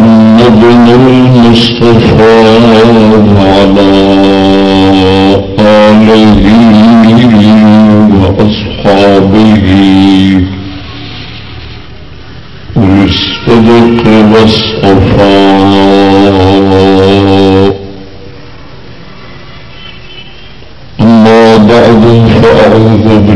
محمد المصطفى وعلى آله وأصحابه والصدق والصفاء أما بعد فأعوذ بالله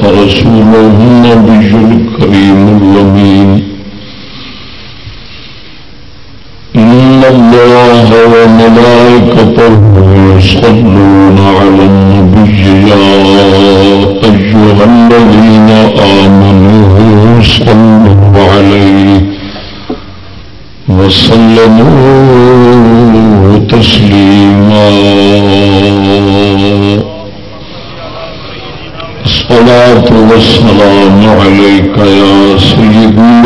وصدق رسوله النبي الكريم الأمين إن الله وملائكته يصلون على النبي يا أيها الذين آمنوا صلوا عليه وسلموا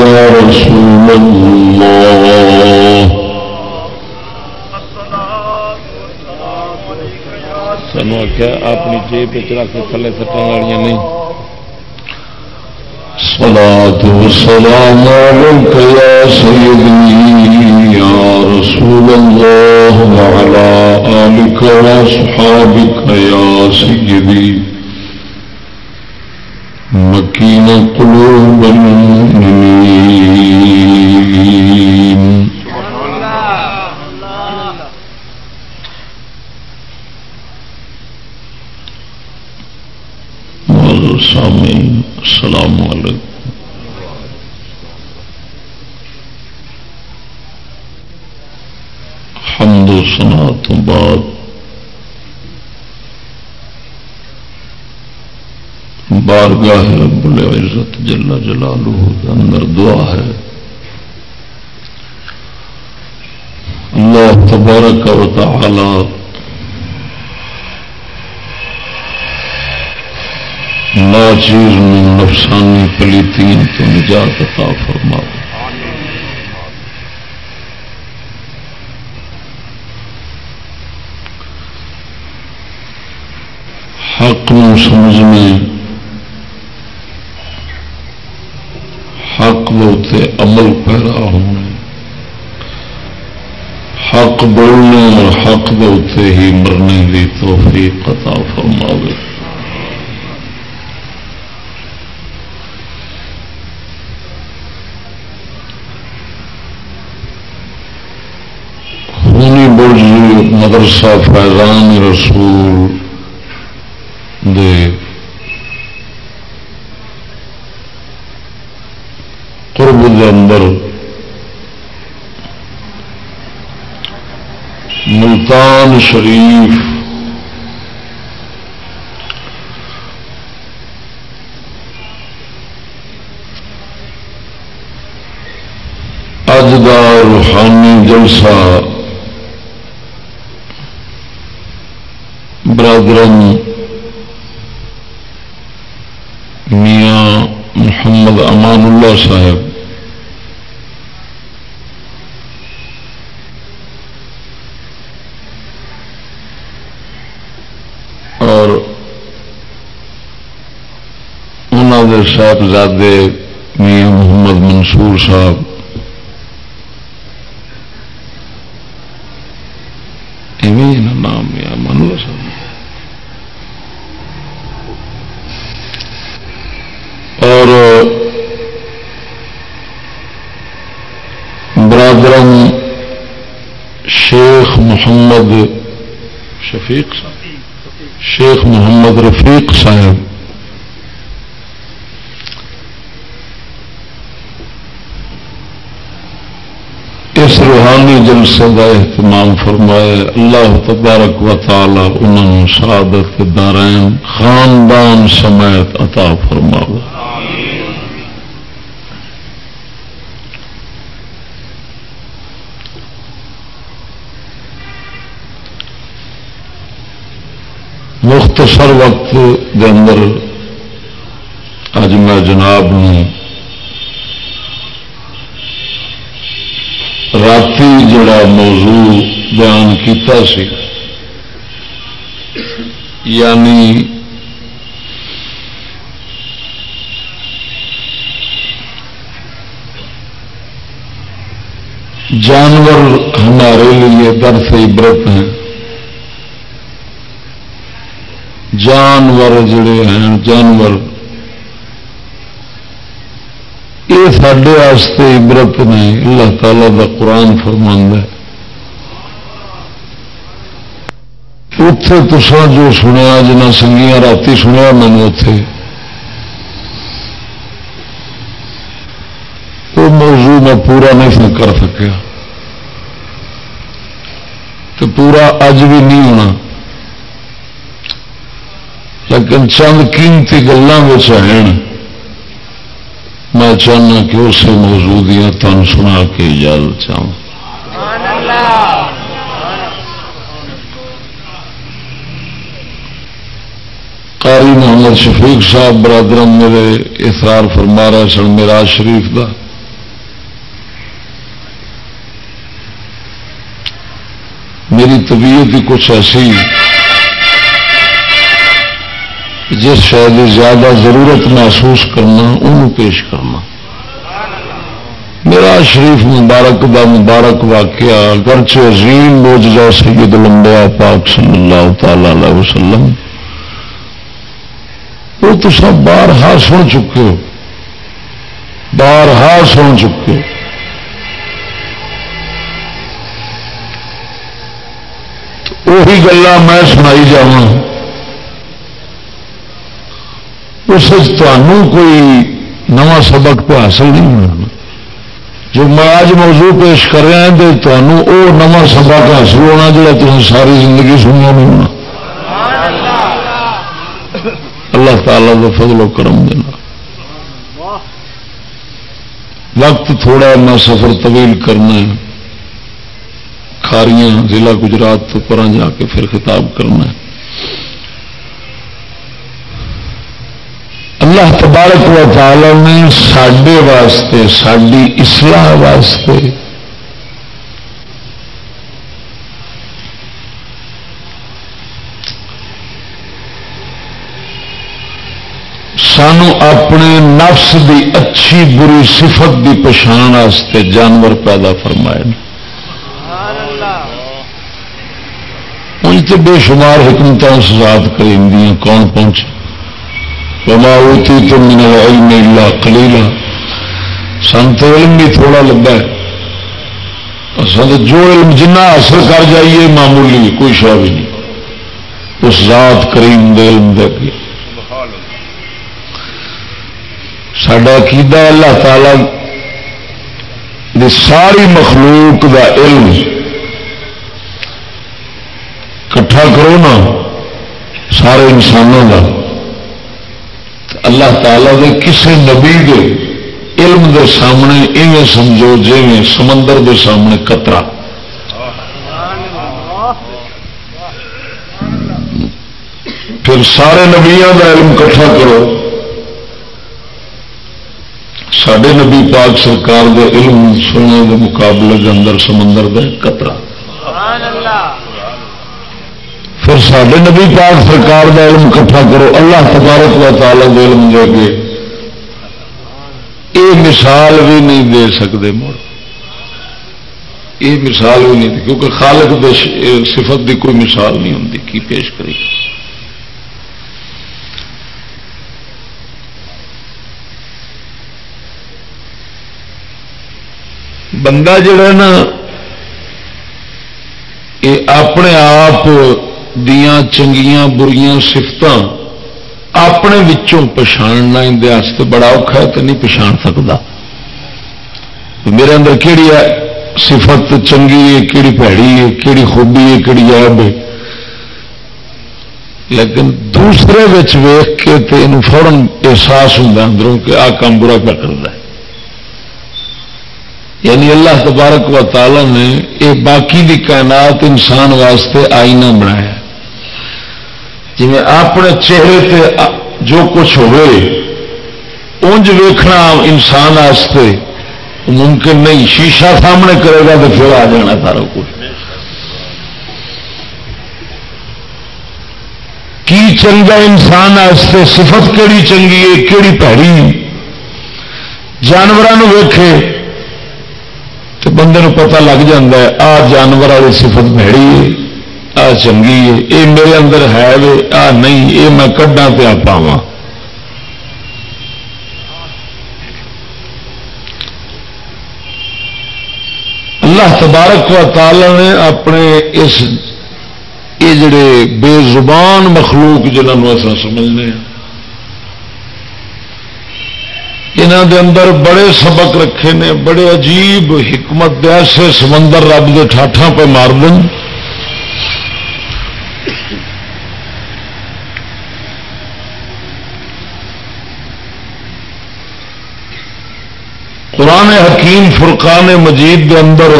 يا رسول الله سانو آخیا اپنی جیب رکھ کے تھلے سٹن والی نہیں؟ صلاة والسلام عليك يا سيدي يا رسول الله وعلى آلك وأصحابك يا سيدي مكين قلوب المؤمنين سامعین السلام علیکم حمد و سنا تو بعد بارگاہ رب العزت جلا جلالہ کے اندر دعا ہے۔ اللہ تبارک و تعالی لا چیز میں نفسانی پلیتین تو نجات عطا فرما حق نو سمجھنے حق بولتے عمل پیدا ہونے حق بولنے اور حق بولتے ہی مرنے کی توفیق عطا فرماوے۔ خونی برج مدرسہ فیضان رسول دے قرب دے اندر ملتان شریف۔ اج کا روحانی جلسہ۔ برادرن میاں محمد امان اللہ صاحب۔ صاحبزادے میاں محمد منصور صاحب۔ نام یا منو صاحب اور برادر شیخ محمد شفیق صاحب، شیخ محمد رفیق صاحب۔ اس روحانی جلسے کا اہتمام فرمائے اللہ تبارک و تعالی انہوں شہادت دارائن خاندان سمیت عطا فرماؤ مختصر وقت دے اندر اج میں جناب رات جڑا موضوع بیان کیتا سی یعنی جانور ہمارے لیے درس عبرت ہیں۔ جانور جڑے ہیں، جانور یہ سڈے عبرت نے اللہ تعالی کا قرآن فرماند ہے۔ اتے تسا جو سنیا جنا سنگیاں رات سنیا مینو اتے وہ موضوع میں پورا نہیں کر سکیا۔ تو پورا اج بھی نہیں ہونا۔ لیکن چند قیمتی گلوں میں چاہنا کہ اسے موجود تن سنا کے اجازت چاہوں؟ قاری محمد شفیق صاحب برادر میرے اثرار فرما رہے سن میرا شریف کا میری طبیعت ہی کچھ ایسی جس شاید زیادہ ضرورت محسوس کرنا انہوں پیش کرنا۔ میرا شریف مبارک دا مبارک واقعہ گرچہ عظیم بوجھ سید لمبیا پاک صلی اللہ تعالی علیہ وسلم۔ وہ تو سب بارہا سن چکے ہو۔ بارہا سن چکے وہی گلا میں سنائی جاؤں اس کوئی نواں سبق تو حاصل نہیں ہونا۔ جو میں آج موضوع پیش کر رہا ہوں تو وہ نواں سبق حاصل ہونا جا تم ساری زندگی سننا نہیں ہونا۔ اللہ تعالی کا فضل و کرم دینا۔ وقت تھوڑا میں سفر طویل کرنا ہے۔ کھاریاں، ضلع گجرات تو پر جا کے پھر خطاب کرنا ہے۔ اللہ تبارک و تعالی نے سڈے واسطے ساری اصلاح واسطے سانو اپنے نفس دی اچھی بری صفت دی پچھان واسطے جانور پیدا فرمائے۔ ان بے شمار حکمتوں سزاد کریں کون پہنچے؟ وما اوتی من العلم الا قلیلا سن تو علم بھی تھوڑا لگا ہے. جو علم جنہ حاصل کر جائیے معمولی کوئی شاہ بھی نہیں. اس ذات کریم دے علم دے کے. سڈا عقیدہ اللہ تعالی دی ساری مخلوق دا علم کٹھا کرو نا سارے انسانوں کا اللہ تعالی دے کسے نبی دے علم دے سامنے ایویں سمجھو جی سمندر دے سامنے کترا۔ پھر سارے نبیا کا علم کٹھا کرو۔ سڈے نبی پاک سرکار دے علم سننے کے مقابلے کے اندر سمندر دے کترا۔ پھر سارے نبی پاک سرکار کا علم کٹھا کرو، اللہ تبارک و تعالی کا علم دے کے۔ یہ مثال بھی نہیں دے سکتے مڑ۔ یہ مثال بھی نہیں کیونکہ خالق دے صفت دی کوئی مثال نہیں ہوتی کی پیش کری۔ بندہ جڑا نا، یہ اپنے آپ دیاں چنگیاں بریاں سفت اپنے وچوں پچھاڑنا اندر بڑا اوکھا ہے تو نہیں پچھاڑ سکتا میرے اندر کہڑی ہے صفت چنگی ہے کہڑی پیڑی ہے کہڑی خوبی ہے کہڑی عیب ہے لیکن دوسرے ویخ کے تو یہ فورن احساس ہوں اندروں کہ آ کام برا پہ کرتا ہے یعنی اللہ تبارک و تعالی نے یہ باقی دی کائنات انسان واسطے آئینہ بنایا جی اپنے چہرے تے جو کچھ ہوئے انج ویکھنا انسان واسطے ممکن نہیں، شیشہ سامنے کرے گا تو پھر آ جانا سارا کچھ۔ کی چنگا انسان صفت کہڑی چنگی ہے کہڑی پیڑی جانوروں ویکھے تو بندے پتہ لگ ہے، آ جانور والی سفت بھڑی ہے۔ آ چنگی ہے یہ میرے اندر ہے آ نہیں یہ میں کڈا پیا پاواں اللہ تبارک و تعالی نے اپنے اس یہ جڑے بے زبان مخلوق جنہوں ایسا سمجھنے یہاں دے اندر بڑے سبق رکھے نے بڑے عجیب حکمت ایسے سمندر رب کے ٹھاٹھا پہ مار دیں قرآن حکیم فرقان مجید کے اندر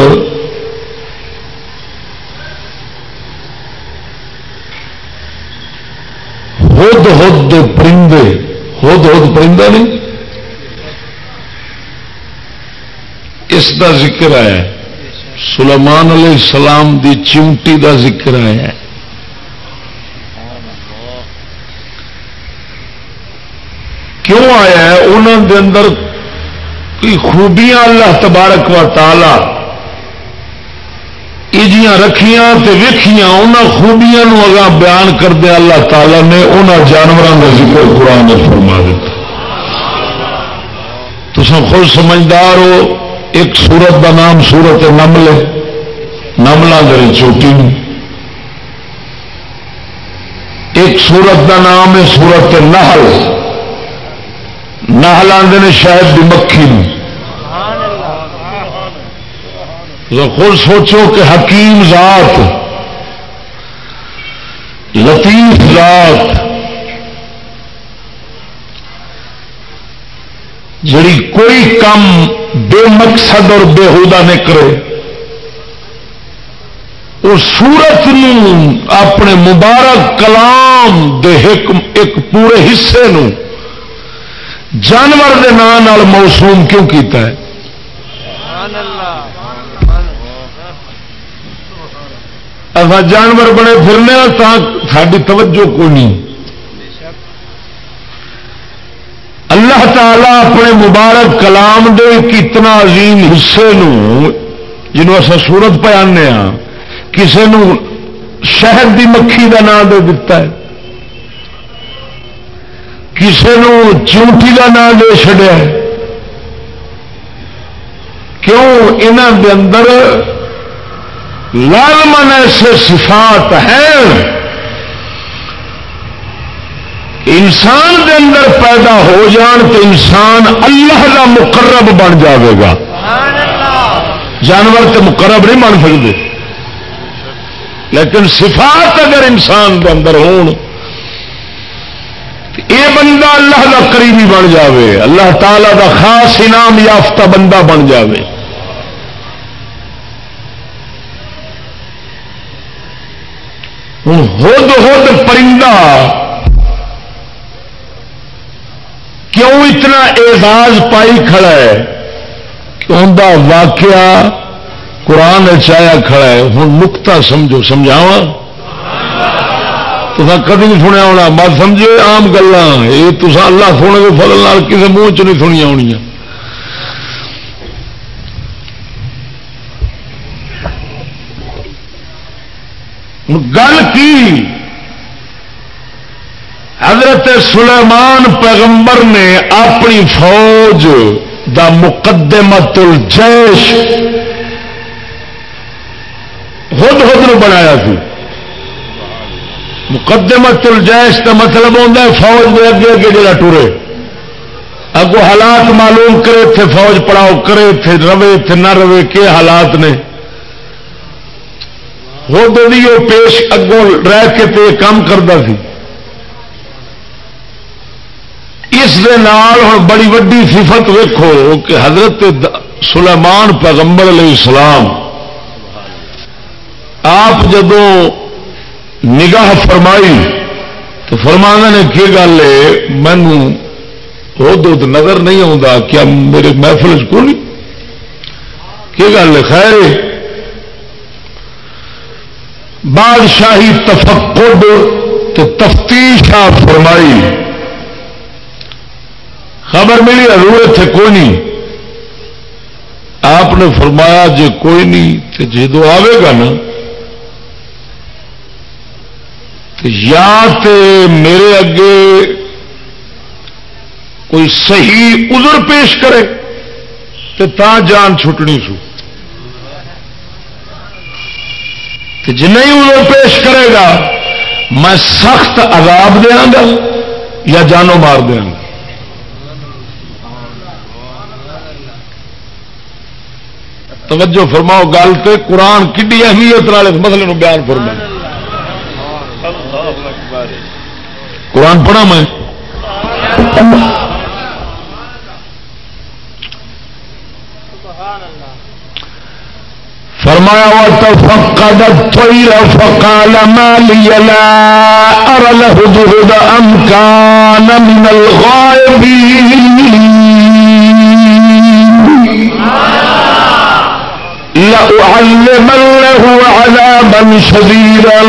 ہد ہد پرندے، ہد ہد پرندہ نہیں؟ اس کا ذکر آیا سلمان علیہ السلام دی چمٹی کا ذکر آیا کیوں آیا ہے؟ انہوں دے اندر خوبیاں اللہ تبارک و تعالی ایجیاں رکھیاں تے ویکھیاں انہاں خوبیاں نو اگا بیان کردے اللہ تعالی نے انہاں جانوراں کا ذکر قرآن فرما دیتا۔ خود سمجھدار ہو، ایک سورت کا نام سورت نمل ہے۔ نملہ دے چوٹی ایک سورت کا نام ہے سورت نہل نہل آدھے شاید بھی مکھی خود سوچو کہ حکیم ذات، لطیف ذات، جڑی کوئی کام بے مقصد اور بےحدا نہیں کرے وہ سورت اپنے مبارک کلام دے ایک پورے حصے نو جانور دے نام موسوم کیوں کیتا ہے؟ اصا جانور بڑے پھرنے ہاں ساری توجہ کو نہیں۔ اللہ تعالی اپنے مبارک کلام دے کتنا عظیم حصے جنہوں اصا سورت پہ آنے ہاں کسی شہد کی مکھی کا نام دے دیتا ہے۔ کسی چونٹی کا نام دے چڑیا کیوں؟ انہوں دے اندر لالمن ایسے صفات ہیں۔ انسان دے اندر پیدا ہو جان تو انسان اللہ کا مقرب بن جاوے گا۔ جانور تو مقرب نہیں بن سکتے۔ لیکن صفات اگر انسان دے اندر ہون یہ بندہ اللہ کا قریبی بن جاوے، اللہ تعالی کا خاص انعام یافتہ بندہ بن جاوے۔ ہوں ہد ہد پرندہ کیوں اتنا اعزاز پائی کھڑا ہے؟ کہ ان کا واقعہ قرآن چایا کھڑا ہے۔ ہوں نکتا سمجھو سمجھاوا تو کدی نہیں سنیا ہونا۔ مت سمجھے آم گلا یہ تو اللہ سونے کے فضل کسی منہ چ نہیں سنیا ہونی گل کی؟ حضرت سلیمان پیغمبر نے اپنی فوج دا مقدمت الجیش ہد ہد نو بنایا سی۔ مقدمت الجیش کا مطلب ہوتا ہے فوج میں اگے اگے جڑا ٹورے۔ اگو حالات معلوم کرے تھے فوج پڑاؤ کرے تھے روے تھے نہ روے کے حالات نے۔ ہو پیش اگوں رہ کے تے کام کرتا سی۔ اس ہوں بڑی وڈی صفت ویکو کہ حضرت سلیمان پیغمبر علیہ السلام، آپ جدو نگاہ فرمائی تو فرمانا نے کی گل ہے، مینو وہ نظر نہیں آتا کیا میرے محفل کو نہیں؟ کی گل ہے، خیر بادشاہی تفقد تو تفتیش فرمائی۔ خبر ملی ضرورت ہے کوئی نہیں۔ آپ نے فرمایا جی کوئی نہیں تو جدو آئے گا نا یا تے میرے اگے کوئی صحیح عذر پیش کرے تو تا جان چھٹنی سو۔ جی نہیں عذر پیش کرے گا، میں سخت عذاب دیا گا یا جانو مار دیا گا۔ توجہ فرماؤ، گل تو قرآن کھی اہمیت والے مسئلے بیان فرماؤ قرآن پڑھا میں۔ فرمایا وتفقد الطير فقال ما لي لا أرى الهدهد أم كان من الغائبين. لأعلمنه عذابا شديدا.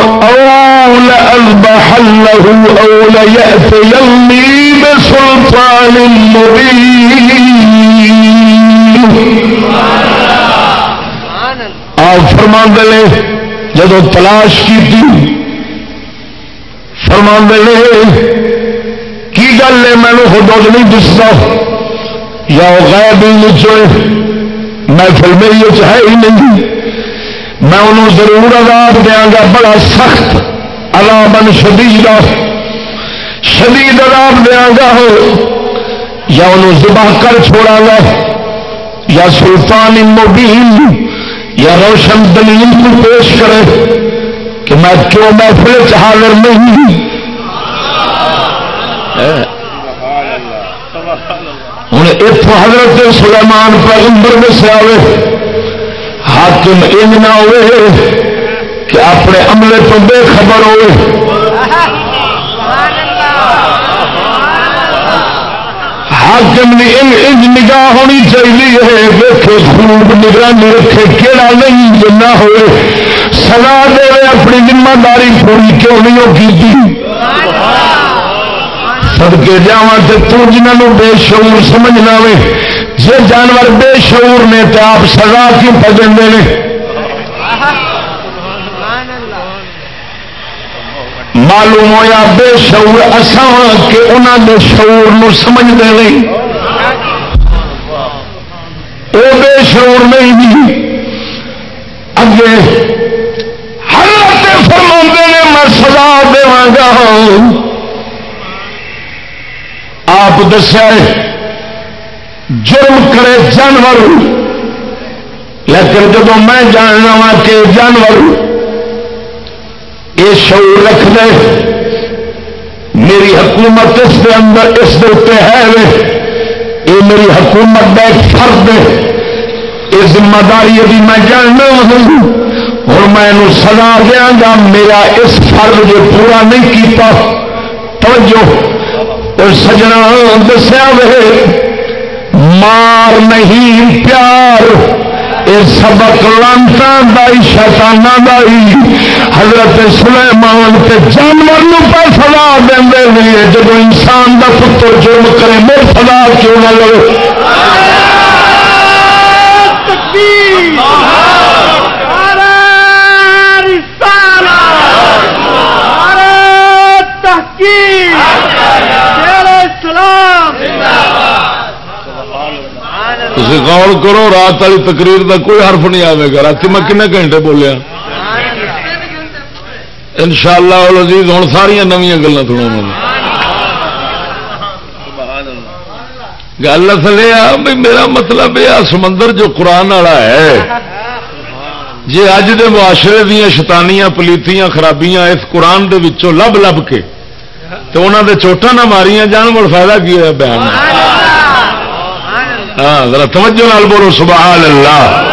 أو لأذبحنه أو ليأتيني بسلطان مبين. آپ فرما لے، جدو تلاش کی تھی فرما لے، کی گل ہے؟ مینو خود نہیں دستا۔ یا وہ غائب ہی نہیں چوئے محفل میری ہے ہی نہیں۔ میں انہوں ضرور عذاب دیا گا، بڑا سخت علامن شدید شدید عذاب دیا گا یا انہوں ذبح کر چھوڑا گا، یا سلطان مبین، یا روشن دلیل کو پیش کرے کہ میں کیوں محفل حاضر نہیں ہوں۔ اتوں حضرت سلیمان پیغمبر میں سے آئے حاکم ان نہ ہوئے کہ اپنے عملے تو بے خبر ہوئے۔ حاکم نے ان نگاہ ہونی چاہیے دیکھے خوب نگرانی رکھے کہڑا نہیں جو نہ ہوئے۔ سزا دے اپنی ذمہ داری پوری کیوں نہیں کی سدکے جا تو جنہوں بے شعور سمجھنا وے۔ جی جانور بے شعور نے تو آپ سزا کیوں پہ معلوم ہوا بے شعور اسان ہاں کہ انہوں نے شعور نو سمجھتے نہیں۔ وہ بے شعور نہیں بھی۔ اگے ہر فرما نے، میں سزا داگا آپ دسیا جرم کرے جانور۔ لیکن جب میں جاننا وا کہ جانور یہ شعور رکھ دے میری حکومت اس کے اندر اس کے ہے وے، یہ میری حکومت کا ایک فرد ہے۔ یہ ذمہ داری ابھی میں جاننا ہوں۔ اور میں سزا دیا گا، میرا اس فرد جو پورا نہیں کیتا، توجہ، اور سجنا دسیا وے۔ مار نہیں، پیار۔ یہ سبق لانتا دائی شیطانہ دائی۔ حضرت سلیمان کے جانور پہ سلا دیں لیے جب انسان کا پتر جرم کرے، مر سلا کیوں نہ لو تحقیق۔ غور کرو، رات والی تقریر کا کوئی حرف نہیں آئے گا. رات میں کنے گھنٹے بولیا؟ ان شاء اللہ لذیذ ہوں ساریا نویا گلیں سنا گل اصل یہ میرا مطلب یہ سمندر جو قرآن والا ہے جی اج دے معاشرے دیا شتانیاں پلیتیاں، خرابیاں اس قرآن دے وچوں لب لب کے، تو انہوں دے چوٹا نہ ماریاں جان، مڑ فائدہ کی ہوا بیان؟ ہاں ذرا توجہ نال بولو سبحان اللہ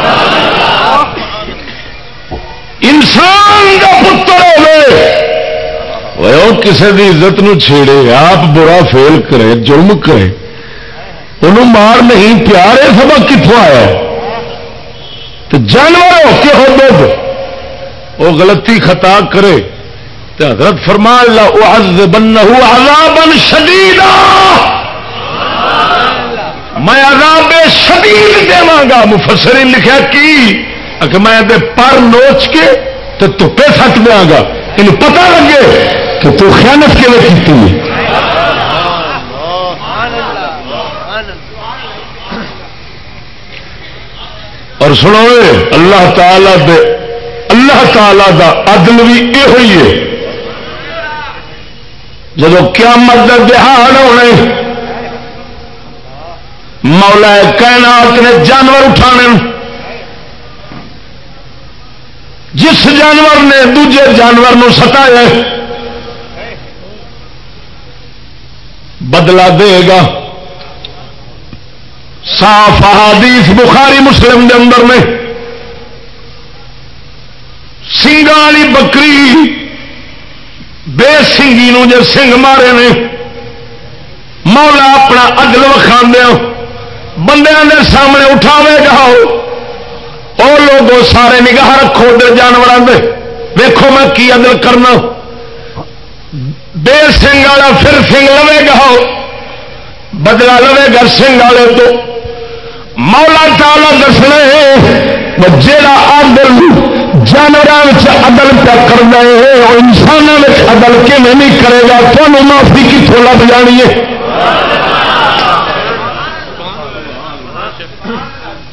انسان کا پتر ہوئے۔ کسی کی عزت نو چھیڑے، آپ برا فیل کرے، جرم کرے۔ انہوں مار نہیں پیارے سبق کتوں آیا تو جانور ہو کے ہو دو وہ غلطی خطا کرے۔ تو حضرت فرما اللہ بن عذابا شدیدا۔ میں عذاب شدید داں مفسری لکھا کی؟ کہ میں دے پر نوچ کے تو تپے سٹ دیا گا یہ پتا لگے کہ تو خیانت کی اور سنو اللہ تعالی دے، اللہ تعالی دا عدل بھی یہ ہوئی ہے۔ جب قیامت دہاڑ ہونے مولا کائنات نے جانور اٹھانے جس جانور نے دوجے جانور نو ستایا بدلا دے گا۔ صاف احادیث بخاری مسلم دے اندر میں سنگا والی بکری بے سنگھی نو جے سنگ مارے نے، مولا اپنا اگل وکھا بندے دے سامنے اٹھاوے گا وہ لوگ سارے نگاہ رکھو ادھر جانوروں دے۔ ویکو میں کی ادل کرنا۔ بے سنگ والا پھر سنگ لوے گا بدلا لوے گا سنگ والے تو۔ مولا تالا دسنے جا آدل جانوروں عدل پہ کرنا ہے انسانوں عدل کہ نہیں کرے گا؟ تو معافی کتوں لگ جانی ہے؟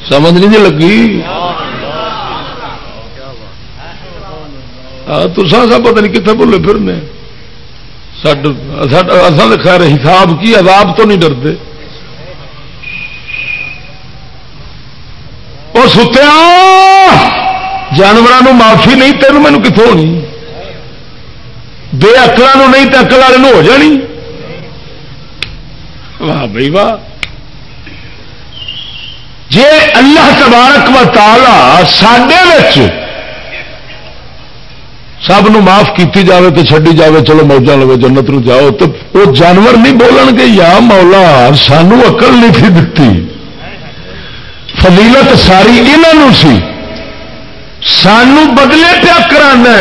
سمجھ نہیں جی لگی؟ تو سا پتہ نہیں کتنے بولے پھرنے۔ اصل خیر حساب کی، عذاب تو نہیں ڈرتے۔ وہ ستیا جانوروں معافی نہیں تین مینو کتوں ہونی؟ بے اکلوں نہیں تو اکل والے ہو جانی؟ واہ بھائی واہ۔ جی اللہ تبارک و تعالی سڈے سب معاف کیتی جاوے تو چڈی جاوے، چلو موجہ لو جنت نو جاؤ تو وہ جانور نہیں بولن گے، یا مولا سانو اقل نہیں تھی دتی۔ فضیلت ساری یہاں سی۔ سانو بدلے پیا کرانا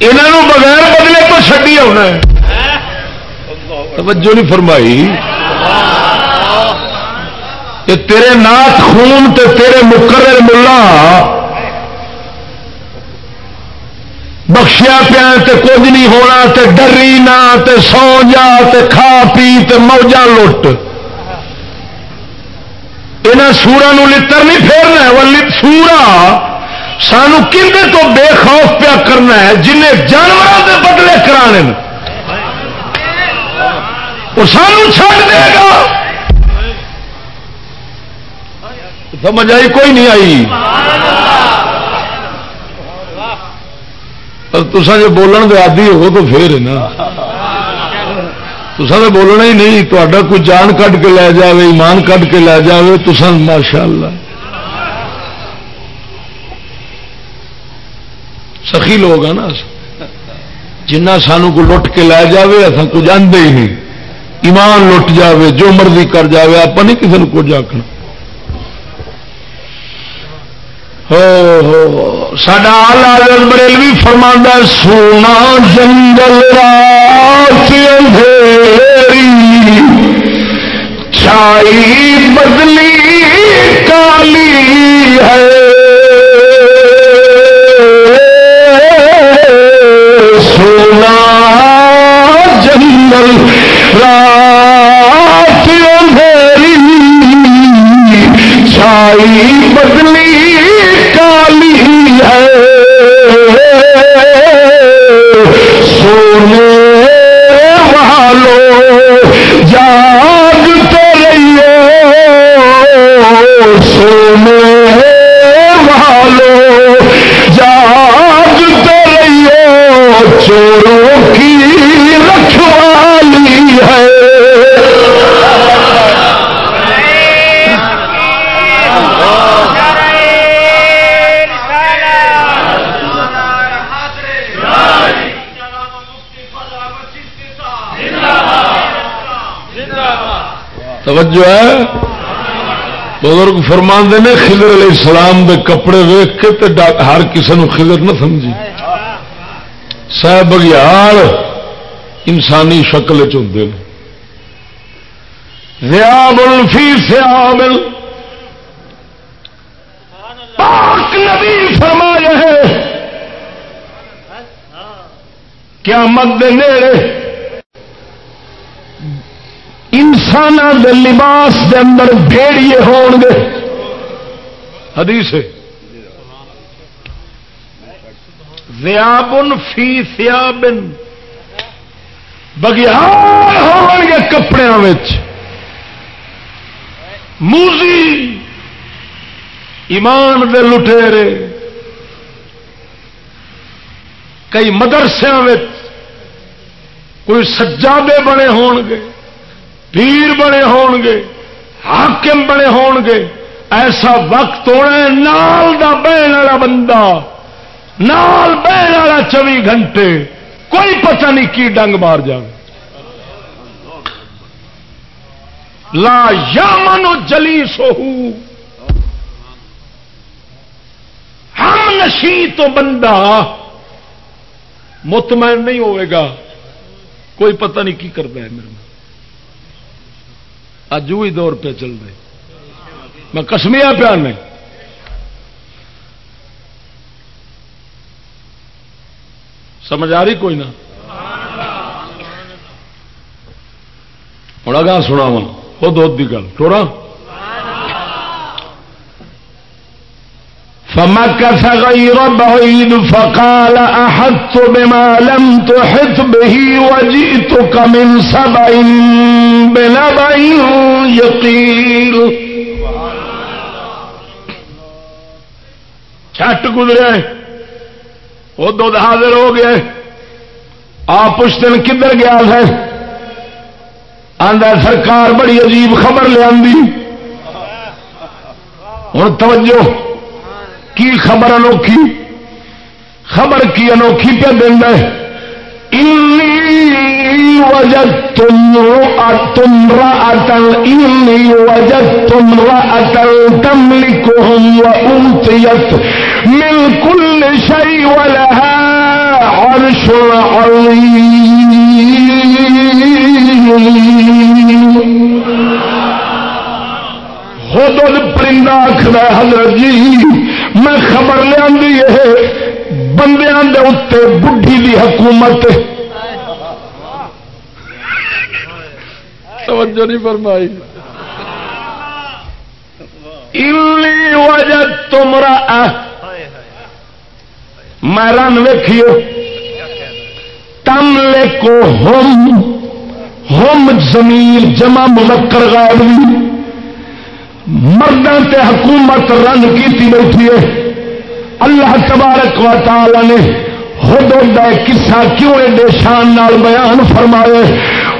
یہاں بغیر بدلے تو چڈی آنا توجہ نہیں فرمائی۔ کہ تیرے نات خون تے تیرے مقرر ملا بخشیا پیا تے کچھ نہیں ہونا تے ڈری نہ تے سو جا تے کھا پی تے موجا لٹ۔ یہاں سورا لڑ نہیں پھیرنا وہ سورا سانو کھے تو بے خوف پیا کرنا ہے، جنہیں جانوروں کے بدلے کرانے وہ سانو چھڈ دے گا۔ سمجھ آئی؟ کوئی نہیں آئی۔ تسا جو بولن دے آدھی ہو تو پھر نا۔ تسا تو بولنا ہی نہیں تا کوئی جان کھ کے لے جائے ایمان کھ کے لے جائے تو ماشاء اللہ سخی لوگ ہیں نا۔ جنہ سانو کو لٹ کے لے جائے اصل کچھ آدھے ہی نہیں۔ ایمان لٹ جاوے، جو مرضی کر جاوے آپ نہیں کسی نے کچھ آخنا سڈا آل بریلوی فرما سونا جنگل رات اندھیری، چھائی بدلی کالی ہے۔ سونا جنگل رات چوروں کی رکھوالی ہے۔ توجہ ہے۔ بزرگ فرماندے نے، خضر علیہ السلام دے کپڑے ویخ کے تے ہر کسی نو خضر نہ سمجھی۔ سہ بگیار انسانی شکل چند ریاب فی سیاب پاک نبی فرمایا ہے کیا مد نیڑے انسان دے لباس دے اندر بھیڑیے ہون گے۔ حدیث زیابن فی سیابن بگیار ہون گے کپڑے موزی۔ ایمان دے لٹیرے کئی مدرسے کوئی سجادے بنے ہون گے۔ پیر بنے ہون گے، حاکم بنے ہون گے، ایسا وقت ہونا نال دا بہن والا بندہ، نال بہن والا چوبی گھنٹے، کوئی پتہ نہیں کی ڈنگ مار جائے لا یا منو جلی سوہو ہم نشی تو بندہ مطمئن نہیں ہوئے گا، کوئی پتہ نہیں کی کرتا ہے میرے اج وہی دور پہ چل رہے۔ میں کسمیا پیار نہیں سمجھ آ رہی کوئی نہ ہوں گا سنا وا خود کی گل۔ تھوڑا فمكث غير بعيد فقال أحدت بما لم تحط به وجئتك من سبع بنبع يقين چھٹ گزرے وہ دو حاضر ہو گئے، آپ اس دن کدھر گیا ہے؟ آدھا سرکار بڑی عجیب خبر لیا ہوں توجہ۔ کی خبر انوکھی؟ خبر کی انوکھی پہ دینا وجد تم تم را اتل وجد تم را اتل تملی کو مل کل شعی والا اور خود پرندہ آخر حضرت جی میں خبر لیا بندیاں دے اتنے بڈھی دی حکومت توجہ نہیں فرمائی۔ وجہ تمرا میں رن ویکھیو تم لے کو ہوم ہوم زمین جمع مذکر غائب مردوں تے حکومت رن کی بیٹھی ہے۔ اللہ تبارک و تعالی نے حدود کا کسا کیوں ایڈے شان نال بیان فرمائے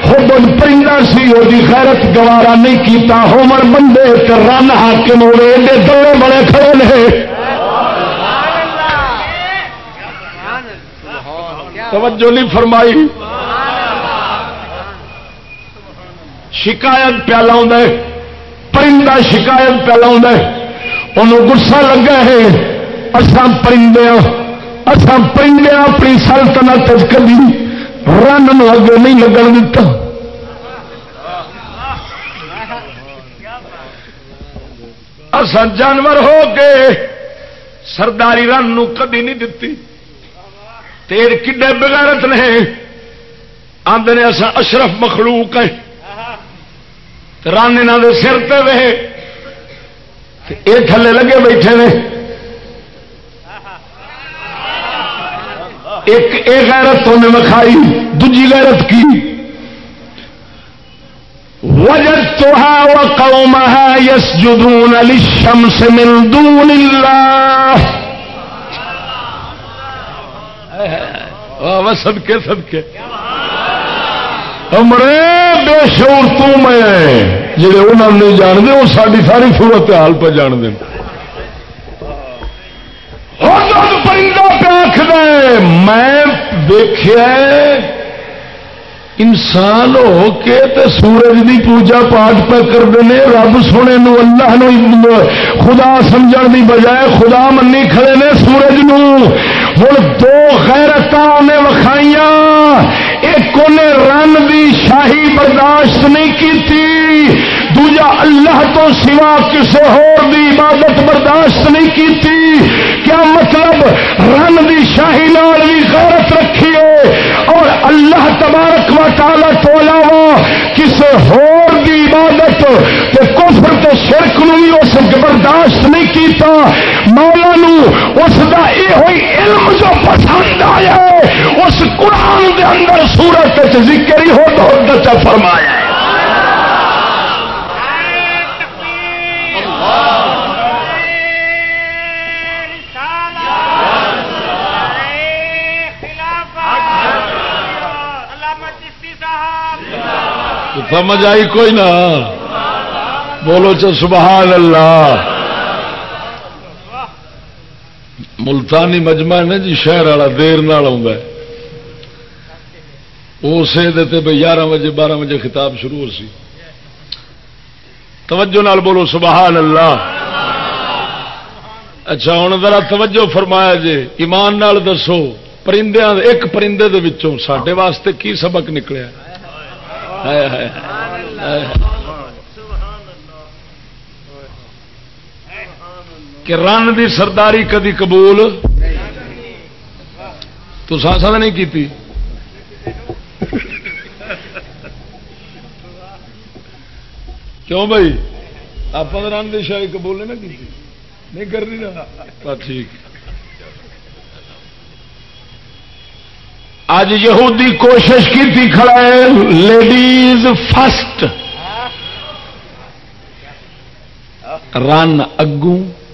حدود پرندہ سی وہ خیرت گوارا نہیں کیتا۔ ہومر بندے تے رن حاکم ہوئے، ایڈے دلے بڑے کھڑے نے۔ توجہ نہیں فرمائی۔ شکایت پیا لاؤں پرندہ شکایت پہ لا انہوں گسا لگا ہے۔ اسان پرندے ہاں۔ اسان پرندے ہاں اپنی سلطنت کبھی رن اگے نہیں لگن دیتا اسان جانور ہو کے سرداری رن کدی نہیں دتی۔ تیر کڈے بغیرت نے آدھے اصا اشرف مخلوق ہے رن یہاں کے سر پہ وے۔ یہ تھلے لگے بیٹھے نے۔ ایک یہ غیرت انہیں مکھائی دجی غیرت کی۔ وجد تو ہے وہ قوم ہے یس جدون علی شم سے مل دون سب کے سب کے امرے بے شور تو میں جڑے انہوں نے جانتے وہ ساری ساری صورت حال پہ جان دیں پرندہ پہ آخر میں دیکھا انسان ہو کے تے سورج دی پوجا پاٹ پہ کرتے ہیں رب سونے نو اللہ نو خدا سمجھ دی بجائے خدا منی کھڑے نے سورج نو۔ ہوں دو خیرت نے وکھائیاں۔ ایک نے رن دی شاہی برداشت نہیں کی دوجا اللہ تو سوا کسی ہور دی عبادت برداشت نہیں کی کیا مطلب رن دی شاہی نال بھی غیرت رکھیے اور اللہ تبارک و تعالی تو علاوہ کسی ہور دی عبادت تے کفر تے شرک نو بھی اس برداشت نہیں کیتا۔ نو، اس دا اے ہوئی علم جو پسند آیا ہے اس قرآن دے اندر سورت ذکر ہی ہو تو فرمایا ہے۔ سمجھ آئی کوئی نہ بولو چ سبحان اللہ۔ ملتانی مجمع نے جی شہر والا، دیر اسے بھائی گیارہ بجے، بارہ بجے خطاب شروع ہو سی توجہ نال بولو، سبحان اللہ۔ اچھا ہوں ذرا توجہ فرمایا جی ایمان نال دسو پرندے ایک پرندے دے سڈے واسطے کی سبق نکلیا؟ کہ رن دی سرداری کدی قبول؟ تو ساسا نہیں کی کیوں بھائی؟ آپ رن دی شاہی قبول نہیں کی نہیں کرنی نا۔ ٹھیک۔ اج یہودی کوشش کی تھی کھڑا ہے، لیڈیز فسٹ۔ رن اگوں۔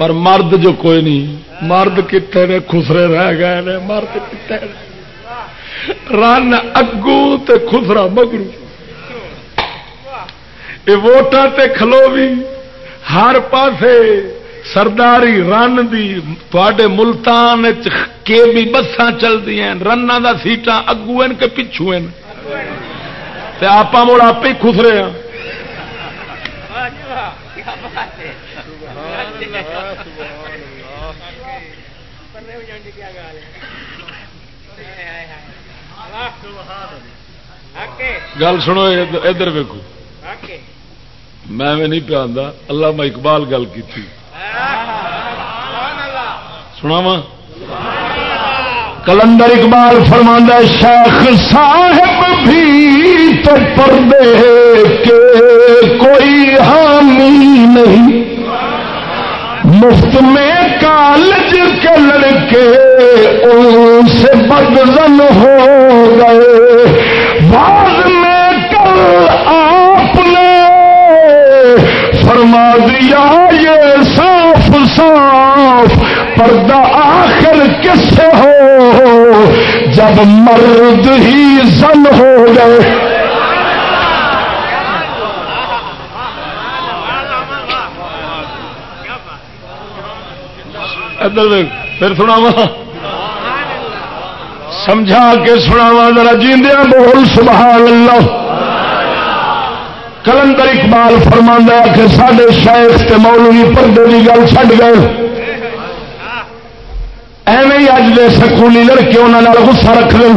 پر مرد جو کوئی نہیں، مرد کتنے نے خسرے رہ گئے نے، مرد کتنے رن اگوں تے خسرا مگرو۔ یہ ووٹان تے کھلو بھی ہر پاسے سرداری رن دی تے ملتان کے بھی بسان چلتی ہیں۔ رن کا سیٹاں اگو کے پچھو ہیں۔ آپ مڑ آپ ہی خسرے ہیں گل سنو ادھر ویکو میں نہیں پیا اللہ میں اقبال گل کی سنا وا کلندر اقبال فرما شیخ صاحب بھی تو پردے کے کوئی حامی نہیں۔ مفت میں کالج کے لڑکے ان سے بدزن ہو گئے۔ بعد میں کل آپ نے فرما دیا، یہ صاف صاف پردہ آخر کس سے ہو؟ جب مرد ہی زن ہو گئے۔ ادھر پھر سنا وا سمجھا کے سنا وا ذرا جیندیا بول، سبحان اللہ۔ کلندر اقبال فرما کہ سارے شیخ تے مولوی پردے کی گل چڈ گئے۔ ایویں اج دے سکولی لڑکے انہوں غصہ رکھ دیں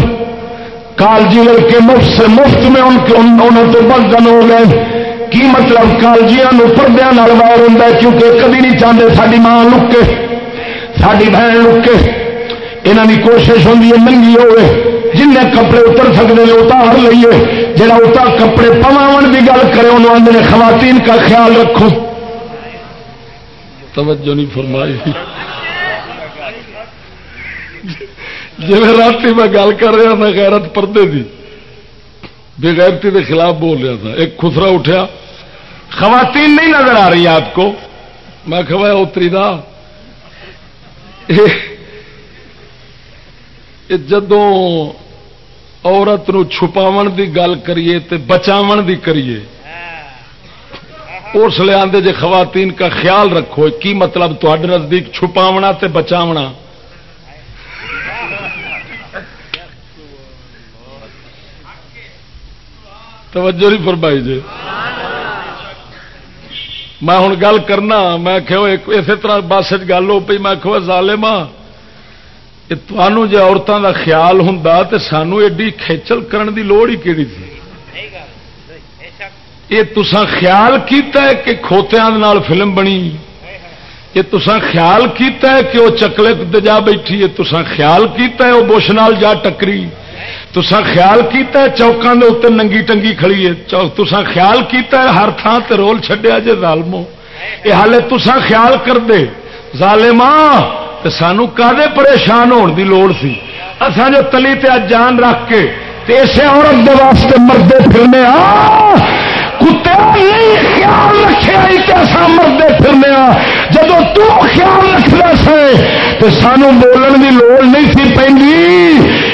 کالجی لڑکے مفت سے مفت میں ان کے انہوں تو بندن ہو گئے۔ کی مطلب کالجیاں پردے وائر ہوں کیونکہ کدی نہیں چاہتے ساری ماں لکے۔ ساری بہن لکے۔ یہاں کی کوشش ہوتی ہے ننگی ہوے جن کپڑے اتر سکتے ہیں اتار لیے جہاں اتار کپڑے پواو کی گل کرے انہوں آدھے خواتین کا خیال رکھو۔ توجہ نہیں فرمائی۔ جی رات میں گل کر رہا تھا غیرت پردے کی بےغیرتی کے خلاف بول رہا تھا۔ ایک خسرا اٹھا خواتین نہیں نظر آ رہی آپ کو؟ میں کہ اتری دا۔ جدوں عورت نو چھپاون دی گل کریے تے بچاون دی کریے اس لیے آدھے جی خواتین کا خیال رکھو کی مطلب تے نزدیک چھپاونا تے بچاونا توجہ نہیں فرمائی جی میں ہوں گل کرنا، میں اسی طرح بس گل ہو پی میں کہ ظالما ہاں۔ تمہوں جی عورتوں کا خیال ہوں تو سانو ایڈی کھیچل کرن دی لوڑ ہی کہڑی تھی؟ یہ تسا خیال کیتا ہے کہ کھوتیا فلم بنی۔ یہ تسا خیال کیتا ہے کہ وہ چکلے جا بیٹھی۔ ہے تسا خیال کیتا ہے وہ بش نال جا ٹکری۔ تسا خیال کیتا ہے چوکاں دے اتنے ننگی ٹنگی کھڑی ہے؟ تسا خیال کیتا ہے ہر تھان تے رول چھڈیا جے ظالمو۔ یہ حالے تسا خیال کر دے ظالماں، تے سانو کدے پریشان ہون دی لوڑ سی؟ اساں جو تلی تے جان رکھ کے تے اسے عورت دے واسطے مردے پھرنے آ۔ کتے، نہیں خیال رکھے کہ ایسا مردے پھرنے آ۔ جب تو خیال رکھنا سے تو سانو بولن کی لوڑ نہیں سی پی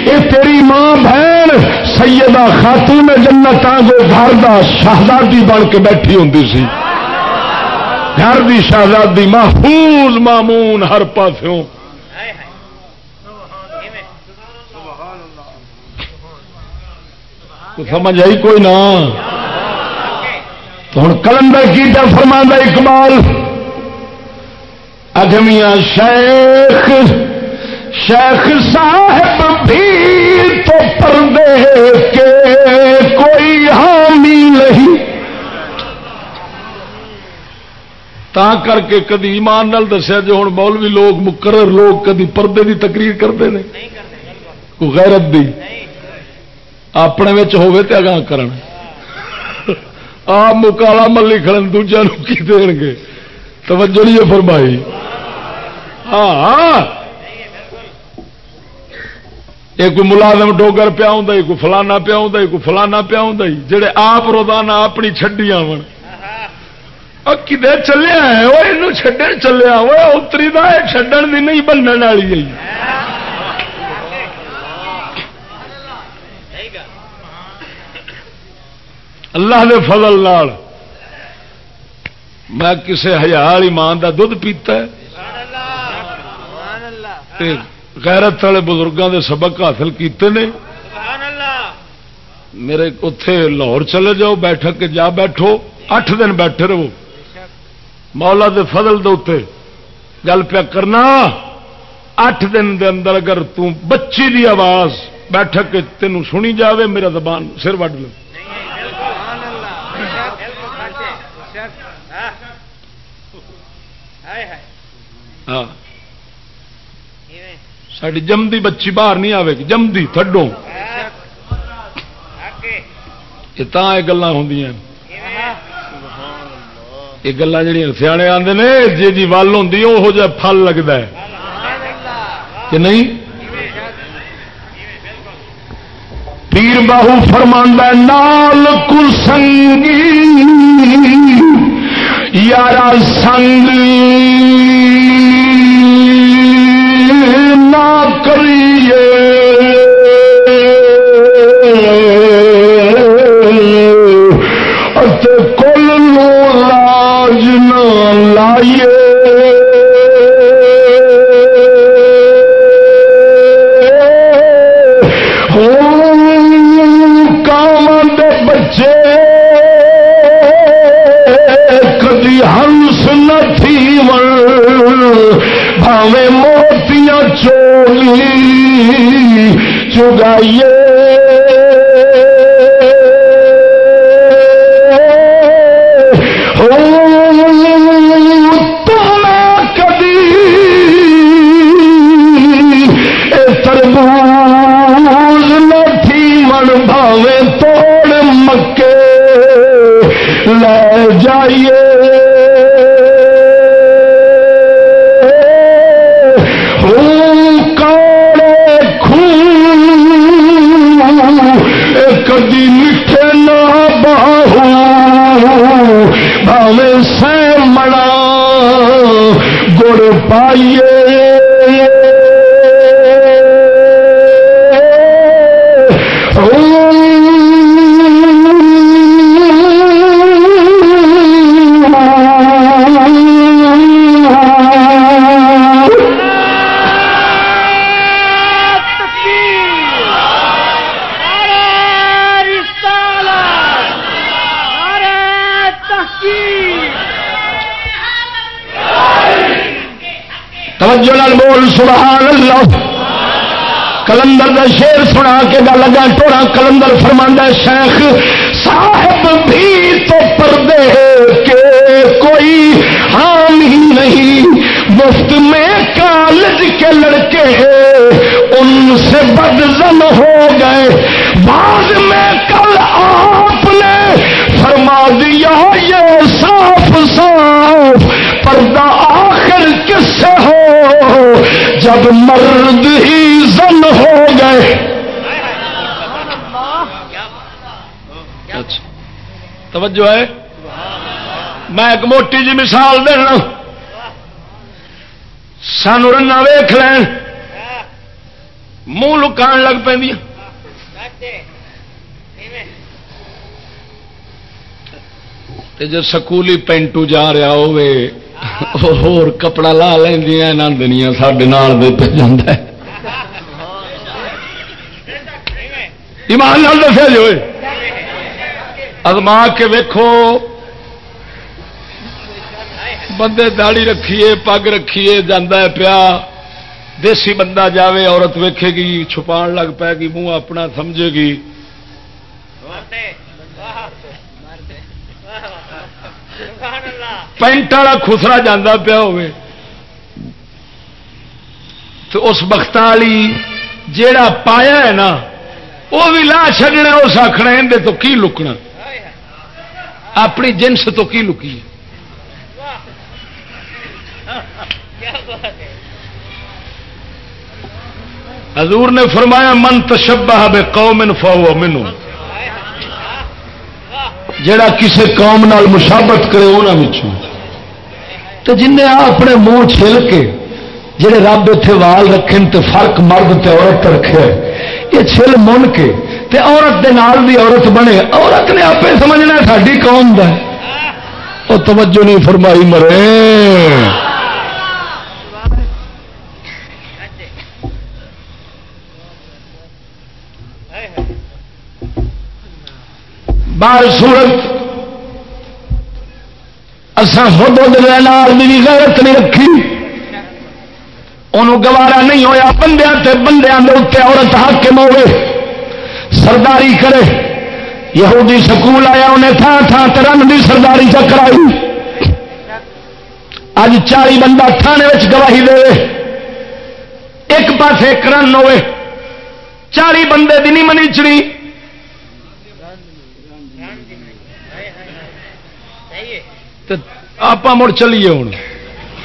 یہ تیری ماں بہن سیدہ خاتون جنت آگے گھر کا شہزادی بن کے بیٹھی ہوں سی۔ گھر کی شہزادی محفوظ مامون ہر پاسوں۔ سمجھ آئی کوئی نہ۔ تو ہوں کلندر کی فرما اقبال۔ اگمیا شیخ شیخ صاحب بھی تو پردے کے کوئی حامی نہیں۔ تا کر کے کدی ایمان نال دسیا جو ہوں مولوی لوگ مقرر لوگ کدی پردے دی تقریر کرتے ہیں کوئی غیرت دی۔ اپنے ہوے تے اگاں کرن۔ آپ مکالا ملی کھڑن دوجا کی دین گے؟ توجہ نہیں فرمائی۔ ہاں, ہاں۔ یہ کوئی ملازم ڈوگر پیا ہوں کوئی فلانا پیا ہوں کوئی فلانا پیا ہوں جہے آپ روزانہ اپنی چڈی آن کدے چلیا ہے وہ یہ چڈن چلیا وہ اتری دا چڈن دی نہیں بننے والی اللہ دے فضل نال میں کسی ہزار ایمان کا دھد پیتا غیرت والے بزرگوں دے سبق حاصل کیتے نے۔ میرے اتے لاہور چلے جاؤ بیٹھک کے جا بیٹھو اٹھ دن بیٹھے رہو۔ مولا دے فضل دے اتنے گل پیا کرنا۔ اٹھ دن دے اندر اگر بچی دی آواز بیٹھک تینوں سنی جاوے میرا زبان سر وڈ لو ہاں۔ ساری جمدی بچی باہر نہیں آئے گی، جمدی تھڈو یہ گلا ہوں یہ گلا جہیا سیانے آتے نے جی جی ول ہوں وہ جہ پل لگتا ہے۔ کہ نہیں؟ پیر باہو فرماندہ نال کسنگی یارا سنگ نہ کریے۔ کل نو لاج نہ لائیے۔ چولی چگائیے۔ تربوز نتھی من بھاوے توڑ مکے۔ لے جائیے۔ چاہیے بول، سبحان اللہ۔ کلندر کا شیر سنا کے گا لگا ٹوڑا، کلندر فرماندہ شیخ صاحب بھی تو پردے کے کوئی حام ہی نہیں۔ مفت میں کالج کے لڑکے ان سے بدزن ہو گئے۔ بعد میں کل آپ نے فرما دیا، یہ صاف صاف پردہ آخر کس سے ہو جب مرد ہی زن ہو گئے۔ اچھا۔ توجہ ہے۔ میں ایک موٹی جی مثال دینا۔ سانو رنا ویخ لین۔ منہ لکان لگ پہ جو سکولی پینٹو جا رہا ہوے اور کپڑا لا لینیا نہ دنیا سڈے نال دے پہ جاندہ ہے ایمان نال دسیا جو ازما کے ویکھو بندے داڑی رکھیے پگ رکھیے جانا ہے پیا دیسی بندہ جاوے عورت ویکھے گی چھپان لگ پائے گی منہ اپنا سمجھے گی پینٹ والا خسرا جانا پیا ہوئے۔ تو اس بخت والی جیڑا پایا ہے نا وہ بھی لا چڈنا اس آخنا اندر تو کی لکنا؟ اپنی جنس تو کی لکی؟ حضور نے فرمایا، من تشبہ بے قوم فہو منو جڑا کسے قوم نال مشابت کرے انہوں تو جن اپنے منہ چھل کے جڑے رب اتنے وال رکھے تو فرق مرد تے عورت رکھے، یہ چھل من کے، تے عورت دے نال بھی عورت بنے، عورت نے آپ سمجھنا ساری قوم دا وہ توجہ نہیں فرمائی مرے۔ بار سورت اصل خود بھی غیرت نہیں رکھی۔ انہوں گوارا نہیں ہویا بندیا بندیا کے اتنے عورت حاکم ہوئے، سرداری کرے۔ یہودی سکول آیا، انہیں تھان تھان ترن کی سرداری چکرائی اج چالی بندہ تھانے گواہی دے۔ ایک پاس ایک رن ہوئے۔ چالی بندے دی نہیں منیچڑی آپ مڑ چلیے ہوں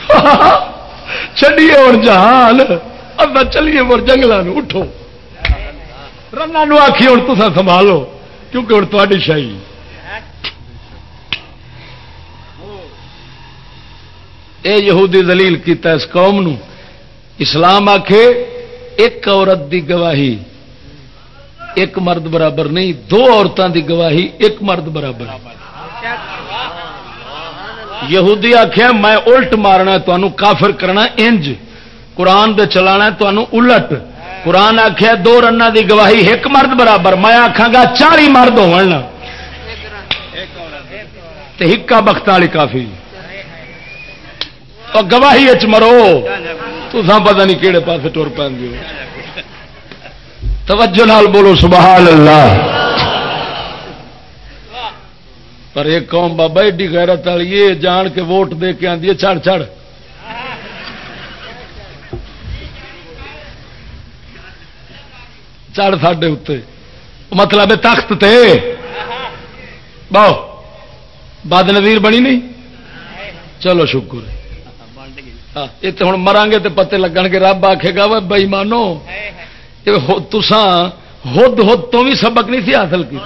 چلیے ہوں جہان۔ اب چلیے مڑ جنگلوں اٹھو۔ رنگ آخی ہوں تو سنبھالو، کیونکہ ہوں تاری شاہی۔ اے یہودی دلیل کیتا اس قوم نو اسلام آکھے، ایک عورت دی گواہی، ایک مرد برابر نہیں، دو عورتوں دی گواہی، ایک مرد برابر۔ یہودی آخیا میں الٹ مارنا تمہوں کافر کرنا انج۔ قرآن دے چلانا تمہوں الٹ۔ قرآن آخیا دو رن دی گواہی ایک مرد برابر۔ میں آخا گا چاری مرد ہونا ہکا بخت والی کافی۔ اور گواہی اچ مرو۔ تو پتہ نہیں کہڑے پاس ٹر پہ توجہ نال بولو، سبحان اللہ۔ پر ایک قوم بابا ایڈی غیرت والی یہ جان کے ووٹ دے کے آدھی ہے چڑھ چڑھ چڑھ ساڈے اتنے مطلب ہے تخت تے۔ بہو، بد نظیر بنی نہیں؟ چلو، شکر۔ ہاں، یہ تو ہوں مران گے تو پتے لگن گے۔ رب آخے گا بئی مانو تسان ہد ہد تو بھی سبق نہیں سی حاصل کیا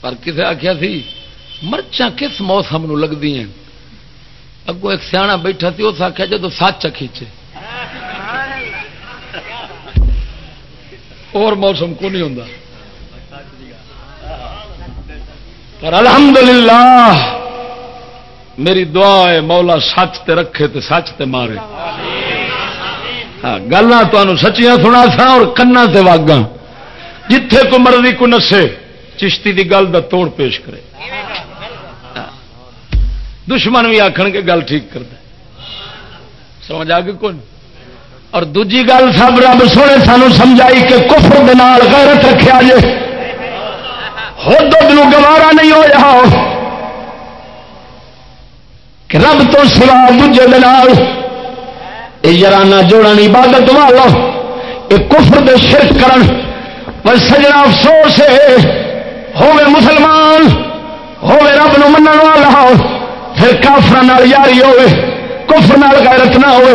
پر کسے آخیا سی مرچا کس موسم نو لگتی ہیں؟ اگو ایک سیاح بیٹھا سی، اس آخیا جدو سچ کھینچے اور موسم کو نہیں ہوں پر الحمدللہ، میری دعا ہے مولا سچ تے رکھے تے سچ تے مارے۔ ہاں گلا سچیاں سنا سا اور کنا سے واگا جتھے کو مرضی کو نسے، چشتی دی گل دا توڑ پیش کرے۔ ہاں۔ دشمن بھی آخر کے گل ٹھیک کر دے۔ سمجھ آ گئی کون؟ اور دوجی گل سب رب سونے سانو سمجھائی کہ کفر دنال غیرت رکھا جے۔ ہو گوارا نہیں ہو جاؤ کہ رب تو سوا دوجے دنال یہ یارانہ جوڑن عبادت والا یہ کفر دے شرک کرن۔ پر سجنا افسوس ہے۔ ہوے مسلمان ہوے رب نو منن والا پھر کافر یاری ہوے کفر نال غیرت نہ ہوے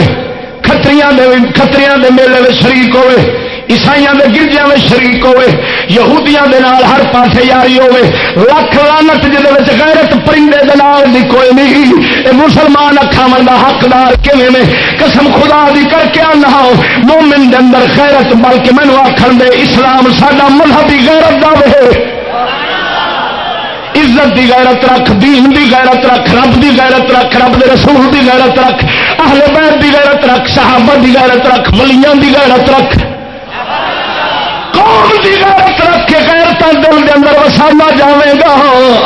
کتریاں کتریاں دے میلے میں شریک ہوے عیسائی کے گرجیا میں شریک ہوے یہودیاں دے نال ہر پاسے یاری ہوے لکھ لانت جہد غیرت پرندے دے نال دی کوئی نہیں۔ اے مسلمان اکھاون دا حقدار کیویں میں؟ قسم خدا دی کر کے آنا مومن دے اندر غیرت، بلکہ مینوں آکھن دے اسلام ساڈا مذہبی غیرت دا وے۔ عزت دی غیرت رکھ، دین دی غیرت رکھ، رب دی غیرت رکھ، رب دے رسول دی غیرت رکھ، اہل بیت دی غیرت رکھ، صحابہ دی غیرت رکھ، ولیاں دی غیرت رکھ۔ قوم کی غیرت رکھ کے غیرت دل کے اندر وسالا جائے گا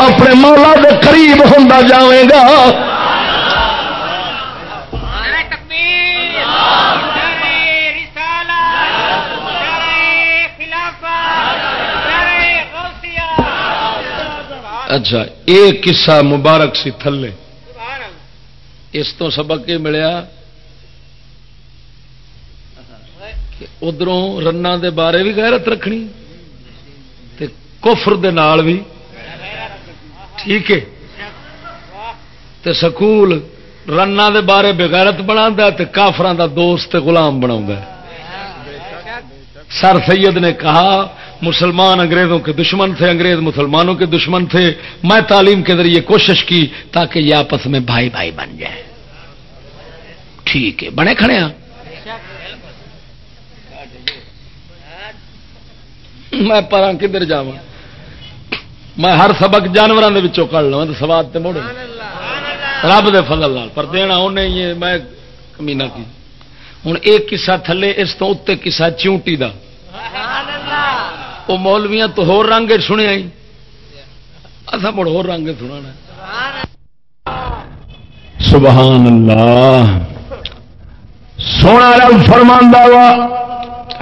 اپنے مولا کے قریب ہوں جائے گا۔ اچھا ایک قصہ مبارک سی تھلے۔ اس تو سبق یہ ملیا ادھروں رنا دے بارے بھی غیرت رکھنی تے کفر دے نال بھی۔ ٹھیک ہے۔ تے سکول رنا دے بارے بغیرت بنا کافران دا دوست غلام بنا سر سید نے کہا، مسلمان انگریزوں کے دشمن تھے، انگریز مسلمانوں کے دشمن تھے۔ میں تعلیم کے ذریعے کوشش کی تاکہ یہ آپس میں بھائی بھائی بن جائے ٹھیک ہے، بنے کھڑے ہیں۔ میں پر کدھر جا میں ہر سبق جانوروں کے کر لوا تو سواد تو مڑ رب دے فضل لال پر دینا انہیں میں کمینا کی۔ ہوں ایک قصہ تھلے، اس تو اتنے قصہ چونٹی دا۔ وہ مولویاں تو ہو رنگ سنیا ہی۔ اصا مڑ ہو رنگ سنا سبحان اللہ۔ سونا رب فرماندہ وا۔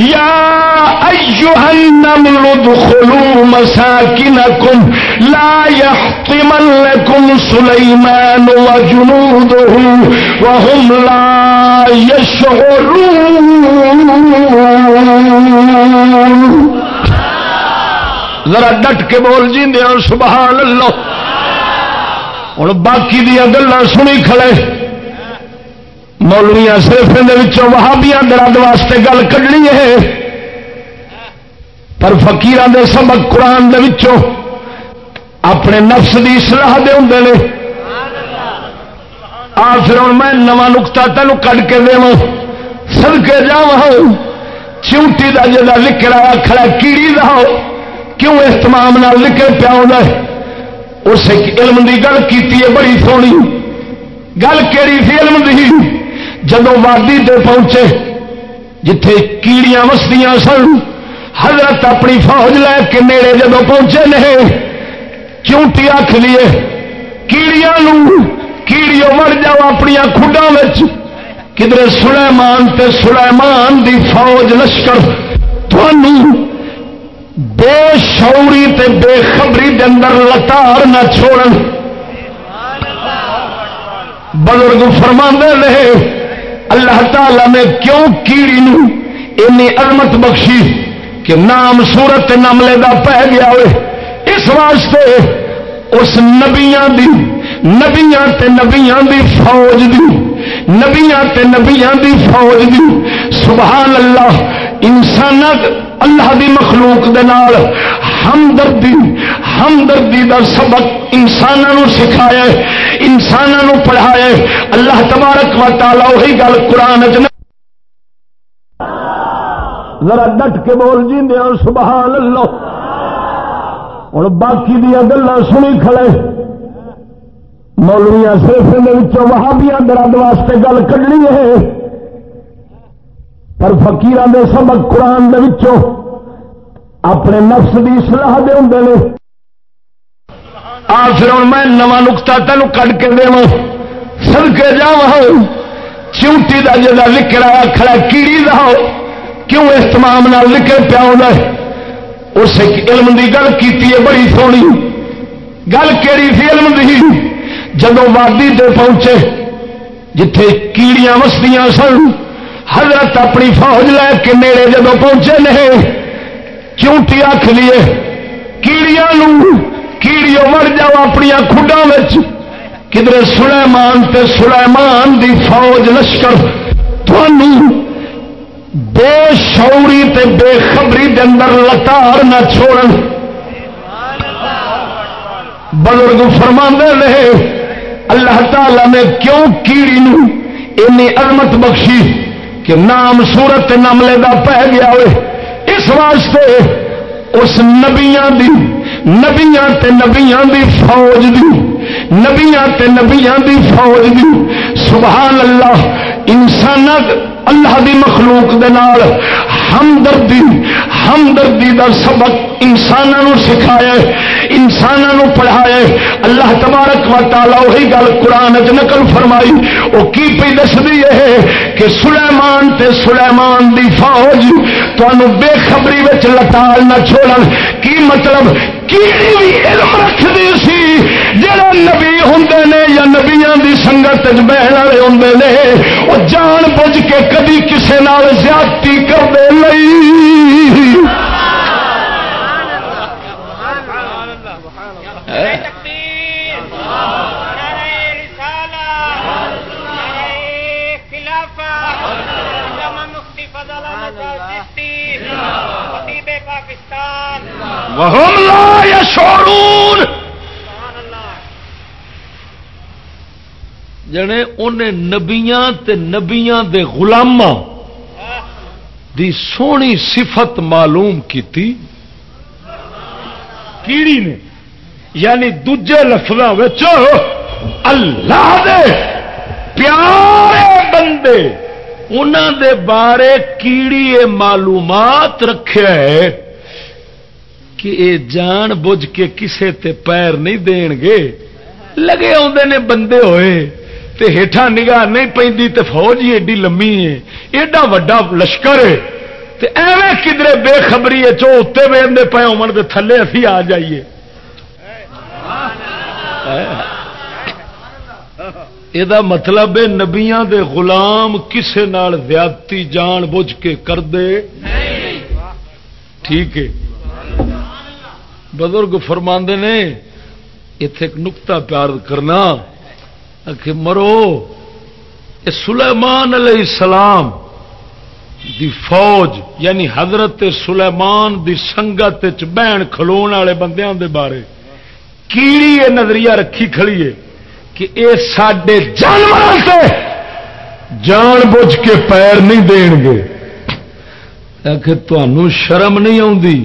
يا أيها النمل ادخلوا مساكنكم لا يحطمنكم سليمان وجنوده وهم لا يشعرون. ذرا ڈٹ کے بول جی سبحان اللہ۔ ہوں باقی دیا گلیں سنی کھڑے۔ مولویا صرف وہابیا درد واسطے گل کھڑنی ہے۔ پر فکیر دے سبق قرآن دے وچوں اپنے نفس دی سلاح دے ہوں نے۔ آ پھر ہوں میں نواں نکتا تینوں کٹ کے دے سد کے جا چونٹی کا جا لکڑا کھڑا کیڑی دا کیوں اس تمام لکڑ پیا اس علم دی گل کی بڑی سونی۔ گل کہڑی سی علم دی؟ جدو وادی تے پہنچے، جتھے کیڑیاں وسدیاں سن، حضرت اپنی فوج لے کے نیڑے جدو پہنچے نہیں چونٹی آخ لیے، کیڑیاں کیڑیوں مر جاؤ اپنی خڈا کدھر سلیمان تے سلیمان دی فوج لشکر بے شعوری تے بے خبری دے اندر لتار نہ چھوڑ بزرگ فرما رہے اللہ تعالی نے کیوں کیڑی نی عظمت بخشی کہ نام سورت نملے دا پہ گیا ہوئے؟ اس واسطے اس نبیاں دی، نبیاں تے نبیاں دی فوج دی، نبیاں تے نبیاں دی فوج دی، سبحان اللہ انسان اللہ دی مخلوق دے نال ہمدردی ہمدردی دا سبق انسانوں سکھایا انسانوں پڑھایا اللہ تبارک و تعالی وہی گل قرآن ذرا ڈٹ کے بول جی دیا سبحان اللہ ہوں باقی دیا گلا سنی کھڑے۔ مولویا صرف وہابیا درد واسطے گل کھڑنی ہے۔ پر فکیر دے سبق قرآن دے وچوں اپنے نفس کی سلاح دے ہوں آ پھر ہوں میں نوا نکتا تین کٹ کے دے سد کے جا چونٹی کا جا لکڑا کھڑا کیڑی دا کیوں اس تمام لکڑ پیا ہونا ہے؟ اس علم کی گل کی بڑی سونی۔ گل کہڑی سی علم دی؟ جدو وادی دے پہنچے، جتھے کیڑیاں وسدیاں سن حضرت اپنی فوج لے کے میرے جدو پہنچے نہیں چونٹی آخ لیے؟ کیڑیاں کیڑیوں مر جاؤ اپنی خڈا کدھر سلیمان تے سلیمان دی فوج لشکر بے شوری تے بے خبری دے اندر لتار نہ چھوڑ بزرگ فرما رہے، اللہ تعالی نے کیوں کیڑی نی عظمت بخشی؟ کہ نام سورت نملے کا پہ گیا ہوئے۔ اس واسطے اس نبیاں دی، نبیاں تے نبیاں دی فوج دی، نبیاں تے نبیاں دی فوج دی۔ سبحان اللہ انسان اللہ دی مخلوق دے نال ہمدردی ہمدردی کا سبق انسانوں سکھایا انسانوں پڑھایا اللہ تبارک و تعالی وہی گل قرآن چ نقل فرمائی۔ وہ کی پی دس دی ہے کہ سلیمان تے سلیمان دی فوج تمہوں بے خبری لٹال نہ چھوڑن۔ کی مطلب؟ کیڑی بھی علم رکھتی سی؟ جڑے نبی ہوں نے یا نبیا دی سنگت بہن والے ہوں نے وہ جان بوجھ کے کدی کسی زیادتی کرتے نہیں۔ جنے انہیں نبیاں تے نبیاں دے غلاماں دی سونی صفت معلوم کی کیڑی نے؟ یعنی دجے لفظوں اللہ دے پیارے بندے انہوں دے بارے کیڑی معلومات رکھے ہے۔ کہ اے جان بوجھ کے کسے تے پیر نہیں دین گے۔ لگے آدھے نے بندے ہوئے تے ہیٹھا نگاہ نہیں پی فوج ہی ایڈی لمبی ہے ایڈا وڈا لشکر ہے۔ تے ایویں کدرے بے خبری ہے چو اتنے وے پے امن کے تھلے اسی آ جائیے۔ یہ مطلب ہے نبیاں دے غلام کسے نال زیادتی جان بوجھ کے کر دے۔ ٹھیک ہے۔ بزرگ فرماندے نے اتے ایک نکتا پیار کرنا۔ کہ مرو سلیمان علیہ السلام دی فوج یعنی حضرت سلیمان دی سنگت بہن کھلو والے بندیاں دے بارے، کیڑی یہ نظریہ رکھی کھڑی ہے کہ اے سڈے جانور سے جان بوجھ کے پیر نہیں دین گے کہ تمہوں شرم نہیں آتی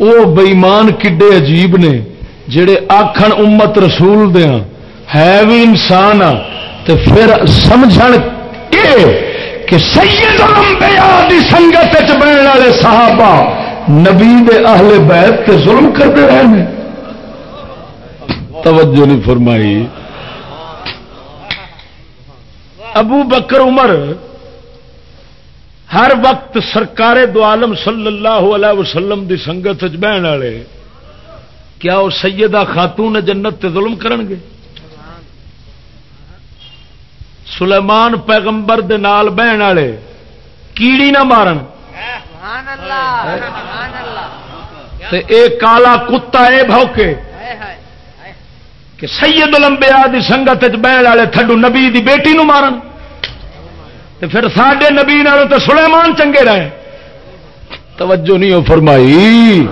وہ بئیمان کڈے عجیب نے، جڑے آخن امت رسول دیا ہے بھی انسان تو پھر سمجھ کہ سید الانبیاء دی سنگت بہن والے صحابہ نبی دے اہل بیت کے ظلم کرتے رہے ہیں توجہ نہیں فرمائی۔ ابو بکر عمر ہر وقت سرکار دو عالم صلی اللہ علیہ وسلم دی سنگت بہن والے کیا وہ سیدہ خاتون جنت تے ظلم کرن گے؟ سلیمان پیغمبر دے نال بہن والے کیڑی نہ مارن۔ تے اے کالا کتا اے بھوکے کہ سید لمبیا دی سنگت بہن والے تھڈو نبی دی بیٹی نو مارن۔ تو پھر سڈے نبی نال تو سلیمان چنگے رہے۔ توجہ نہیں ہو فرمائی۔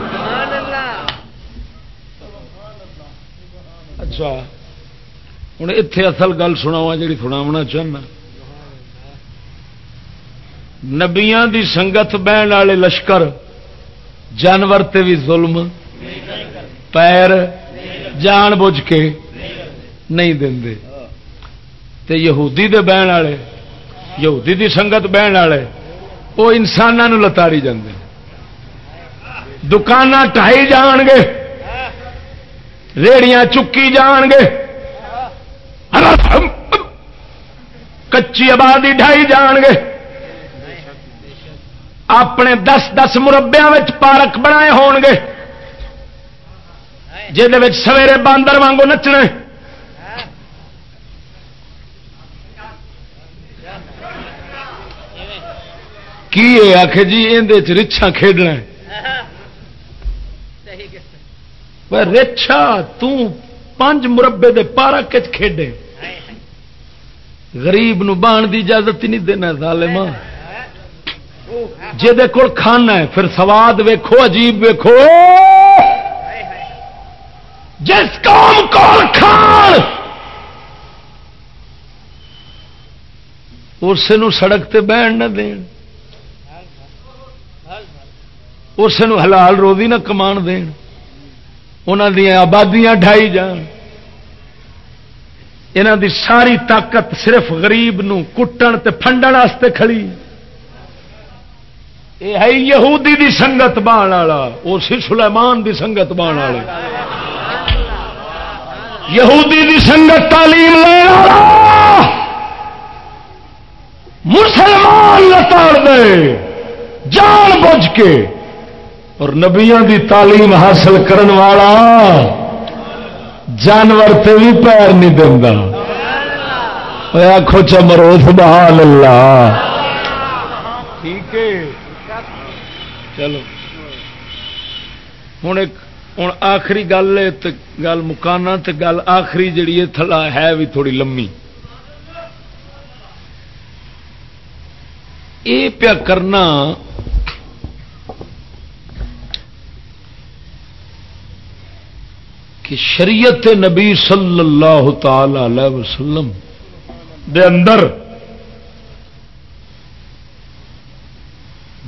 اچھا ہوں اتے اصل گل سنا جی سناونا چاہنا۔ نبیا دی سنگت بہن والے لشکر، جانور تے بھی ظلم، پیر، جان بوجھ کے نہیں دے تے یہودی دے بہن والے یہودی دی سنگت بہن والے، وہ انسانوں لتاڑی جاندے۔ دکان ٹائی جان گے، ریڑیاں چکی جان گے۔ کچی آبادی ڈھائی جان گے۔ اپنے دس دس مربیا پارک بنائے ہون گے جہد سویرے باندر وانگو نچنے۔ کی آخ جی یہ رچھا کھیڈنا رچھا تنج مربے دے پارک کھیڈے۔ غریب نو بان دی اجازت ہی نہیں دینا ظالمہ جہد کول کھانا ہے پھر سواد ویکھو عجیب ویکھو۔ جس قوم کول کھان۔ اس سڑک تے بہن نہ دین۔ اس حلال روزی نہ کمان دین۔ انہوں دیا آبادیاں ڈھائی جان۔ یہاں دی ساری طاقت صرف غریب نو کٹن تے فنڈن واسطے کھڑی۔ یہ ہے یہودی دی سنگت بان والا وہ سی سلیمان دی سنگت بان والے۔ یہودی دی سنگت تعلیم مسلمان لتاڑ دے۔ جان بوجھ کے۔ اور نبیا دی تعلیم حاصل کرن والا جانور تے بھی پیر نہیں دینا آخو چمرو سبحان اللہ ٹھیک ہے۔ چلو۔ ہوں ایک ہوں آخری گل گل مکانا تو گل آخری جڑی ہے، تھلا ہے بھی تھوڑی لمبی۔ یہ پیا کرنا کہ شریعت نبی صلی اللہ تعالی علیہ وسلم دے اندر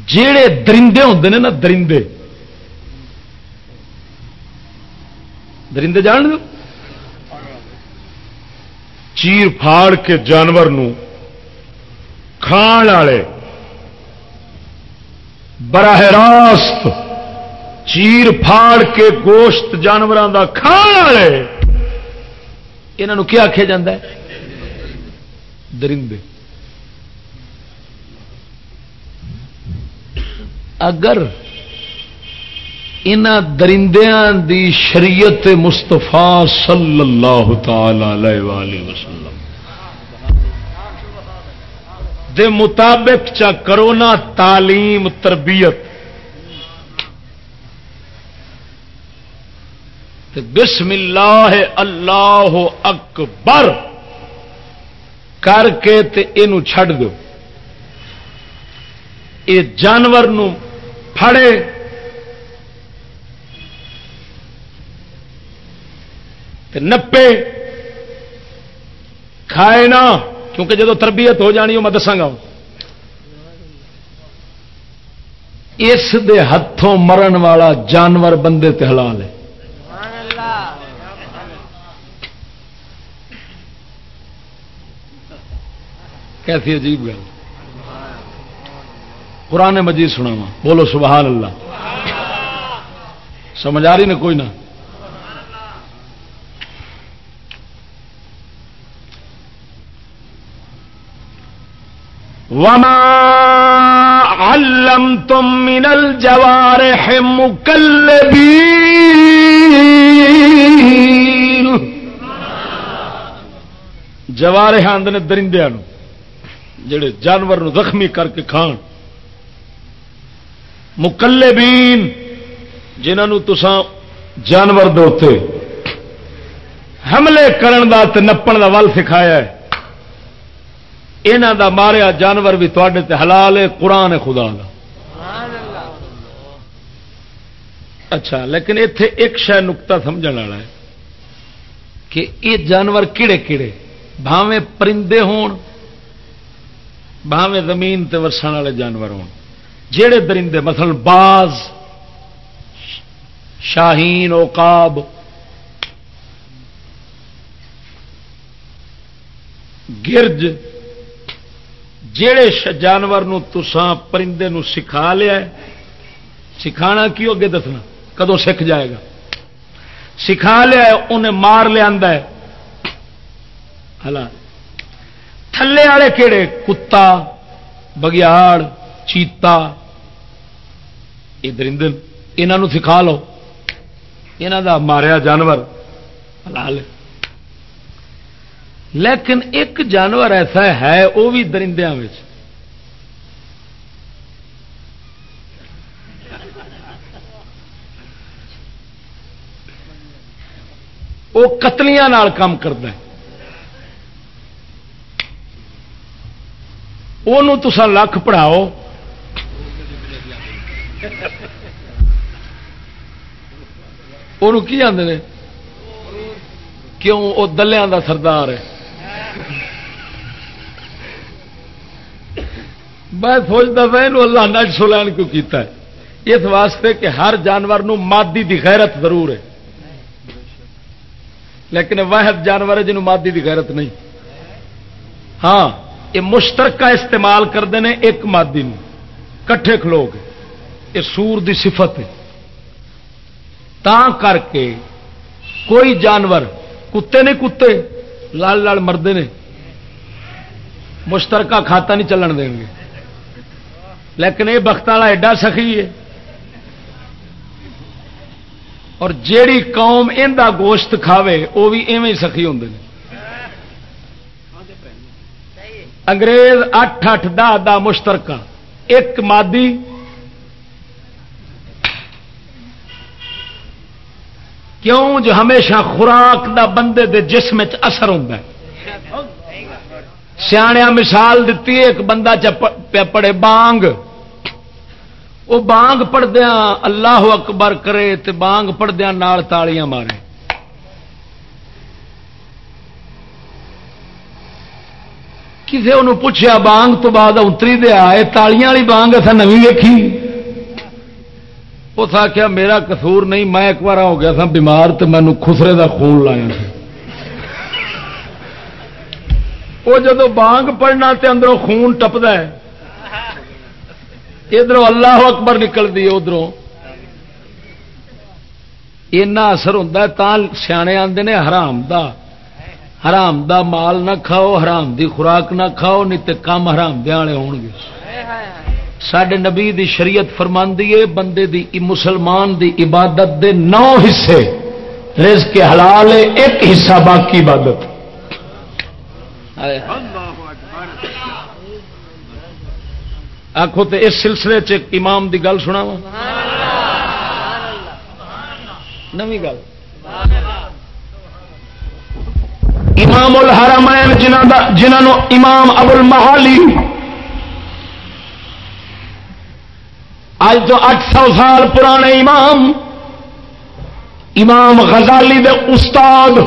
جڑے درندے ہوتے ہیں نا درندے درندے جان دو چیر پھاڑ کے جانور نو کھان والے براہ راست چیر پھاڑ کے گوشت جانوروں کا کھان والے۔ یہاں کیا آخیا جا درندے۔ اگر ان درندیاں دی شریعت مستفا صلی اللہ تعالی وسلم دے مطابق چا کرونا تعلیم تربیت بسم اللہ اللہ اکبر کر کے چھڈ دو۔ یہ جانور نو پھڑے۔ نپے۔ کھائے نہ، کیونکہ جدو تربیت ہو جانی میں دساگا اس دے ہاتھوں مرن والا جانور بندے تے حلال ہے۔ کیسی عجیب گل۔ قرآن مجید سنا بولو سبحان اللہ۔ سمجھ آ رہی نا کوئی نہ وما علمتم من الجوارح مكلبين۔ جوارح آدھے درندے جڑے جانور نو زخمی کر کے کھان۔ مکلے بین جنہوں تسان جانور دوتے حملے کرن دا تے نپن دا ول سکھایا ہے۔ یہاں دا ماریا جانور بھی تے حلال ہے، قرآن ہے خدا دا۔ اچھا لیکن اتے ایک شہ نکتا سمجھ والا ہے کہ یہ جانور کہڑے کہڑے بھاوے پرندے ہون بھاوے زمین تے ورسن والے جانور ہون۔ جہے درندے، مثلا باز، شاہین، اوقاب، گرج جہے جانور تسان پرندے نو سکھا لیا سکھانا کی اگے دسنا؟ کدو سکھ جائے گا؟ سکھا لیا انہیں مار لیا تھلے والے کہڑے کتا، بگیاڑ، چیتا۔ یہ درند یہ سکھا لو۔ یہاں دا ماریا جانور حلال لیکن ایک جانور ایسا ہے وہ بھی درندوں وہ قتلیاں کام کرتا وہ تسا لکھ پڑھاؤ کی آدھے کیوں وہ دلیا کا سردار ہے میں سوچتا تھا یہ اللہ نج سلین کیوں کیتا ہے اس واسطے کہ ہر جانور نو مادی دی غیرت ضرور ہے لیکن واحد جانور ہے جنہوں مادی دی غیرت نہیں ہاں یہ مشترکہ استعمال کرتے ہیں ایک مادی کٹھے کھلو کے یہ سور دی صفت ہے۔ تا کر کے کوئی جانور کتے نہیں کتے، لال لال مردے نے مشترکہ کھاتا نہیں چلن دیں گے۔ لیکن یہ بخت والا ایڈا سخی ہے۔ اور جیڑی قوم ان کا گوشت کھاوے وہ بھی ایویں سخی ہوں انگریز اٹھ اٹھ دہ دہ مشترکہ۔ ایک مادی۔ کیوں جو ہمیشہ خوراک دا بندے دے جسم اثر ہوتا ہے؟ سیاح مثال دیتی ایک بندہ پڑے بانگ۔ وہ بانگ پڑھدیا اللہ اکبر کرے تے بانگ پڑھدیا نال تالیاں مارے۔ کسی انہوں پوچھا بانگ تو بعد اتری دیا تالیاں والی بانگ اصا نو ویکھی۔ اس آخیا میرا قصور نہیں، میں ایک بار ہو گیا تھا بیمار تو مینو خسرے دا خون لایا۔ وہ جدو بانگ پڑھنا تے اندروں خون ٹپتا ہے ادھر اللہ اکبر نکلتی ادھر اینا اثر ہوتا ہے سیانے آتے نے حرام دا۔ حرام دا مال نہ کھاؤ، حرام دی خوراک نہ کھاؤ، نہیں تو کم حرام دیا والے گے سڈے نبی دی شریعت فرماندی ہے، بندے دی مسلمان دی عبادت دے نو حصے۔ رزق کے حلال ہے، ایک حصہ باقی عبادت۔ آخو تو اس سلسلے چ امام دی گل سنا وا نو گل۔ امام الحرمین جنہوں امام ابل محالی اج تو اٹھ سو سال پرانے امام. امام غزالی دے استاد.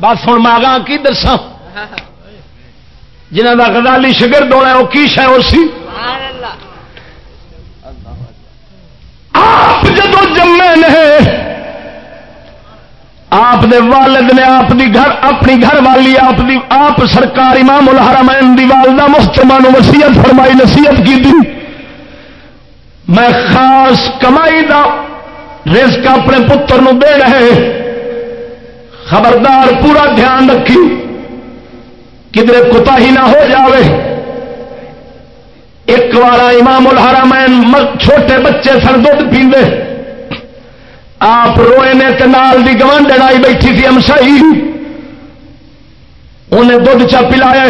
بس ہوں میں آگاہ کی دساں؟ جنہ کا گدالی شگرد ہونا وہ کی شہ سی؟ آپ جدو جمے نے آپ دے والد نے آپ دی گھر اپنی گھر والی آپ دی آپ سرکار امام الحرمین دی والدہ محتمہ وسیعت فرمائی، نصیحت کی دی۔ میں خاص کمائی دا رزق اپنے پتر نو دے رہے خبردار، پورا دھیان رکھی۔ کدھر کتا ہی نہ ہو جاوے۔ ایک بار امام الحرمین چھوٹے بچے سن دھد پیندے۔ آپ روئے نے نال دی گوان ڈڑائی بیٹھی تھی امسائی انہیں دھد چا پلایا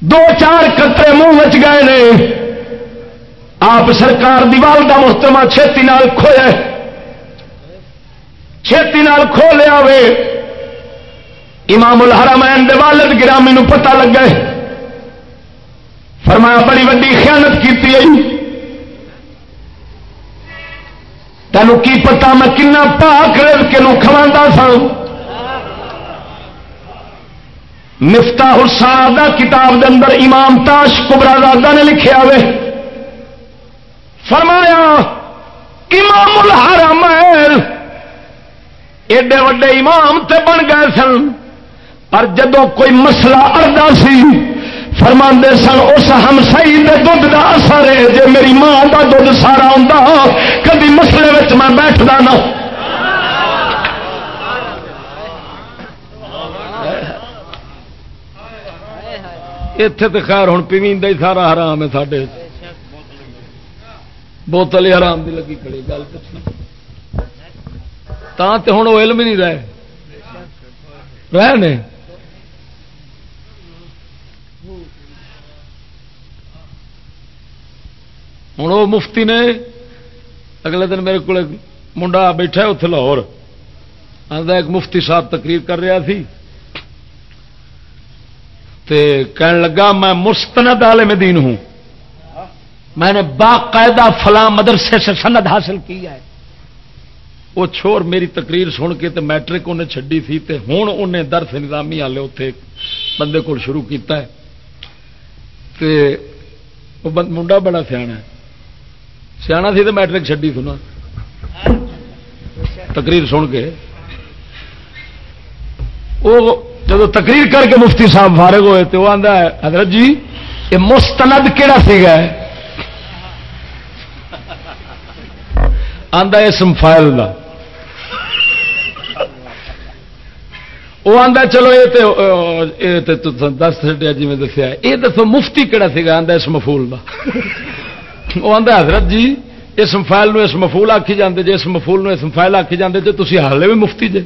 دو چار کترے منہ مچ گئے نے۔ آپ سرکار دیوال کا محتمہ چھتی نال کھویا چھتی نال کھو لیا وے۔ امام الحرمین دے والد گرامی نو پتہ لگ گئے فرمایا بڑی وڈی خیانت کی تینوں کی پتا؟ میں کنا پاک رل کے کھوا سا مفتا حسا کتاب دے اندر امام تاش کبرا دادا نے لکھا ہوئے فرمایا، امام الحرم ایڈے وڈے امام تے بن گئے سن۔ پر جدو کوئی مسئلہ اڑتا سی فرما سن، اس ہم سی دھد کا اثر ہے۔ جی میری ماں کا دھد سارا ہوں کدی مسئلے میں بیٹھتا نہ۔ اتے تو خیر ہوں پیوین ہی سارا حرام ہے سارے بوتل حرام دی لگی کھڑی، گل پوچھنا تو ہوں وہ علم ہی نہیں رہے۔ رہے ہوں وہ مفتی نے اگلے دن میرے کو منڈا بیٹھا اتنے لاہور آتا ایک مفتی صاحب تقریر کر رہا تھی تے کہنے لگا میں مستند عالم دین ہوں میں نے باقاعدہ فلاں مدرسے سے سند حاصل کی ہے وہ چھوڑ میری تقریر سن کے تے میٹرک انہیں چڈی تھی تے ہوں انہیں درس نظامی والے اتنے بندے کو شروع کیتا ہے تے وہ منڈا بڑا سیا سیا سی تو میٹرک چڈی سنا تقریر سن کے۔ وہ جب تقریر کر کے مفتی صاحب فارغ ہوئے تو وہ آتا ہے، حضرت جی یہ مستند کہڑا سی گا آدھا اسم فائل کا وہ آتا چلو یہ دس چڈیا جی میں دسیا یہ دسو مفتی کہڑا سا آدھا اس مفول کا وہ آتا حضرت جی اس فائل اس مفول آخی جاتے جی اس مفول اس فائل آخی جاتے جی تھی ہالے بھی مفتی جی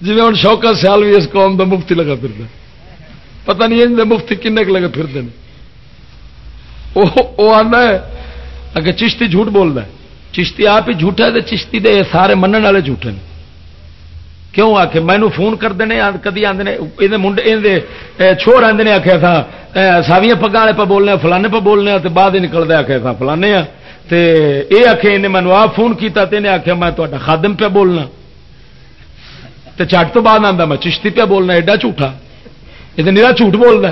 جی ہوں شوکا سیال بھی اس قوم کا مفتی لگا پھر پتہ نہیں مفتی کن لگے پھرتے ہیں وہ آنا ہے اگر چشتی جھوٹ بولتا ہے۔ چشتی آپ ہی جھوٹا ہے چشتی دے سارے منع والے جھوٹے ہیں کیوں آ کے مینو فون کرتے ہیں کدی آدھے یہ منڈے چھوڑ آدھے نے آخیا تھا ساویاں پگا والے پہ بولنے فلانے پہ بولنے تو بعد ہی نکلتا آخیا تھا، فلانے آ یہ آخے انہیں مینو آپ فون کیا آخیا میں تا خادم پہ بولنا۔ تو چٹ تو بعد آتا میں چشتی پہ بولنا، ایڈا جھوٹا۔ یہ نیرا جھوٹ بولنا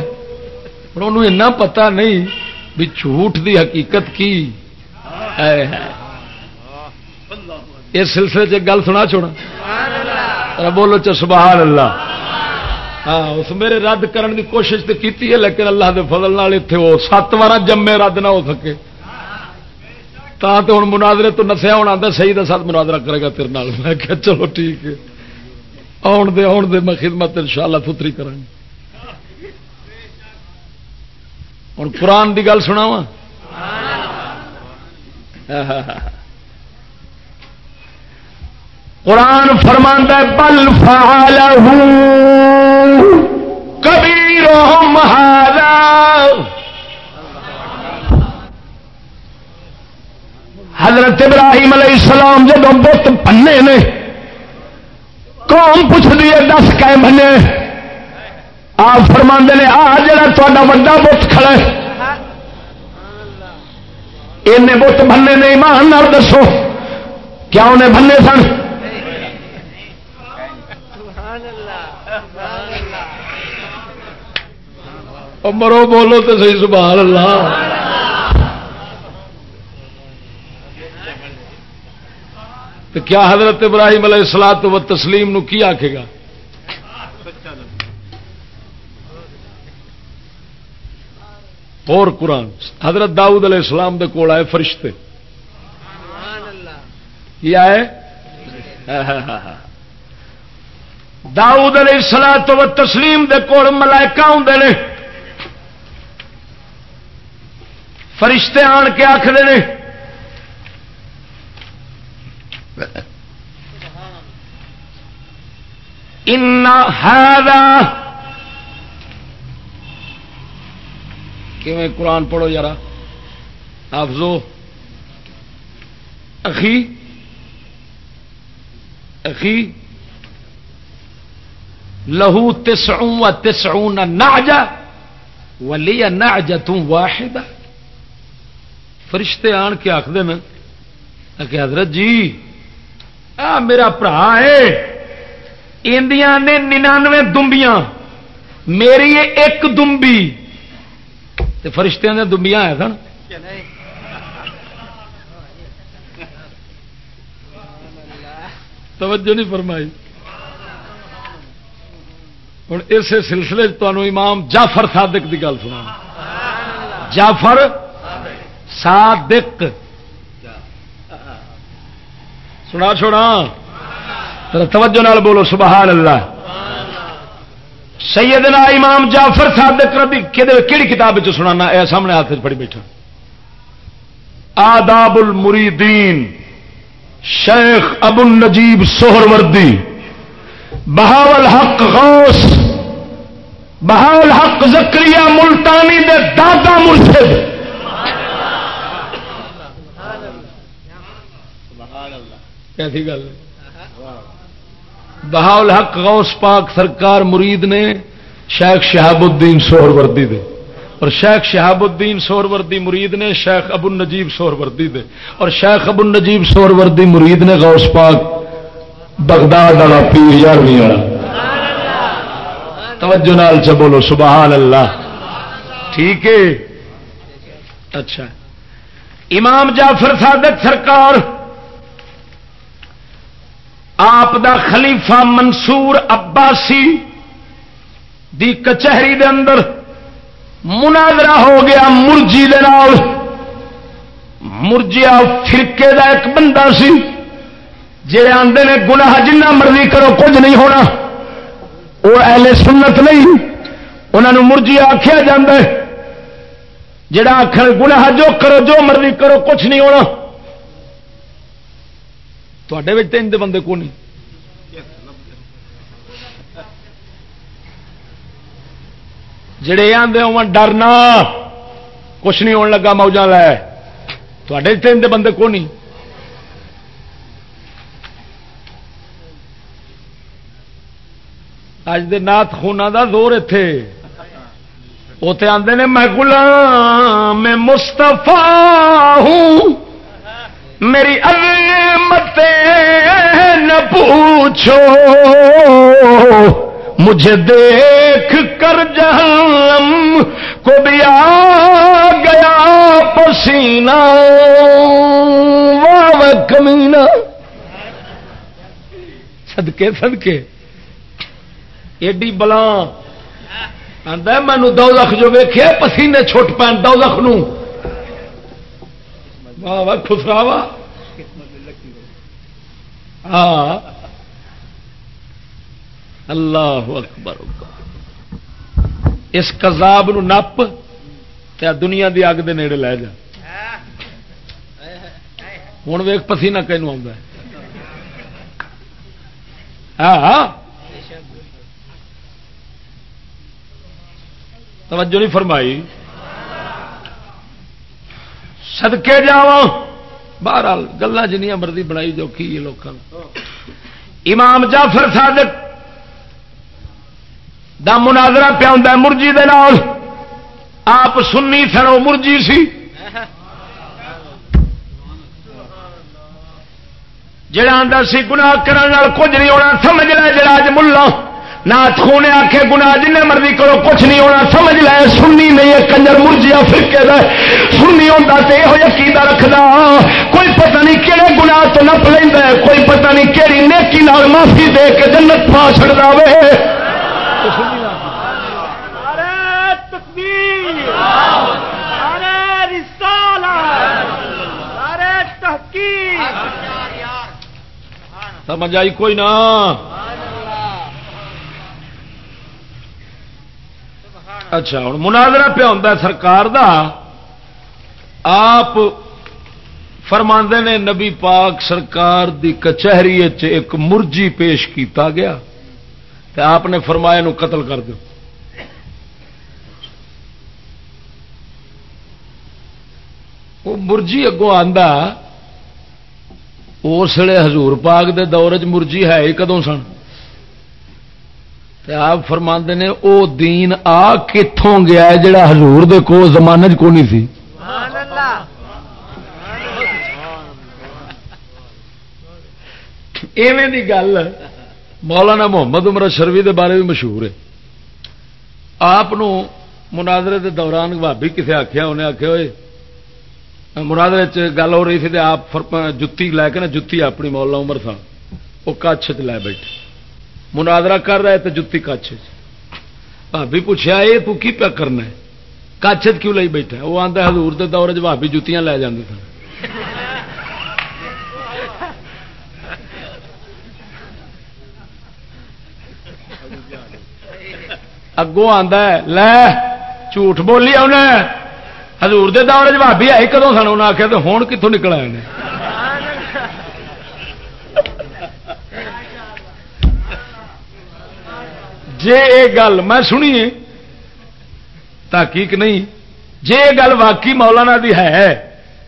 انہوں پتا نہیں بھی جھوٹ دی حقیقت کی۔ اس سلسلے چ گل سنا چھوڑا بولو چ سبحان اللہ۔ ہاں اس میرے رد کرن دی کوشش تو کی ہے، لیکن اللہ دے فضل اتنے وہ سات بار جمے رد نہ ہو سکے۔ تا تو ہوں مناظرے تو نسیا ہونا آتا صحیح کا ساتھ مناظرہ کرے گا تیرے نال۔ میں کہ چلو ٹھیک ہے۔ آن دے آن دے، میں خدمت ان شاء اللہ پتری کریں ہوں قرآن کی گل سنا وا قرآن فرمان بل فال کبھی حضرت ابراہیم علیہ السلام جب بت پنے نے، قوم پوچھتی ہے، دس کے بنے آپ فرما نے، آ جا تا وا بت کھڑا ان بت بننے نے، ایمان نال دسو کیا انہیں بننے سن؟ مرو بولو تو صحیح سبحان اللہ۔ تو کیا حضرت ابراہیم علیہ السلام و تسلیم نو کی آکھے گا؟ اور قرآن۔ حضرت داؤد علیہ السلام دے کول آئے فرشتے۔ یہ آئے؟ داؤد علیہ السلام تو تسلیم دے کول ملائکہ ہوں نے۔ فرشتے آن کے آخر نے ان قرآن پڑھو یار آفزو اخی اخی، لہو تسعون و تسعون نعجا ولی نہ جتوں واحد فرشتے آن کے آخر نا کہ حضرت جی آ میرا برا ہے اندیاں نے ننانوے دمبیاں، میری ایک دمبی۔ فرشتیاں نے دمبیاں ہے سن۔ توجہ نہیں فرمائی۔ ہوں اس سلسلے تمہیں امام جعفر صادق کی گل سنا جعفر صادق. سنا چھوڑا. توجہ نال بولو سبحان اللہ سیدنا امام جعفر صادق ربی کہڑی کتاب سنانا؟ اے سامنے ہاتھ پڑھی بیٹھا. آداب المریدین شیخ ابو النجیب سوہر وردی بہاول حق غوث، بہاول حق زکری ملتانی دے دادا مرشد کیسی گل بہاول حق غوث پاک سرکار مرید نے شیخ شہاب الدین سوہر وردی دے، اور شیخ شہاب الدین سور وردی مرید نے شیخ ابو النجیب سور وردی دے، اور شیخ ابو النجیب سور وردی مرید نے غوث پاک بغداد والا پیر یارویں والا۔ توجہ نال چ بولو، سبحان اللہ۔ ٹھیک ہے؟ اچھا۔ امام جعفر صادق سرکار آپ دا خلیفہ منصور عباسی دی کچہری دے اندر مناظرہ ہو گیا مرجی دال مرجیا فرقے دا ایک بندہ سی۔ جی آتے نے گناہ جنہ مرضی کرو کچھ نہیں ہونا۔ وہ ایلے سنت نہیں۔ انہوں مرجی آخیا جا جڑا آخر گناہ جو کرو، جو مرضی کرو، کچھ نہیں ہونا۔ تے بندے کو نہیں جڑے آدھے ہو ڈرنا کچھ نہیں ہونے لگا موجہ لے تھے بندے کو نہیں اج دے نات خونا دا زور اتے اتنے آتے نے میں غلام میں مستفا ہوں میری عظمت نہ پوچھو۔ مجھے دیکھ کر جہنم کو بھی آ گیا پسینہ۔ واہ کمینا سدکے سدکے ایڈی بلا آدھا مینو دو لکھ جو ویخیا پسینے چھٹ پین دو لکھ نو واہ واہ خسرا وا ہاں۔ اللہ اکبر اس کزاب نپ دنیا دی اگ دے نیڑے لے جا۔ ہوں ویک پسینہ کینو آ ہاں،, ہاں۔ توجہ نہیں فرمائی۔ سدکے جا بہرحال گلا جنیا مرضی بنائی جو کی لوگوں امام جعفر صادق دا مناظرہ پیا ہوں مرجی دے نال۔ آپ سنی سن وہ مرجی سی۔ جڑا آدھا سی گناہ کرنے کچھ نہیں ہونا، سمجھ لے جڑا اج ملا۔ نہ خونے آخے گنا جن مرضی کرو کچھ نہیں ہونا۔ سمجھ لے سننی نہیں ہے کنجر مرجیا فرقے کا سننی ہوتا تو یہ عقیدہ رکھدا۔ کوئی پتہ نہیں کہڑے گنا تو نپ لینا کوئی پتہ نہیں کہڑی نیکی نال معافی دے کے جنت پا چڑتا وے۔ سمجھ آئی کوئی نہ؟ اچھا ہوں، مناظرہ پہ ہوتا سرکار دا۔ آپ فرما نے نبی پاک سرکار دی کچہری ایک مرجی پیش کیتا گیا۔ آپ نے فرمایا نو قتل کر دو وہ مرجی اگوں آدھا اس لیے ہزور پاک دے دور چ مرجی ہے ہی کدوں سن؟ آپ فرما نے او دین آ کتوں گیا ہے جڑا حضور دے کو زمانے کو نہیں سی؟ ایویں دی گل مولانا محمد عمر شروی دے بارے بھی مشہور ہے۔ آپ مناظرے دے دوران بھابی کسے آخیا انہیں آخیا ہوئے مناظرے گل ہو رہی تھی آپ جتی لے کے نا، جتی اپنی مولا عمر سن وہ کچھ لے بیٹھے۔ مناظرہ کر رہے تو جتی کچھ جی۔ بھابی پوچھا یہ تو کی پیا کرنا ہے؟ کچھ کیوں لئی بیٹھا وہ آتا ہزور کے دور چ بھابی جتیاں لے جاتے سن۔ اگوں آتا ہے، لے، جھوٹ بولی انہیں۔ ہزور دور چ بھابی آئی کدو سن؟ انہیں آخیا تو ہوں کتوں نکل آئے جے یہ گل میں سنی تحقیق نہیں۔ جے یہ گل واقعی مولانا دی ہے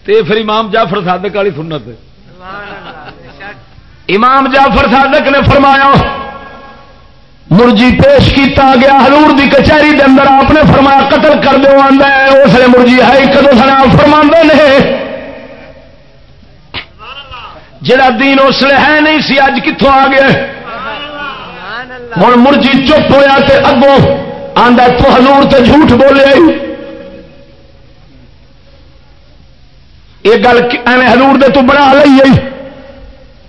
تو پھر امام جعفر صادق والی سنت۔ امام جعفر صادق نے فرمایا، مرجی پیش کیتا گیا ہلور دی کچہری دے اندر آپ نے فرمایا، قتل کر دو آدھا اس لیے مرجی ہے۔ کدو سنا فرما نے؟ جڑا دین اس لیے ہے نہیں سی، اج کتوں آ گیا؟ ہوں۔ مرجی چپ ہوا تے اگوں آدھا تو ہزور تے جھوٹ بولے یہ گل ایویں ہزور دے تو بنا لی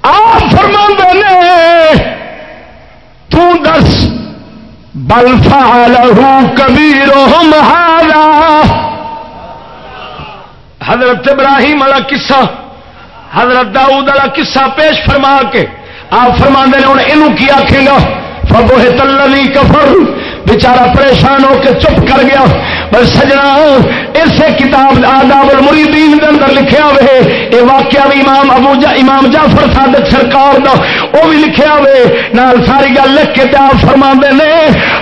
آپ فرما نے تس بل فالو کبیر حضرت ابراہیم والا قصہ، حضرت داؤد والا قصہ پیش فرما کے، آپ فرما نے، ہوں یہ آخے گا فبو تللی کفر بچارا پریشان ہو کے چپ کر گیا. بس سجنا اسے کتاب آداب المریدین دے اندر لکھیا ہوئے. یہ واقعہ بھی امام ابو جا امام جعفر صادق سرکار دا، وہ بھی لکھیا ہوئے. نال ساری گل لکھ کے آپ فرما نے.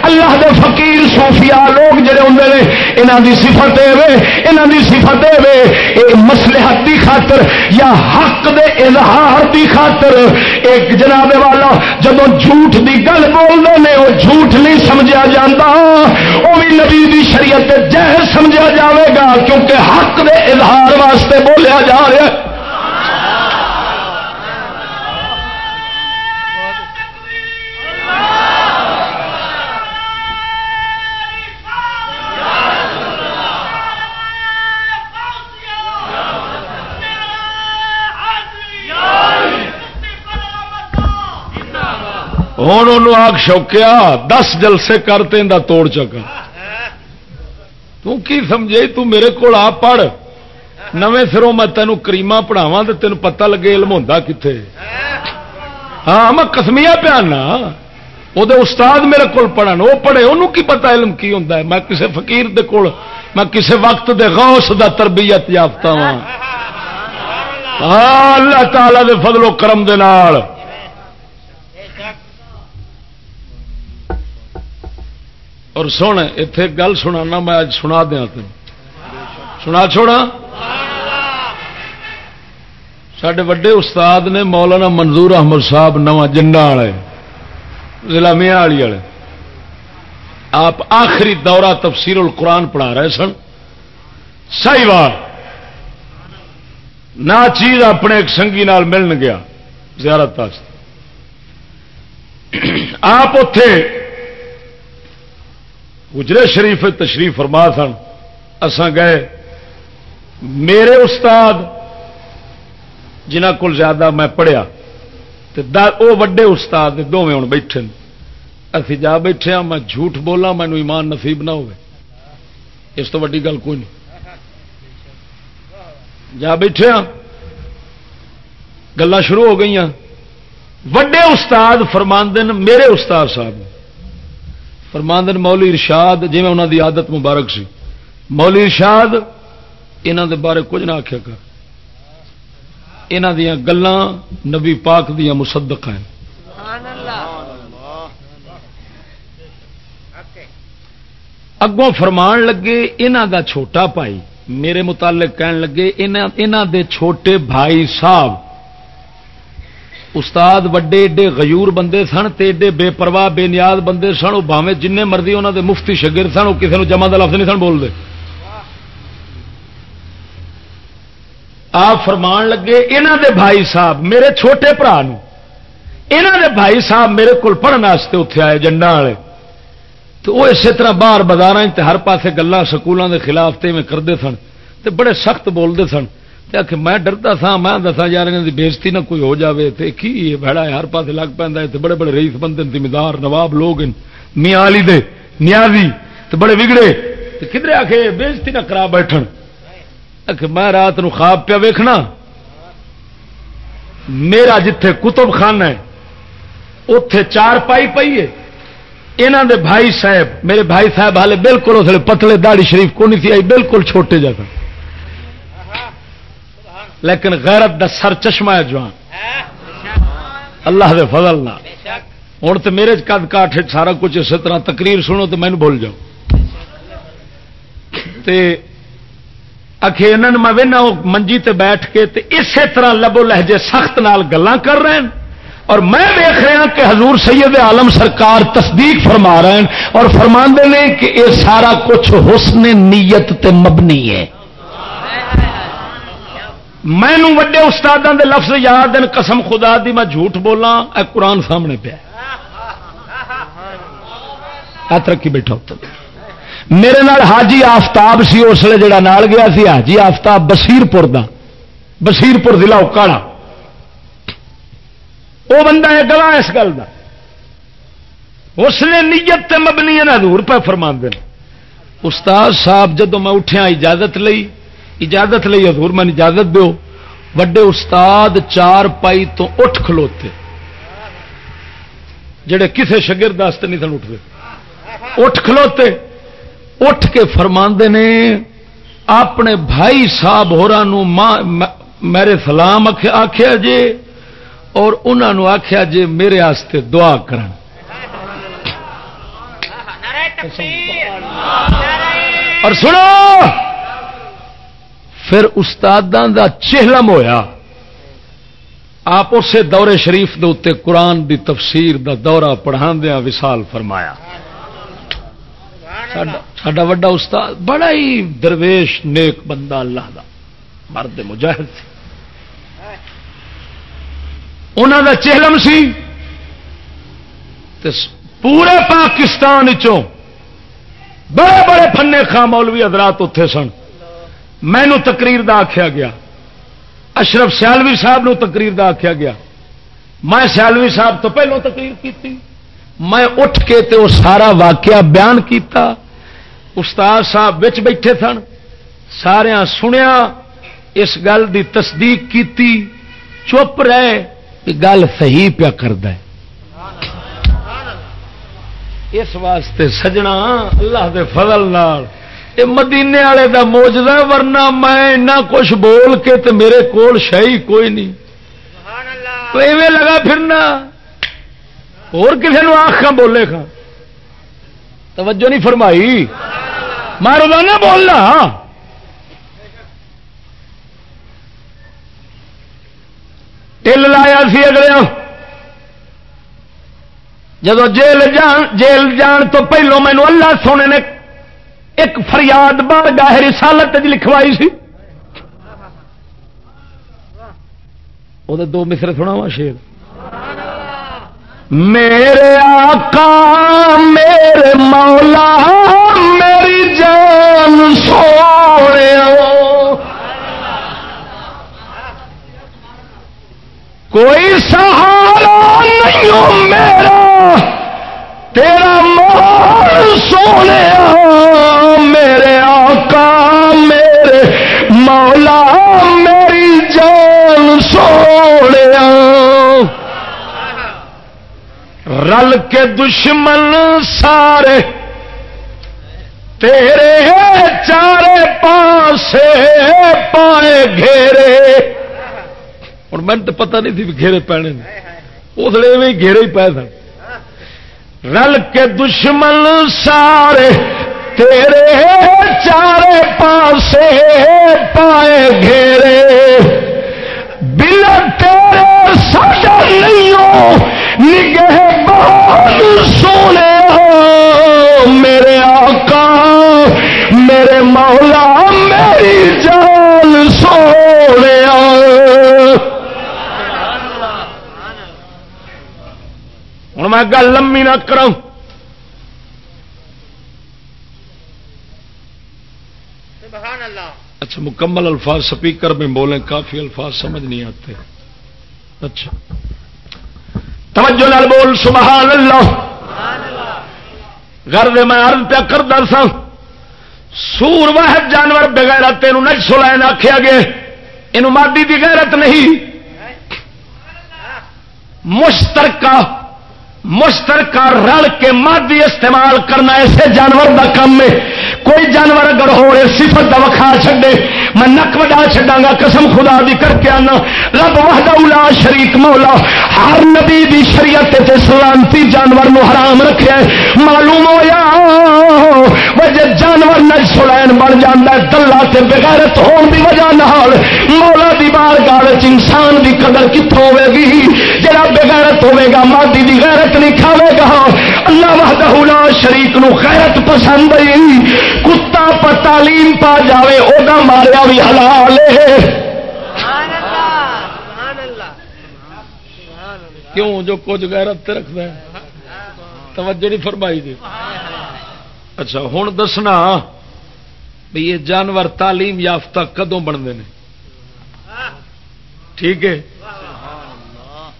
اللہ دے فقیر، صوفیاء، لوگ جڑے ہوں نے یہاں کی سفت دے یہاں کی سفت دے یہ مسلحت کی خاطر یا حق دے اظہار کی خاطر۔ ایک جناب والا جب جھوٹ کی گل بولتے ہیں وہ جھوٹ نہیں سمجھا جاتا وہ بھی نبی دی شریعت جہر سمجھا جاوے گا، کیونکہ حق دے اظہار واسطے بولیا جا رہا ہے۔ ہوں ان آگ شوکیا، دس جلسے کرتے توڑ چکا۔ کی سمجھے؟ تو میرے کو آ پڑھ۔ نویں سروں میں تینوں کریما پڑھاوا تو تین پتا لگے علم ہوتا کتنے ہاں میں کسمیا پیانا۔ وہ استاد میرے کو پڑھن وہ پڑھے انہوں کی پتا علم کی ہوتا ہے؟ میں کسی فقیر دے کول، میں کسی وقت دے غوث دا تربیت یافتہ ہاں۔ اللہ تعالی دے فضل و کرم دے نال۔ اور سن اتے گل سنا میں اج سنا دیا تین۔ سنا چھوڑا؟ سڈے وڈے استاد نے مولانا منظور احمد صاحب نواں جنڈا والے، ضلع میاں والی والے۔ آپ آخری دورہ تفسیر القرآن پڑھا رہے سن۔ سی بار نہ چیز اپنے ایک سنگھی نال ملن گیا، زیارت آپ اتے اجرے شریف تشریف فرما سن۔ اسان گئے۔ میرے استاد جنہ کو زیادہ میں پڑھیا وہ وڈے استاد دونوں ہوں بیٹھے اسی جا بیٹھے ہاں میں جھوٹ بولا مینو ایمان نصیب نہ ہوئے۔ اس تو ویڈی گل کوئی نہیں۔ جا بیٹھے ہاں گلا شروع ہو گئی وڈے استاد فرماندن میرے استاد صاحب فرماندن مولی ارشاد جی میں انہوں دی عادت مبارک سی۔ مولی ارشاد انہوں دے بارے کچھ نہ آخیا کر۔ انہوں دیا گلان نبی پاک دیا مصدق ہیں۔ اگوں فرمان لگے انہوں دا چھوٹا بھائی، میرے متعلق کہن لگے انہوں دے چھوٹے بھائی صاحب استاد وڈے ایڈے غیور بندے سن تے ایڈے بے پرواہ بے نیاد بندے سن وہ باوے جن مرضی انہوں دے مفتی شگر سن وہ کسی جمع کا لفظ نہیں سن بولتے آپ فرمان لگے یہاں دے بھائی صاحب میرے چھوٹے برا یہاں دے بھائی صاحب میرے کو پڑھنے اتنے آئے جنڈا والے تو وہ اسی طرح باہر بازار ہر پاسے گلان سکولوں کے خلاف تے میں کرتے سن تے بڑے سخت بولتے سن کہ میں ڈرتا سا میں دسا یار کی بےزتی نہ کوئی ہو جاوے تے کی بڑا ہر پاس لگ پہ بڑے بڑے رئیس بندے زمیندار نواب لوگ میاں علی دے نیازی تے بڑے بگڑے کدھر آ کے بےزتی نہ کرا بیٹھ میں رات نو خواب پیا ویکھنا میرا جتھے کتب خان ہے اتے چار پائی پی ہے یہاں دے بھائی صاحب میرے بھائی صاحب ہالے بالکل اس پتلے داڑی شریف کو نہیں تھی آئی بالکل چھوٹے جگہ لیکن غیرت دا سر چشمہ ہے جوان۔ اللہ دے فضل نہ۔ ہوں تو میرے کد کاٹ سارا کچھ اسی طرح تقریر سنو تو مینو بول جاؤ۔ اکھے میں وہنا منجی تے بیٹھ کے تے اسی طرح لبو لہجے سخت نال گلا کر رہے ہیں اور میں دیکھ رہا ہاں کہ حضور سید عالم سرکار تصدیق فرما رہے ہیں اور فرما نے کہ یہ سارا کچھ حسن نیت تے مبنی ہے۔ میں وڈے استادوں دے لفظ یاد دن قسم خدا دی میں جھوٹ بولا اے قرآن سامنے پیا ترقی بیٹھا میرے نال حاجی آفتاب سی، اس لیے جڑا نال گیا سی، حاجی آفتاب بسیر پور دا بسیر پور ضلع اکاڑا۔ وہ بندہ ہے گلا اس گل کا اس نے نیت تے مبنی ہے دور پہ فرما دین استاد صاحب جدو میں اٹھیا اجازت لئی اجازت لئی حضور میں اجازت دو وڈے استاد چار پائی تو اٹھ کھلوتے۔ جڑے کسے شگرد نہیں سن اٹھتے۔ اٹھ کھلوتے اٹھ کے فرما نے اپنے بھائی صاحب ہورا میرے سلام آخیا جے اور انہوں آخیا جے میرے آستے دعا کرن۔ اور سنو! پھر استادوں دا چہلم ہویا آپ اسے دورے شریف دے اتنے قرآن دی تفسیر دا دورہ پڑھا دیا وسال فرمایا سڈا وا استاد بڑا ہی درویش نیک بندہ اللہ دا۔ مرد مجاہد سی۔ انہوں دا چہلم سی۔ پورے پاکستان چوں بڑے بڑے فنے خاں مولوی حضرات اتے سن۔ مینو تقریر دا آخیا گیا۔ اشرف سیالوی صاحب نو تقریر دا آخیا گیا۔ میں سیالوی صاحب تو پہلو تقریر کی میں اٹھ کے تے وہ سارا واقعہ بیان کیتا۔ استاد صاحب بچ بیٹھے سن۔ سارا سنیا۔ اس گل دی تصدیق کی چپ رہے۔ گل صحیح پیا کرد اس واسطے سجنا اللہ دے فضل نال۔ مدینے والے کا موجدہ ورنہ میں کچھ بول کے تے میرے کول شاہی کوئی نہیں۔ تو ایویں لگا پھرنا۔ اور کسی آخ بولے کھا۔ توجہ نہیں فرمائی۔ میں روزانہ بولنا ٹل ہاں۔ لایا سی اگلے۔ جب جیل جان جیل جان تو پہلو مینو اللہ سونے نے ایک فریاد بار گاہ رسالت لکھوائی سی۔ وہ دو مصر سنا وا شیر۔ میرے آقا، میرے مولا، میری جان سونے کوئی سہارا نہیں میرا۔ تیرا مال سونے میرے آقا، میرے مولا، میری جان سونے رل کے دشمن سارے، تیرے چارے پاسے پائے گھیرے۔ اور میں تو پتہ نہیں تھی گھیرے پینے اس لیے بھی گھیرے ہی پائے سن۔ رل کے دشمن سارے تیرے چارے پاسے پائے گھیرے۔ بل تیرے سجا نہیں ہو نگہ بہت سونے ہو۔ میرے آقا، میرے مولا، میری میں گل لمبی نہ کروں اچھا مکمل الفاظ سپیکر میں بولیں کافی الفاظ سمجھ نہیں آتے۔ اچھا۔ توجہ نال بول سبحان اللہ۔ گھر دے میں عرض پیا کر سا سور واحد جانور بغیر تین نج سلائن آخیا گیا۔ یہ مادی کی غیرت نہیں۔ مشترکہ مشترکہ رل کے مادی استعمال کرنا ایسے جانور کا کام ہے۔ کوئی جانور اگر ہو رہے سفت کا وکھا چڈے میں نک وڈا چڈا گا قسم خدا دی کر کے آنا۔ رب وحدہ الا شریک مولا، ہر نبی دی شریعت تے سلامتی جانور نو حرام رکھے معلوم ہوا وجہ جانور نہ سلین بن جانا دلہ تے بغیرت ہون دی وجہ نال۔ مولا دی بار گال انسان دی قدر کتوں ہوے گی؟ جڑا بغیرت ہوے گا، مادی دی غیرت نہیں کھاوے گا۔ اللہ وحدہ الا شریک نو غیرت پسند ہے۔ کتا پر تعلیم پا جائے وہ ماریا بھی حلال ہے۔ کیوں؟ جو کچھ غیرت رکھتا ہے۔ توجہ نہیں فرمائی دی۔ اچھا ہوں دسنا بھی یہ جانور تعلیم یافتہ کدوں بنتے ہیں؟ ٹھیک ہے۔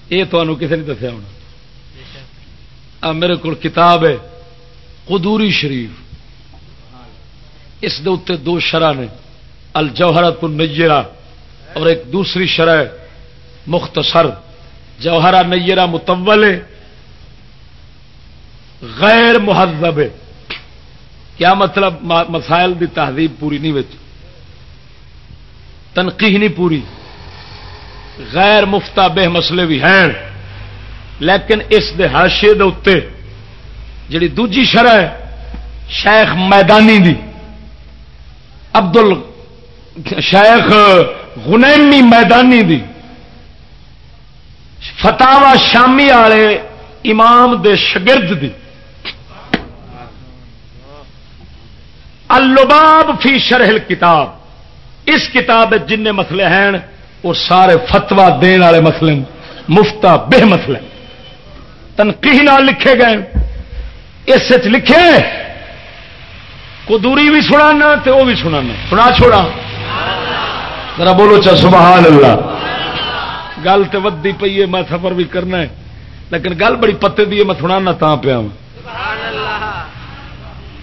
یہ تمہوں کسی نے دسیا ہونا۔ میرے کو کتاب ہے، قدوری شریف۔ اس دے اتنے دو شرح نے الجوہرت النیرہ اور ایک دوسری شرح مختصر۔ جوہرا نیرا متول غیر مہذب کیا مطلب؟ مسائل دی تہذیب پوری نہیں بچ تنقید نہیں پوری۔ غیر مفتا بے مسئلے بھی ہیں۔ لیکن اس دہاشے دے جڑی دوجی شرح ہے، شیخ میدانی دی۔ ابدل شیخ غنیمی میدانی دی۔ فتاوا شامی والے امام دے شگرد دی۔ الباب فی شرح کتاب اس کتاب جن مسئلے ہیں، وہ سارے فتوا دین والے مسئلے مفتا بے مسئلے تنقید لکھے گئے۔ اس لکھے قدوری بھی سنانا تو وہ بھی سنانا۔ سنا چھوڑا۔ ذرا بولو چا سبحان اللہ گل تو ودی پی ہے، میں سفر بھی کرنا ہے۔ لیکن گل بڑی پتے دی میں سنا تا پیا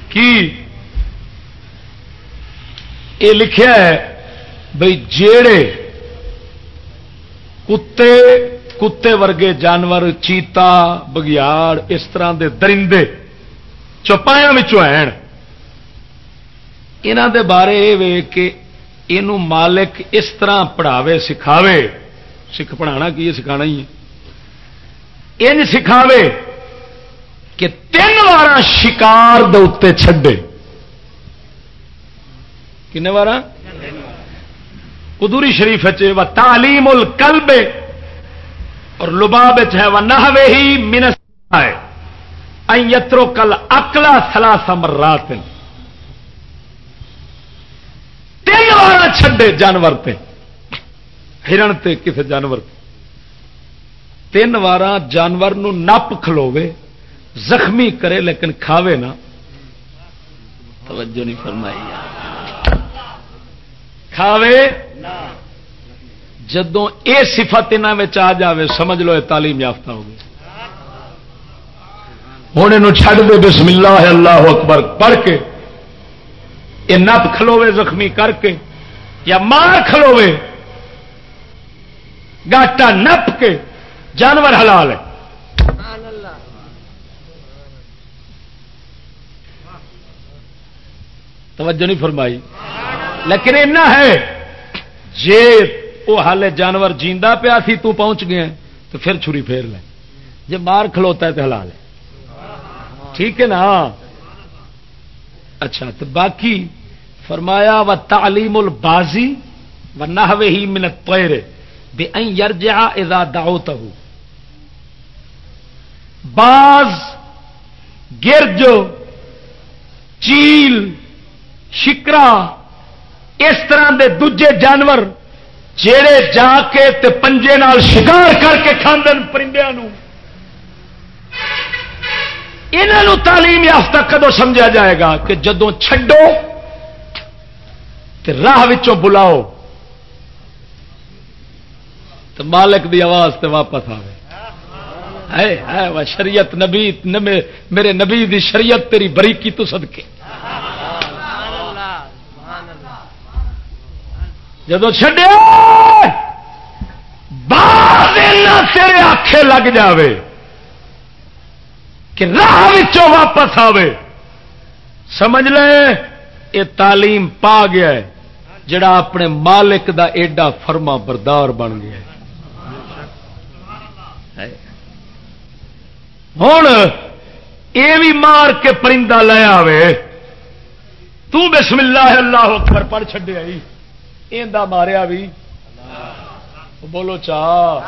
کی؟ یہ لکھا ہے بھائی جیڑے کتے کتے ورگے جانور، چیتا، بگیاڑ، اس طرح دے درندے۔ چوپایا ہیں۔ یہاں دے بارے یہ کہ یہ مالک اس طرح پڑھاوے، سکھاوے۔ سکھ پڑھانا کی سکھانا ہی ہے۔ ان سکھاوے کہ تین وار شکار دے چھڈے۔ کن بار قدوری شریف و تعلیم القلب اور لباب ہے وہ نہ ہی منس یترو کل اکلا سلا سمرات تین بار چھڈے جانور تے. ہرن تے کسے جانور تے. تین وار جانور نو نپ کھلوے زخمی کرے لیکن کھاوے نا. توجہ نہیں فرمائی کھاوے؟ جدوں اے صفت ان آ جاوے، سمجھ لو یہ تعلیم یافتہ ہوگی ہوں یہ چھڈ دے بسم اللہ اللہ اکبر، پڑھ کے۔ یہ نپ کھلوے زخمی کر کے، یا مار کھلوے گاٹا نپ کے، جانور حلال ہے۔ توجہ نہیں فرمائی۔ لیکن اینا ہے۔ جی وہ حال جانور جیندا پیا سی، تو پہنچ گیا تو پھر چھری پھیر لے۔ جی مار کھلوتا ہے تو حلال ہے ٹھیک ہے نا؟ اچھا تو باقی فرمایا، و تعلیم البازی و نہ ہی منت پیرے بے یرجا ادا داؤ باز، گرج، چیل، شکرا، اس طرح دے دجے جانور جڑے جا کے تے پنجے نال شکار کر کے کھاندن پرندے انہوں تعلیم یافتہ کدو سمجھا جائے گا کہ جدو چھڈو تو راہ بلاؤ تو مالک دی آواز تے واپس آئے شریعت نبی میرے نبی دی شریعت تیری بریکی تو صدقے۔ جدو چڈیا تیرے آخے لگ جاوے کہ راہ واپس آوے۔ سمجھ لے، یہ تعلیم پا گیا ہے، جڑا اپنے مالک دا ایڈا فرما بردار بن گیا ہوں یہ بھی مار کے پرندہ لے آوے۔ تو بسم اللہ اللہ اکبر پڑھ چڈیا ماریا بھی بولو چاہ۔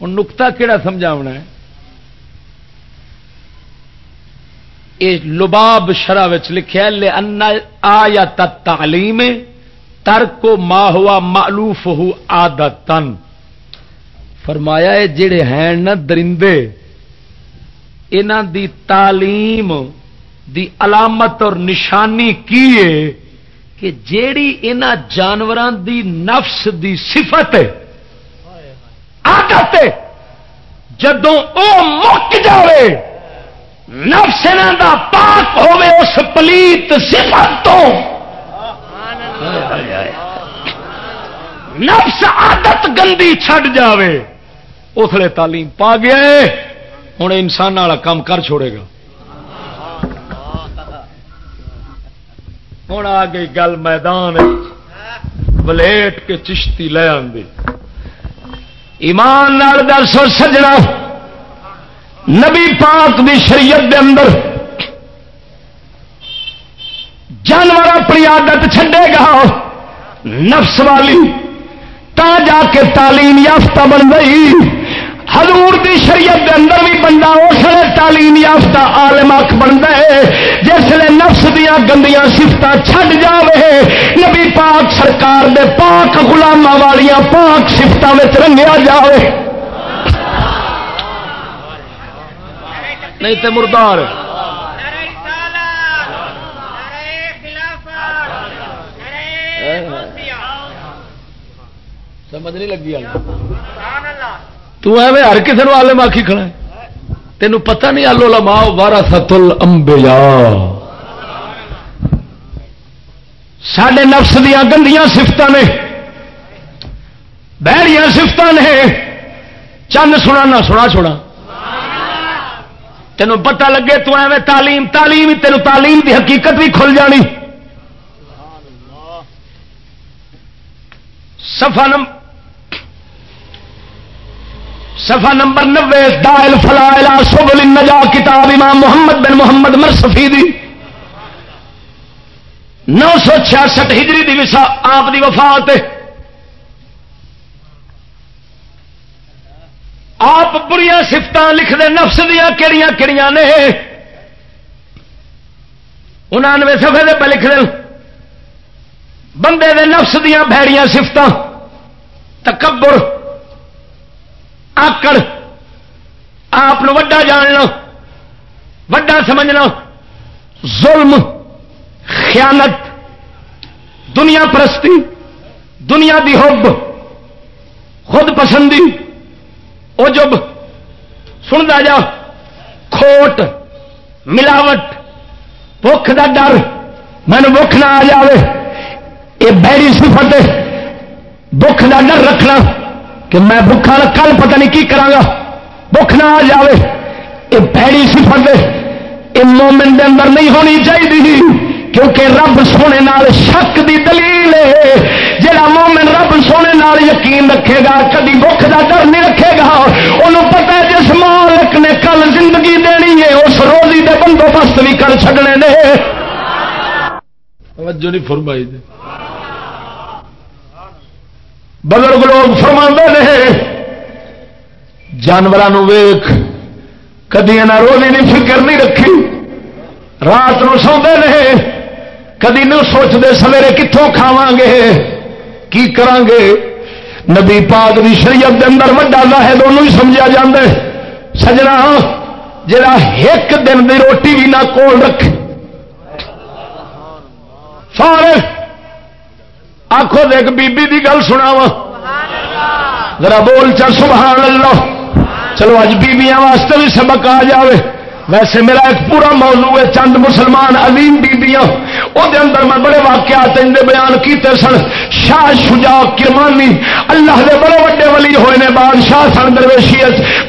نکتا کہڑا سمجھاونا ہے؟ یہ لباب شرح لکھا لے آیا تعلیم ترک ما ہوا معلوف ہو آدت فرمایا ہے جڑے ہیں نا درندے انہ دی تعلیم دی علامت اور نشانی کی ہے کہ جیڑی ان جانوروں دی نفس دی صفت آدت جدو او مک جائے نفس دا پاک ہوے اس پلیت صفت تو۔ نفس عادت گندی چھڈ جاوے، اس لیے تعلیم پا گیا ہوں انسان والا کام کر چھوڑے گا۔ ہوں آ گئی گل میدان بلیٹ کے چشتی لے آئی ایمان سو سجنا۔ نبی پاک دی شریعت دے اندر جانور اپنی عادت چھڈے گا۔ نفس والی تا جا کے تعلیم یافتہ بن گئی۔ حضور دی شریعت دے اندر بھی بندہ اس لیے تعلیم یافتہ عالم اک بنتا ہے جس لیے نفس دیا گندیاں سفت چھڈ جاوے۔ نبی پاک سرکار دے پاک گلاما والیا پاک سفتوں میں رنگیا جاوے۔ نہیں تے مردار۔ سمجھ نہیں لگی۔ تو ایویں ہر کسی عالم آخی کھڑا ہے تینوں پتہ نہیں آلو لما وارا ستل امبیا سڈے نفس دیا گندیاں سفت نے بہڑیاں سفت نے چند سنا نہ سنا چھوڑا تینوں پتہ لگے تو ایویں تعلیم تعلیم تینوں تعلیم دی حقیقت بھی کھل جانی سفا نمبر سفا نمبر نبے دائل فلا سبل النجا، کتاب امام محمد بن محمد مرسفی دی۔ نو سو چھیاسٹھ ہجری دی وسا آپ دی وفات آپ بری سفت لکھ دے نفس دیا کہڑی کہڑی نے۔ انانوے سفے دے پہ لکھ دیں بندے دے نفس دیا بھڑیاں سفت تکبر۔ آکڑ۔ آپ وڈا جاننا، وڈا سمجھنا۔ ظلم، خیانت، دنیا پرستی، دنیا دی حب، خود پسندی اجب سنتا جا، کھوٹ، ملاوٹ بخ کا ڈر۔ مینو بخ نہ آ جائے یہ بہری سفت بخ کا ڈر رکھنا۔ کہ میں بکھا کل پتہ نہیں کی کرا بخ نہ آ جائے یہ پیڑی سفر دے۔ یہ مومن دے اندر نہیں ہونی چاہیے کیونکہ رب سونے نال شک دی دلیل ہے۔ جہاں مومن رب سونے نال یقین رکھے گا، کدی بخ کا ڈر نہیں رکھے گا۔ انہوں پتا جس مالک نے کل زندگی دینی ہے، اس روزی دے بندوبست بھی کر چڑنے نے فرمائی دے۔ بزرگ لوگ فرما نے جانوروں ویخ کدی روزی کی فکر نہیں رکھی۔ رات نو سوندے رہے کدی نہیں سوچتے سویرے کتوں کھاوا گے، کی کران گے؟ نبی پاک دی شریعت دے اندر وڈا لاہد انہوں ہی سمجھا جا سجنا، جڑا ایک دن دی روٹی بھی نہ کول رکھ۔ فارغ۔ آخو دیکھ بی بی دی گل سنا وا ذرا بول چل سبحان اللہ چلو اج بیبیاں واسطے بھی سبق آ جائے ویسے میرا ایک پورا موضوع ہے، چند مسلمان عظیم بیبیاں وہ اندر میں بڑے واقعات ان بیان کیتے سن۔ شاہ شجاع کرمانی اللہ دے بڑے وڈے ولی ہوئے نے، بادشاہ سن درویشی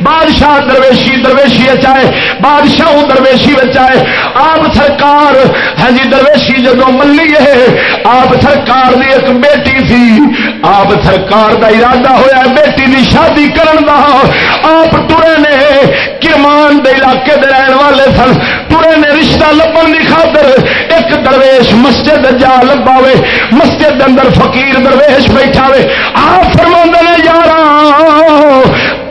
بادشاہ درویشی درویشی آئے۔ بادشاہ درویشی آئے۔ آپ سرکار ہاں جی درویشی جدو ملی ہے، آپ سرکار دی ایک بیٹی تھی۔ آپ سرکار دا ارادہ ہویا بیٹی دی شادی کرن دا۔ آپ ٹرے نے کرمان دے علاقے دے رہن والے سن۔ ٹرے نے رشتہ لبن کی خاطر ایک درویش درویش مسجد جا لبا مسجد اندر فقیر درویش بیٹھا وے آپ فرما نے یار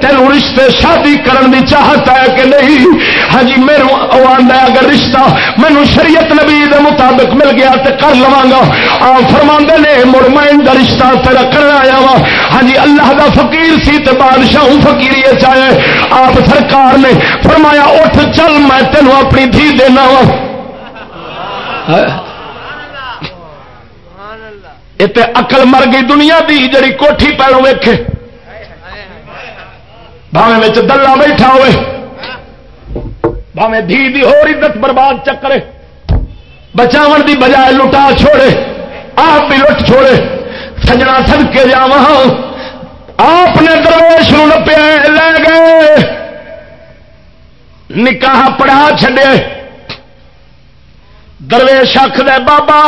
تینوں رشتے شادی کرن دی چاہت ہے کہ نہیں؟ ہاں جی، میرے آدھا اگر رشتہ مینو شریعت نبی دے مطابق مل گیا تو کر لوا گا آپ فرما نے، مڑ میں رشتہ تیرا کرنا آیا وا۔ ہاں جی، اللہ دا فقیر سی تو بادشاہ فکیری چاہے آپ سرکار نے فرمایا، اٹھ چل، میں تینوں اپنی دھی دینا وا۔ ہاں۔ اتنے اقل مر گئی دنیا دی جڑی کوٹھی پیروں ویکھے۔ بھاوے دلہ بیٹھا ہوئے۔ بھاوے دھی دی ہو عزت برباد چکرے۔ بچاو دی بجائے لٹا چھوڑے۔ آپ بھی لٹ چھوڑے۔ سجنا سد کے جا آپ نے درویش نپیا لے گئے۔ نکاح پڑھا چڈے درویش آخ دے بابا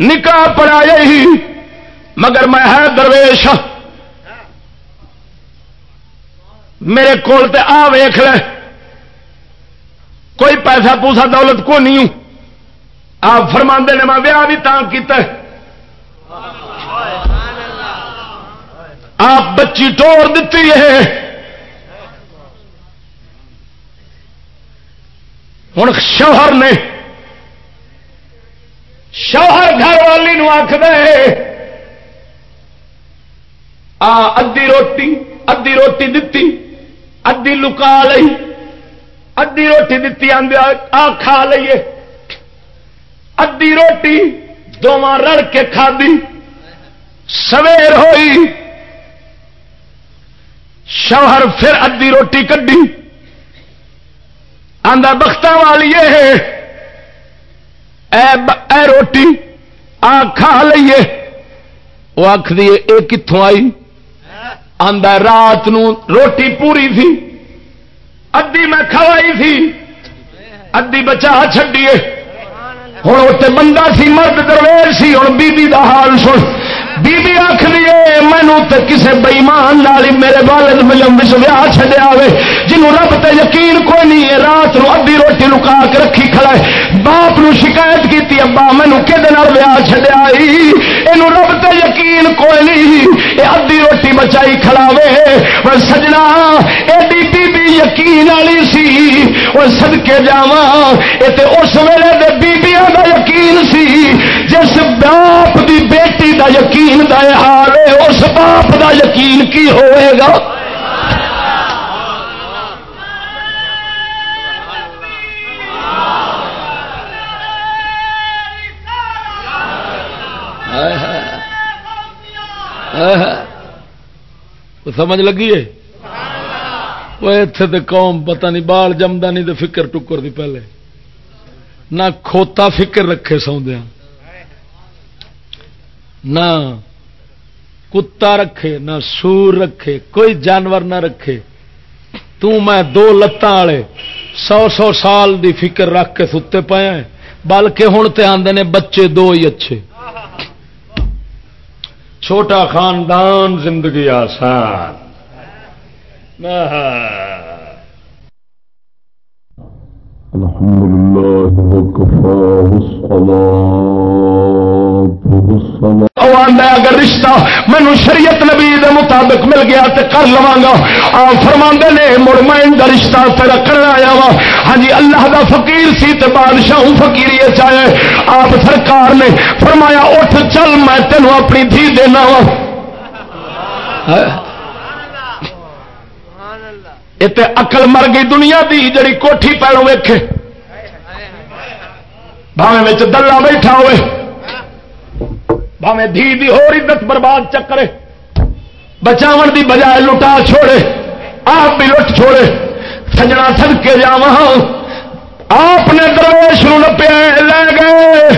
نکاح پڑھا ہی، مگر میں ہے درویش۔ میرے کول تے آ ویخ لے۔ کوئی پیسہ پوسا دولت کو نہیں۔ ہوں آپ فرما نے میں ویاہ بھی کیتا ہے۔ آپ بچی ٹور دیتی ہے۔ ہوں شوہر نے شوہر گھر والی نو آخ دے آ ادی روٹی ادی روٹی دتی ادی لکا لی ادی روٹی دتی آ کھا لیے ادی روٹی دونوں رڑ کے کھدی سویر ہوئی۔ شوہر پھر ادی روٹی کڈی۔ آدھا بخت والی اے روٹی، آ کھا لیے وہ آخری یہ کتوں آئی؟ آدھا رات نو روٹی پوری تھی ادی میں کھوائی تھی ادی بچا چڈیے ہوں اتنے بندہ سی، مرد درویش سی ہوں بی دا حال سن۔ بی بی آخری مینو تو کسی بئیمان لالی میرے والد ملم ویا چڈیا ہوے جنوں رب تے یقین کوئی نہیں ہے، رات نو ادی روٹی لکا کے رکھی کھڑا ہے۔ باپ نو شکایت کی ابا مینو کہ ویا چڈیا یہ رب تے یقین کوئی نہیں یہ ادی روٹی بچائی کھلاوے کھڑاوے سجنا ایڈی بی بی یقین والی سی۔ وہ سدکے جا یہ اس ویلے دے بیبیاں دا یقین سی۔ جس باپ دی بیٹی دا یقین دا حال ہے، اس باپ دا یقین کی ہوئے گا؟ سمجھ لگی ہے؟ وہ اتے تو قوم پتہ نہیں، بال جمدا نہیں تو فکر ٹکر دی پہلے۔ نہ کھوتا فکر رکھے سوندیا نہ کتا رکھے، نہ سور رکھے، کوئی جانور نہ رکھے۔ تو میں دو لتان والے سو سو سال دی فکر رکھ کے ستے پایا بلکہ ہوں تو آدھے نے بچے دو ہی اچھے۔ چھوٹا خاندان زندگی آسان۔ الحمد لله وكفى والصلاة اگر رشتہ مینو شریعت نبی دے مطابق مل گیا تو کر لوا گا آپ فرما نے مڑ میں رشتہ تیرا کرنا آیا وا۔ ہاں جی اللہ دا فقیر سی تے بادشاہ فقیری چاہے۔ آپ سرکار نے فرمایا اٹھ چل میں تینوں اپنی دھی دینا وا۔ یہ اقل مر گئی دنیا دی جڑی کوٹھی پہلو ویکھے۔ بھاوے دلہ بیٹھا ہوئے۔ بھاوے دھی دی ہو عزت برباد چکرے بچاو دی بجائے لٹا چھوڑے۔ آپ بھی لٹ چھوڑے۔ سجنا سد کے جا آپ نے درویش نپیا لے گئے۔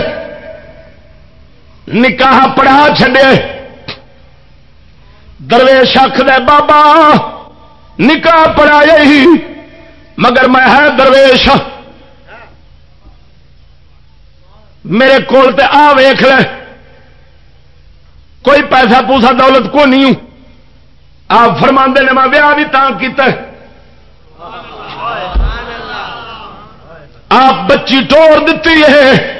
نکاح پڑھا چڈے درویش آخ دے بابا نکاح پڑھایا ہی، مگر میں ہے درویش۔ میرے کول تے آ ویخ لے۔ کوئی پیسہ پوسا دولت کو نہیں۔ ہوں آپ فرما نے میں ویاہ بھی تاں کیتا ہے۔ آپ بچی ٹور دیتی ہے۔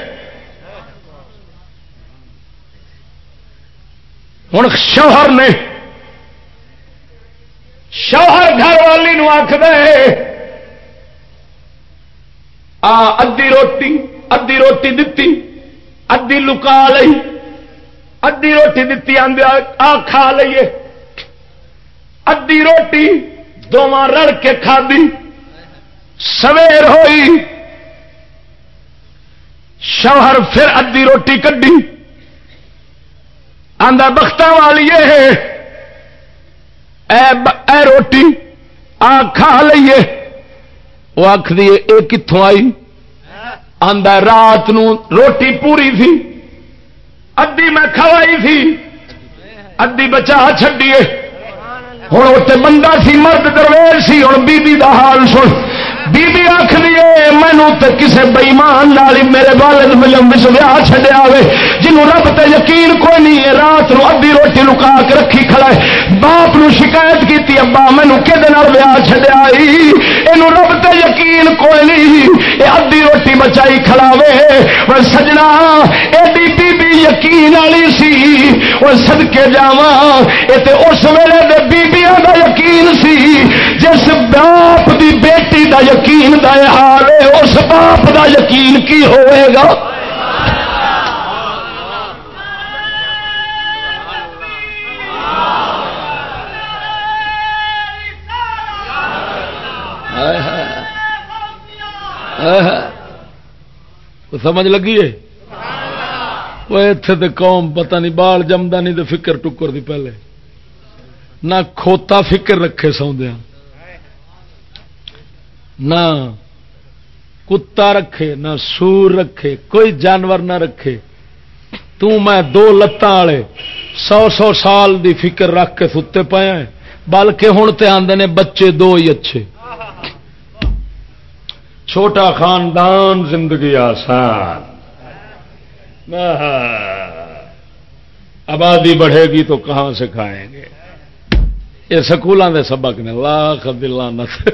ہوں شوہر نے شوہر گھر والی نو آخ دے آ ادی روٹی ادی روٹی دتی ادی لکا لئی ادی روٹی دتی آ، کھا لئیے۔ ادی روٹی دونوں رڑ کے کھا دی سویر ہوئی۔ شوہر پھر ادی روٹی کڈی۔ آدھا بخت والی اے روٹی، آ کھا لیے وہ آخ دیے یہ کتوں آئی؟ آدھا رات نو روٹی پوری تھی ادی میں کھوائی تھی ادی بچا چڈیے ہوں اتنے بندہ سی، مرد درویش سی ہوں بی دا حال سن۔ بی بی آخ لیے مینو تو کسی بئیمان میرے والد ملم بچ ویاہ چڈیا ہوے جنہوں رب تے یقین کوئی نہیں ہے، رات نو ادی روٹی لکا کے رکھی کھڑا ہے۔ باپ نو شکایت کی ابا مینو کہ ویاہ چڈیا یہ رب تے یقین کوئی نہیں یہ ادی روٹی بچائی کھڑاوے۔ سجنا ایڈی بی بی یقین والی سی۔ وہ سدکے جا یہ اس ویلے دے بیبیاں دا یقین سی۔ جس باپ دی بیٹی دا یقین دا حال ہے، اس باپ دا یقین کی ہوئے گا؟ تو سمجھ لگی ہے؟ وہ اتنے تو قوم پتہ نہیں، بال جمدا نہیں تو فکر ٹکر دی پہلے۔ نہ کھوتا فکر رکھے سوندیاں نہ کتا رکھے، نہ سور رکھے، کوئی جانور نہ رکھے۔ تو میں دو لتان والے سو سو سال دی فکر رکھ کے ستے پایا بلکہ ہوں تو آدھے نے بچے دو ہی اچھے۔ چھوٹا خاندان زندگی آسان۔ آبادی بڑھے گی تو کہاں سے کھائیں گے؟ یہ سکولوں کے سبق نے لاکھ دلانت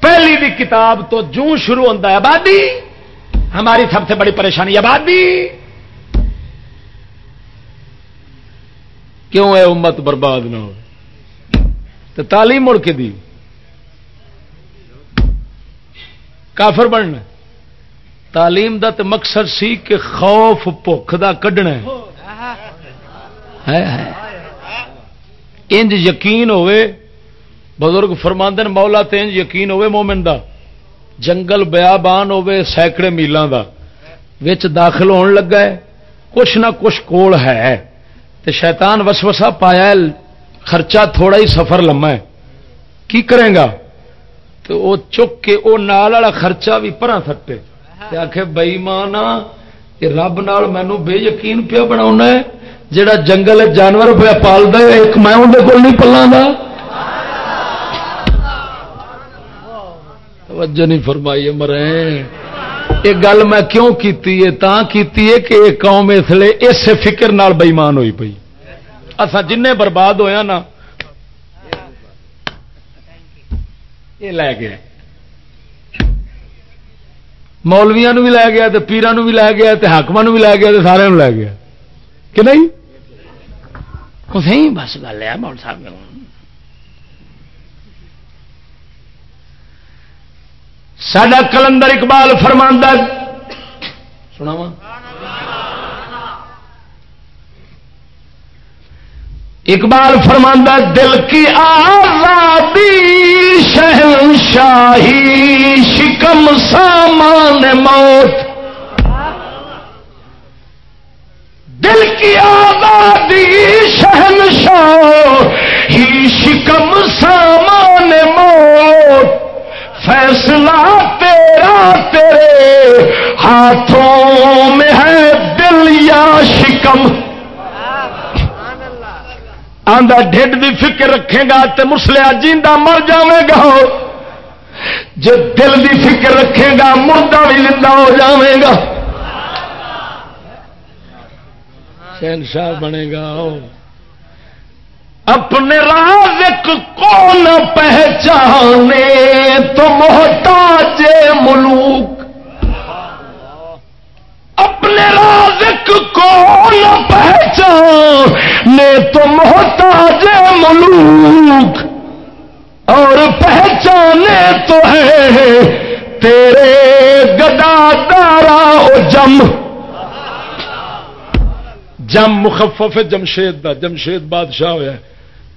پہلی بھی کتاب تو جو شروع ہوتا ہے، آبادی۔ ہماری سب سے بڑی پریشانی آبادی۔ کیوں ہے امت برباد نہ ہو؟ تو تعلیم مڑ کے دی۔ کافر بننا تعلیم دا تو مقصد سی کہ خوف بھوک دا کڈنا انج یقین ہوئے، بزرگ فرماندن مولا تین یقین ہوے مومن دا۔ جنگل بیابان ہوے سینکڑے میلوں دا۔ وچ داخل ہون لگا ہے۔ کچھ نہ کچھ کول ہے۔ تے شیطان وسوسہ پایا خرچہ تھوڑا ہی سفر لما ہے۔ کی کرے گا؟ تو وہ چک کے وہ نال والا خرچہ بھی پرا سٹے۔ آخ بئی ماں رب نال مینو بے یقین پیا بنا جڑا جنگل جانور پیا پالتا ایک میں اندر کول نہیں پلا توجہ نہیں فرمائی مرے یہ گل میں کیوں کیتی ہے؟ تا کیتی ہے کہ یہ قوم اس لیے اس فکر نال بےمان ہوئی پی اصا جن برباد ہویا نا یہ لے گیا مولویا بھی لے گیا پیران بھی لے گیا حاقم بھی لے گیا سارے لے گیا کہ نہیں بس گل ہے مول صاحب سڈا کلندر اقبال فرماندہ سنا اقبال فرماندہ دل کی آزادی شہنشاہی شکم سامان موت۔ دل کی آزادی شہنشاہ، ہی شکم سامان موت۔ فیصلہ تیرا تیرے ہاتھوں میں ہے دل یا شکم۔ آدھا ڈھڈ دی فکر رکھے گا تو مسلیا جیندہ مر جائے گا۔ جو دل دی فکر رکھے گا، مردہ بھی زندہ ہو جائے گا۔ شہنشاہ بنے گا۔ اپنے رازق کون پہچانے تو محتاج ملوک۔ اپنے رازق کون پہچانے تو محتاج ملوک اور پہچانے تو ہے تیرے گدا دارا جم۔ جم مخفف جمشید دا۔ جمشید بادشاہ ہوا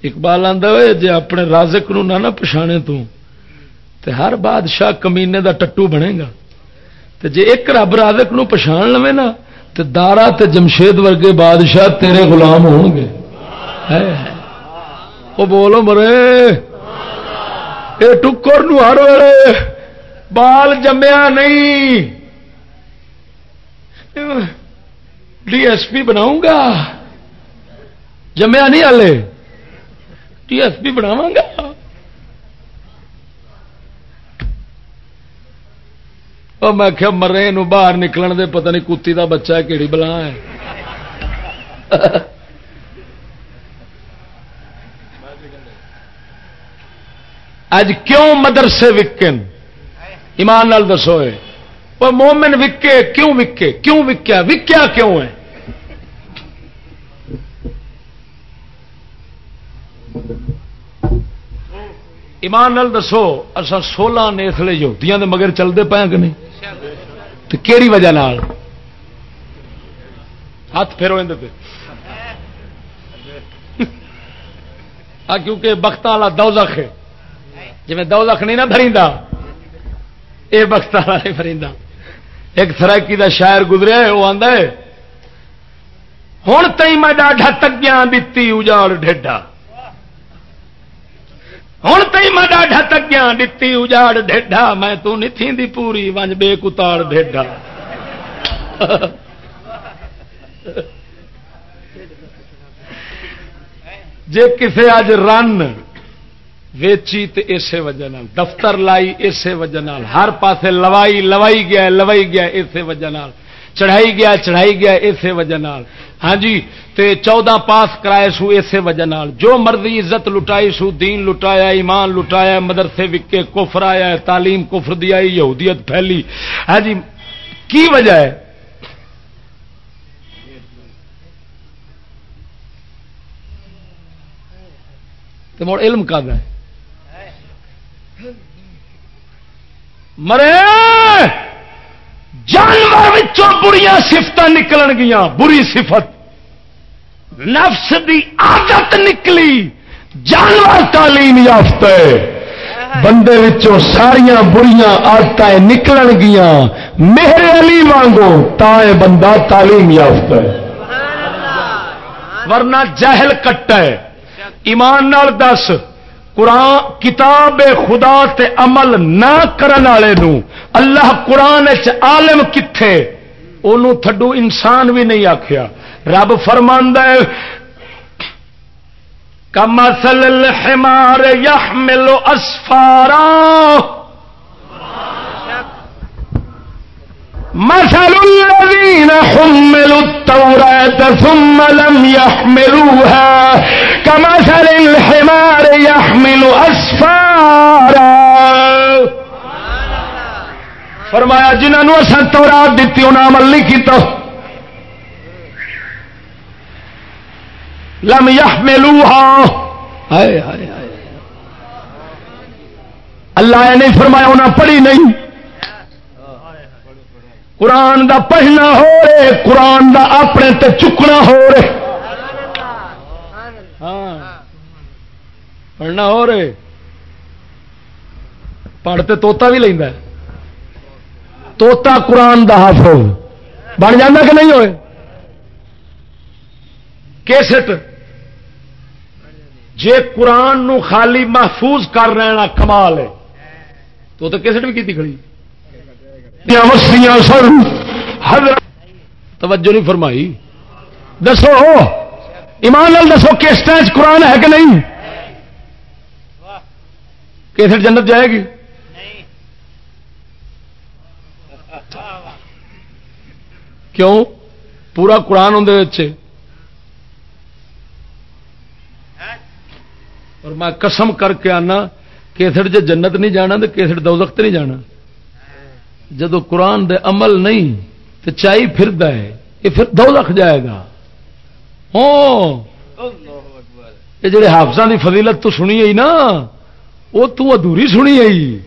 اقبال آدھا ہوئے جی اپنے رازق نو نہ پچھانے تو، تے ہر بادشاہ کمینے دا ٹٹو بنے گا۔ تے جے ایک رب رازق نو پچھان لوے نا تے دارا تے جمشید ورگے بادشاہ تیرے غلام ہون گے۔ وہ بولو مرے۔ اے ٹکر نو ہر ویلے بال جمیا نہیں۔ ڈی ایس پی بناؤں گا۔ جمیا نہیں ہلے ڈی ایس پی بناوا گا۔ میں کیا مرے نو باہر نکلن دے پتہ نہیں کتی دا بچہ ہے کہڑی بلا ہے اج کیوں مدرسے وکن ایمان نال دسو وہ مومن وکے کیوں وکے کیوں وکیا وکیا کیوں ہے ایمان نال دسو اصا سولہ نیسلے یہودیاں دے مگر چلتے پے کہ نہیں تو کیڑی وجہ نال؟ ہاتھ پھیرو پہ آ، کیونکہ بخت والا دوزخ ہے۔ جی دوزخ نہیں نا بھریندا اے بخت والا نہیں بھریندا ایک سرائکی دا شاعر گزریا ہے، وہ آندا ہے ہوں تئی میں ڈاڈا تگیاں دیتی اجاڑ ڈھڈا ہوں تھی میں ڈاڈا تگیا دتی اجاڑ ڈھڈا میں تو نہیں دی پوری ونج بے کتاڑ ڈھڈا جے کسے اج رن ویچی تے اسی وجہ نال دفتر لائی اسی وجہ نال ہر پاسے لوائی لوائی گیا لوائی گیا اسی وجہ نال چڑھائی گیا چڑھائی گیا اسی وجہ نال ہاں جی تے چودہ پاس کرائے سو اسی وجہ نال۔ جو مرضی عزت لٹائی سو، دین لٹایا، ایمان لٹایا، مدرسے وکے کفر آیا، تعلیم کفر دیا یہودیت پھیلی۔ ہاں جی کی وجہ ہے؟ تو مڑ علم کا ہے۔ مرے! جانور بڑیا سفت نکل گیا بری صفت۔ نفس دی عادت نکلی، جانور تعلیم یافت بندے ساریا بڑیا آدت نکل گیا میرے علی وانگو تا بندہ تعلیم یافت ورنہ جہل کٹ ہے۔ ایمان نال دس۔ قرآن کتاب خدا تے عمل نہ کرن والے نو، اللہ قرآن عالم کتھے؟ انہوں تھڈو انسان بھی نہیں آخیا رب فرماندہ کمسل الحمار یحمل اسفارا۔ مثل الذين حملوا التوراة ثم لم يحملوها كمثل الحمار يحمل أسفارا. فرمایا، جنہوں اصل تورات دیتی انہیں عمل نہیں کیتا۔ لم يحملوها۔ ہائے ہائے ہائے۔ اللہ نے فرمایا انہیں پڑھی نہیں۔ قرآن دا پڑھنا ہو رہے، قرآن دا اپنے تے چکنا ہو رہے۔ ہاں۔ پڑھنا ہو رہے۔ پڑھتے توتا بھی لینا توتا قرآن دا حافظ بن جانا کہ نہیں ہوئے؟ کیسٹ۔ جے قرآن نو خالی محفوظ کر رہنا کمال ہے۔ تو تو کیسٹ بھی کی کھڑی۔ سن توجہ نہیں فرمائی۔ دسو، ایمان لال دسو کس قرآن ہے کہ نہیں؟ کیسٹ جنت جائے گی؟ کیوں؟ پورا قرآن اندر اور میں قسم کر کے آنا کیسٹ جنت نہیں جانا تو کیسٹ دوزخت نہیں جانا۔ جدو قرآن دے عمل نہیں تو چائی پھر ہے، یہ پھر دو لکھ جائے گا۔ یہ جڑے حافظ کی فضیلت تو سنی آئی نا، وہ تو ادھوری سنی آئی۔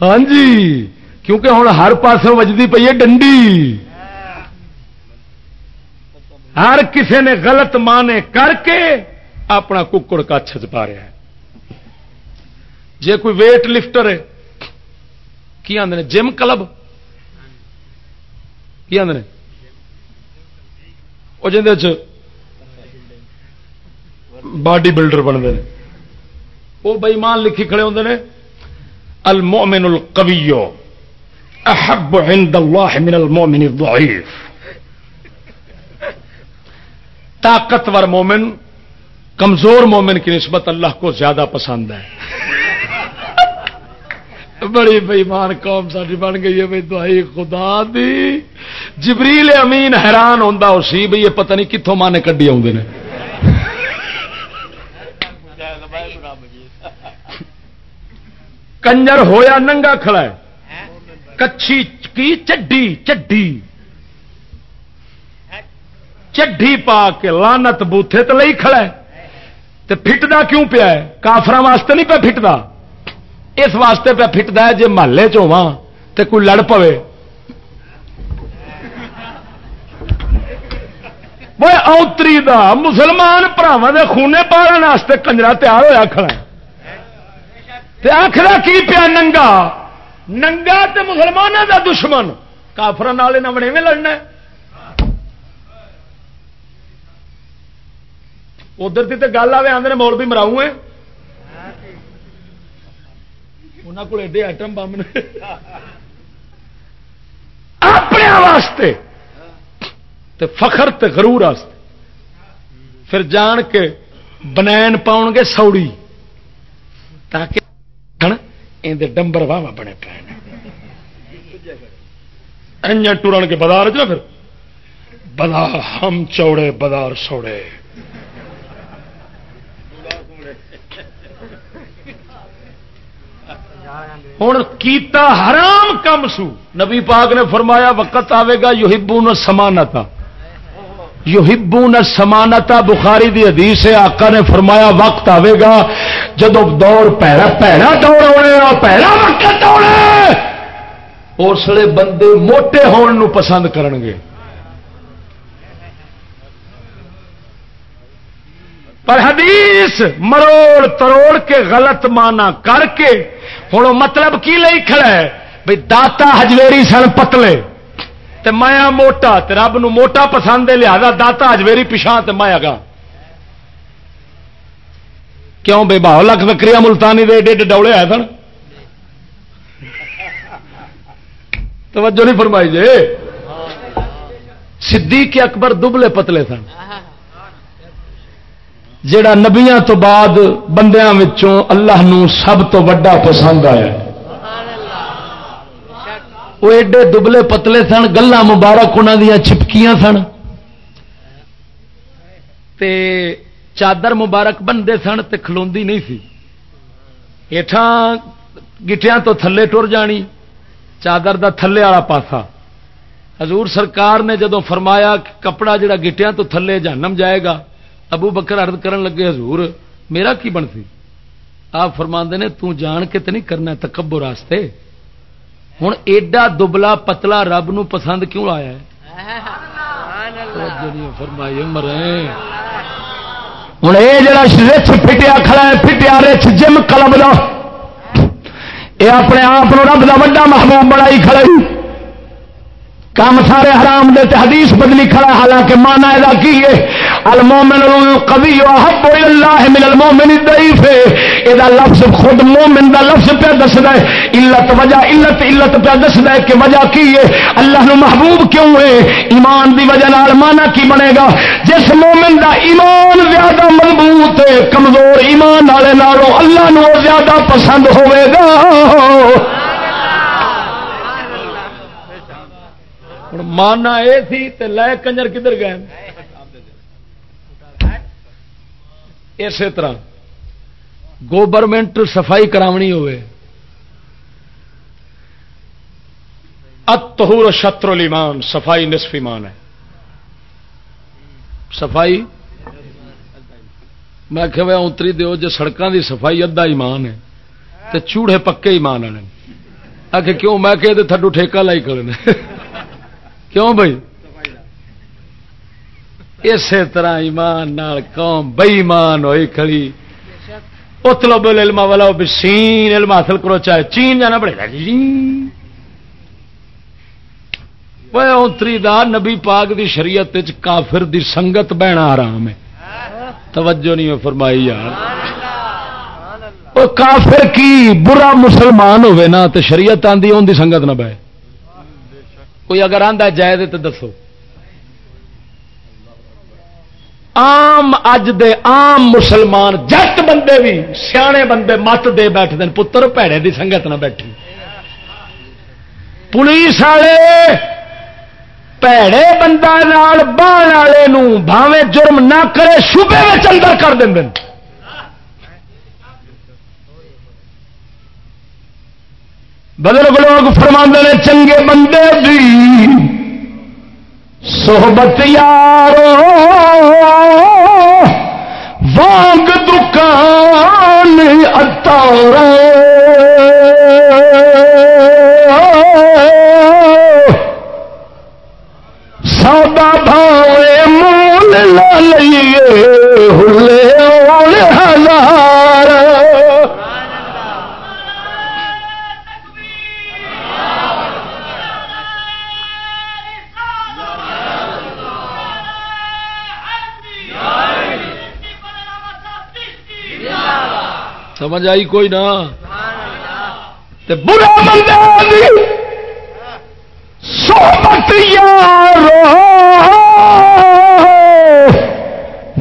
ہاں جی کیونکہ ہوں ہر پاس وجدی پی ہے ڈنڈی۔ ہر کسی نے غلط مانے کر کے اپنا ککڑ کا پا رہا ہے۔ جے کوئی ویٹ لفٹر ہے کی آدھے جم کلب؟ کی آدھے وہ جی باڈی بلڈر بنتے ہیں وہ بئیمان لکھی کھڑے ہوتے ہیں المؤمن القوی احب عند اللہ من المؤمن الضعیف۔ طاقتور مومن، کمزور مومن کی نسبت اللہ کو زیادہ پسند ہے۔ بڑی بےمان قوم ساری بن گئی ہے بھائی دہائی خدا دی۔ جبریل امین حیران ہوتا اسی بھائی یہ پتہ نہیں کتوں مانے کڈی آدھے کنجر ہویا ننگا کھڑا ہے۔ کچھی کی چڈی چڈی۔ چڈی پا کے لانت بوتھے تو لئی کھڑا ہے۔ تے پھٹدا کیوں پیا ہے؟ کافر واسطے نہیں پہ پھٹدا۔ اس واسطے پہ فٹتا ہے جی محلے چواں تو کوئی لڑ پوے۔ وہ اوتری دا مسلمان براوا دے خونے پالنے کنجرا تیار ہوا کھڑا آخر کی پیا ننگا؟ ننگا تے مسلمانوں دا دشمن۔ کافر نمنے میں لڑنا ادھر کی تو گل آئے آدھے مول بھی مراؤ انہوں کو ایڈے آئٹم بم نے اپنے واسطے تے فخر تے غرور واسطے پھر جان کے بنین پاؤ گے سوڑی تاکہ اندر ڈمبر واہ بنے پے ٹورن کے بازار چ پھر بازار ہم چوڑے بازار سوڑے ہوں کیتا حرام کم سو۔ نبی پاک نے فرمایا، وقت آئے گا یو ہبو ن سمانتا یو ہبو ن سمانتا بخاری دی حدیث ہے، آقا نے فرمایا، وقت آئے گا، جدو دور پیڑا پیڑا دور آنے پیڑا وقت دوڑے۔ اس لیے بندے موٹے ہون نو پسند کرن گے پر حدیث مروڑ تروڑ کے غلط مانا کر کے ہوں مطلب کی لئی کھڑا ہے؟ بھائی داتا ہجویری سن پتلے۔ تے مایا موٹا، تے رب نو موٹا پسند ہے، لہذا داتا ہجویری پچھا تے مایا گا۔ کیوں بے باہو لکھ وکری ملتانی دے ایڈے ڈولے آئے سن؟ توجہ نہیں فرمائی جی۔ صدیق اکبر دبلے پتلے سن۔ جڑا نبیا تو بعد بندیاں وچوں اللہ نو سب تو وڈا پسند آیا وہ ایڈے دبلے پتلے سن گلا مبارک انہوں دیا چھپکیاں سن۔ تے چادر مبارک بنتے سن تے کھلوندی نہیں سی۔ ہیٹھاں گٹیاں تو تھلے ٹر جانی، چادر دا تھلے والا پاسا۔ حضور سرکار نے جدو فرمایا کپڑا جڑا گٹیاں تو تھلے جانم جائے گا ابو بکر ارد کرن لگے، حضور، میرا کی بنتی؟ آپ فرما نے، تو جان کے تو نہیں کرنا تکبر راستے ہوں ایڈا دبلا پتلا رب نو پسند کیوں آیا ہے؟ فرمائی مرے ہوں یہ جڑا رچ فٹیا کھڑا ہے فٹیا رچ جم کلب دا یہ اپنے آپ رب کا وا محبوب بڑائی کھڑے کام سارے حرام دے تے حدیث بدلی کھڑا حالانکہ مانا یہ کی ہے؟ المومن القوی احب اللہ من المومن الضعیف اے دا لفظ خود مومن دا لفظ پہ دسدا ہے۔ علت وجہ، علت علت پہ دسدا ہے کہ وجہ کی ہے؟ اللہ نو محبوب کیوں ہے؟ ایمان دی وجہ نال مانا کی بنے گا؟ جس مومن دا ایمان زیادہ مضبوط ہے، کمزور ایمان والے نالوں اللہ نو زیادہ پسند ہوے گا۔ ہوں ماننا یہ سی تے لے کنجر کدھر گئے اسی طرح گورنمنٹ صفائی کرانی ہوئے اتہور شتر ایمان صفائی نصف ایمان ہے صفائی میں کہ اتری دیو جو سڑکوں دی صفائی ادھا ایمان ہے تے چوڑے پکے ایمان والے آ کیوں میں کہ تھڈو ٹھیکہ لائی کرنے کیوں بھائی؟ اسی طرح ایمان نال قوم بئیمان ہوئی کھڑی. اتلو بول علما والا سین علم حاصل کرو، چاہے چین جانا پڑے. گا جی اتری دا نبی پاک دی شریعت کافر دی سنگت بہنا آرام ہے. توجہ نہیں فرمائی یار. وہ کافر کی برا مسلمان ہوئے نا تو شریعت آندی ان دی سنگت نہ بہ کوئی اگر آدھا جائے تو دسو۔ آم اج دے آم مسلمان جٹ بندے بھی سیانے بندے مت دے بیٹھتے ہیں پتر پیڑے دی سنگت نہ بیٹھی۔ پولیس والے، پیڑے بندہ بان والے بھاوے جرم نہ کرے شوبے میں اندر کر دیں بزرگ لوگ فرما نے، چنگے بندے دی صحبت یارو، وانگ دکان اتار سودا بھاوے مول لیے ہلے ہزار سمجھ آئی کوئی نہ؟ برا بندہ سوبت یارو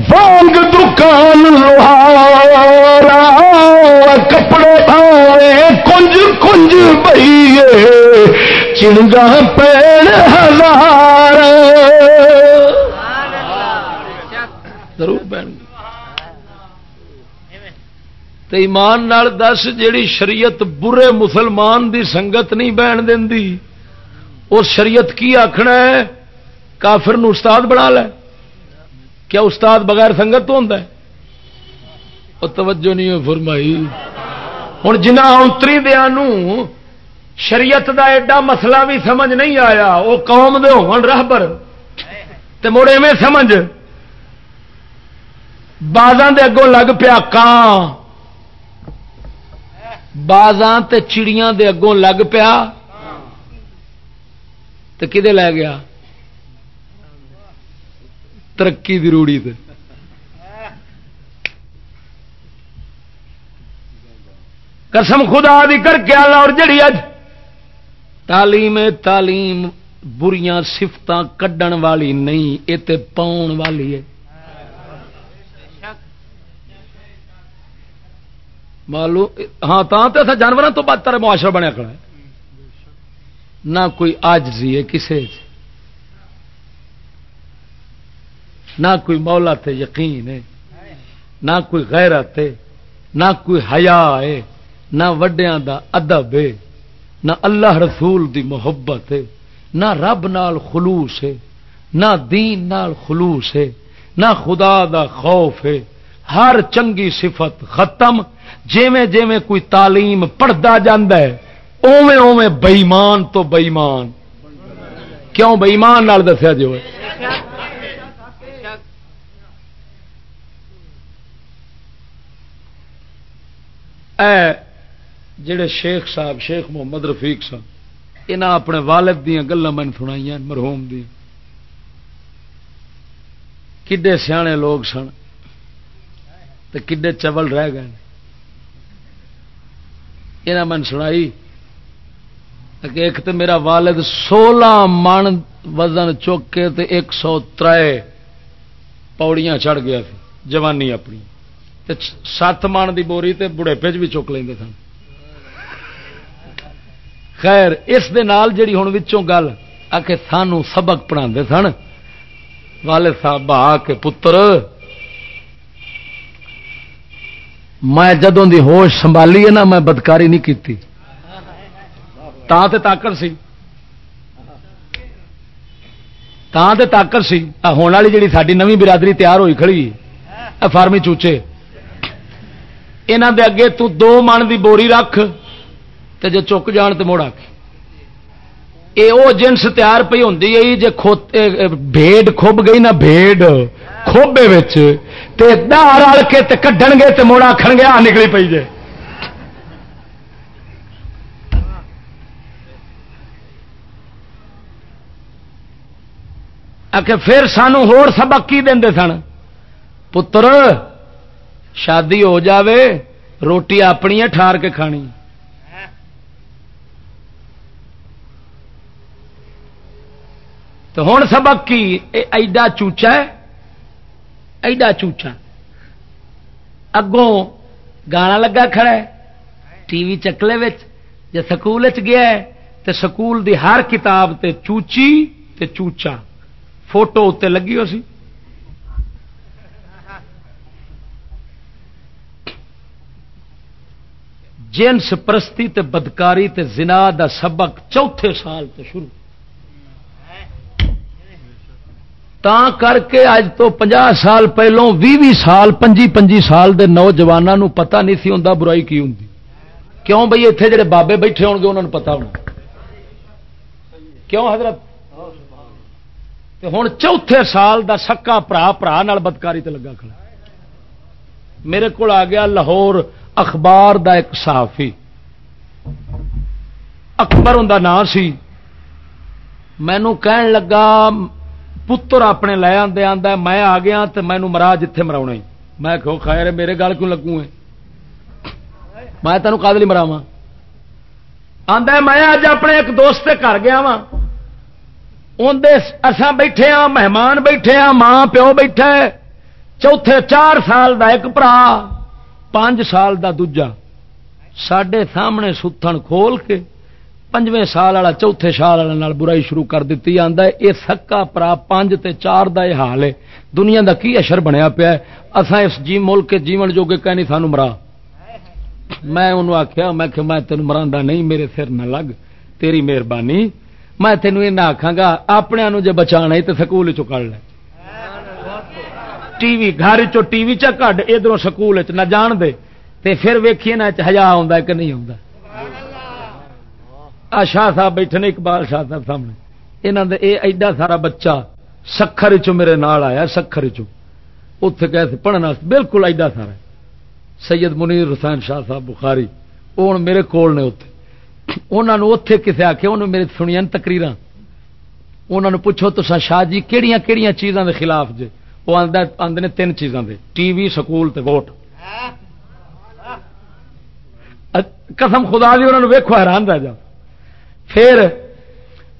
وانگ دکان لوہارا کپڑے بھاوے کنج کنج بھائی چنگا پیڑ ہزار۔ ضرور بہن تو ایمان نال دس جیڑی شریعت برے مسلمان دی سنگت نہیں بہن دینی۔ اس شریعت کی آخنا ہے؟ کافر نو استاد بنا لے۔ کیا استاد بغیر سنگت تو ہوتا ہے؟ وہ توجہ نہیں فرمائی۔ ہوں جنہ اتری دیا شریعت دا ایڈا مسئلہ بھی سمجھ نہیں آیا وہ قوم دے ہون رہبر۔ تے مڑے میں سمجھ۔ بازاں دے اگوں لگ پیا کان بازاں تے چڑیاں دے اگوں لگ پیا تو کدے لے گیا؟ ترقی دی روڑی تے۔ قسم خدا دی کر کے آلہ اور جڑی اج تعلیم تعلیم بریاں سفت کڈن والی نہیں یہ پاؤن والی ہے۔ معلوم ہاں تا جانوروں تو بعد تر معاشرہ بنیا کھڑا ہے۔ نہ کوئی آجزی ہے کسے نہ کوئی مولا تے یقین ہے۔ نہ کوئی غیرت ہے۔ نہ کوئی حیا ہے۔ نہ وڈیاں دا ادب ہے۔ نہ اللہ رسول دی محبت ہے۔ نہ رب نال خلوص ہے۔ نہ دین نال خلوص ہے۔ نہ خدا دا خوف ہے۔ ہر چنگی صفت ختم۔ جیویں جیویں کوئی تعلیم پڑھتا جا ہے اوے اوے بئیمان تو بئیمان کیوں بئیمان نال دسیا جی جو ہے اے جڑے شیخ صاحب، شیخ محمد رفیق صاحب یہاں اپنے والد دیا گلا میں سنائی مرحوم دیا کڈے سیانے لوگ سن؟ تو کڈے چبل رہ گئے یہاں من سنائی کہ ایک تو میرا والد سولہ من وزن چک کے تے ایک سو تر پوڑیاں چڑھ گیا جوانی اپنی۔ سات من دی بوری تے بڑھے پج بھی چک لیں سن خیر، اس دے نال جڑی ہوں وچوں گل آ کے سانو سبق پڑھا سن والد صاحب آ کے پتر میں جدوں دی ہوش سنبھالی ہے نا، میں بدکاری نہیں کی طاقت سی۔ طاقت سی۔ ہونے والی جی ساری نوی برادری تیار ہوئی کھڑی فارمی چوچے۔ یہاں دے اگے تو دو من دی بوری رکھ تے جے چک جان تو موڑ آ اے او جنس تیار پی ہوں جی بھیڑ کھب گئی نا بھیڑ کھوبے دار رل کے کڈن گے تو مڑ آخر گے آ نکلی پی جائے پھر سانو ہور سبق کی دے سن پتر شادی ہو جاوے روٹی اپنی ہے ٹھار کے کھانی تو ہوں سبق کی ایڈا چوچا ہے ایڈا چوچا۔ اگوں گانا لگا کھڑا ہے۔ ٹی وی چکلے جی سکول گیا ہے تو سکول دی ہر کتاب تے چوچی تے چوچا۔ فوٹو اتنے لگی ہو سی۔ جنس پرستی تے بدکاری تے زنا دا سبق چوتھے سال تو شروع۔ تا کر کے اج تو پنجا سال پہلوں بھی بھی سال، پنجی پنجی سال دے نوجوانوں پتا نہیں سی ہوں برائی کی ہوں کیوں بھائی اتنے جڑے بابے بیٹھے ہو انہوں نے پتا ہونا۔ کیوں حضرت؟ ہوں چوتھے سال دا سکا برا برا بدکاری تے لگا کھڑا۔ میرے کو آ گیا لاہور اخبار دا ایک صحافی۔ اکبر ان نام سی۔ مینو کہن لگا پتر اپنے لے آدھے آدھا میں آ گیا تو مینو مرا جتھے مرا میں کہ خیر میرے گل کیوں لگوں میں تینوں کدلی مراوا آدھا میں اج اپنے ایک دوست کے گھر گیا وا اسان بیٹھے ہاں مہمان بیٹھے ہاں ماں پیو بیٹھا چوتھے چار سال دا ایک برا پانچ سال دا دوجا سڈے سامنے ستھن کھول کے پنجویں سال والا چوتھے سال والے برائی شروع کر دیتی آتا ہے یہ سکا پرا پانچ تے چار دا یہ حال ہے۔ دنیا دا کی اشر بنیا پیا اسان اس جی ملک جیون جوگے کہنی سانو مرا۔ میں انہوں آخیا میں کہ میں تین مرا نہیں، میرے سر نہ لگ، تیری مہربانی۔ میں تینوں یہ آخا گا اپنے جی بچا ہے تو سکول چڑ لے۔ ٹی وی، گھر ٹی وی چڈ ادھر سکول نہ جان دے۔ تے پھر ویکھیے نہ ہزار آ کہ نہیں آتا آ شاہ صاحب بیٹھے اقبال شاہ صاحب سامنے۔ یہاں دے اے ایڈا سارا بچہ سکھر چ میرے نال آیا سکھر چ گئے پڑھنا بالکل ایڈا سارا۔ سید منیر حسین شاہ صاحب بخاری وہ ہوں میرے کول نے اتنے انہوں نے اتے کسے آخیا انہوں میرے سنیا تکریر انہوں نے پوچھو تو شاہ جی کہڑی کہڑی چیزوں کے خلاف جے؟ وہ آدھے تین چیزوں کے ٹی وی سکول تے ووٹ۔ قسم خدا دی انہوں نے ویکو حیران رہ جا پھر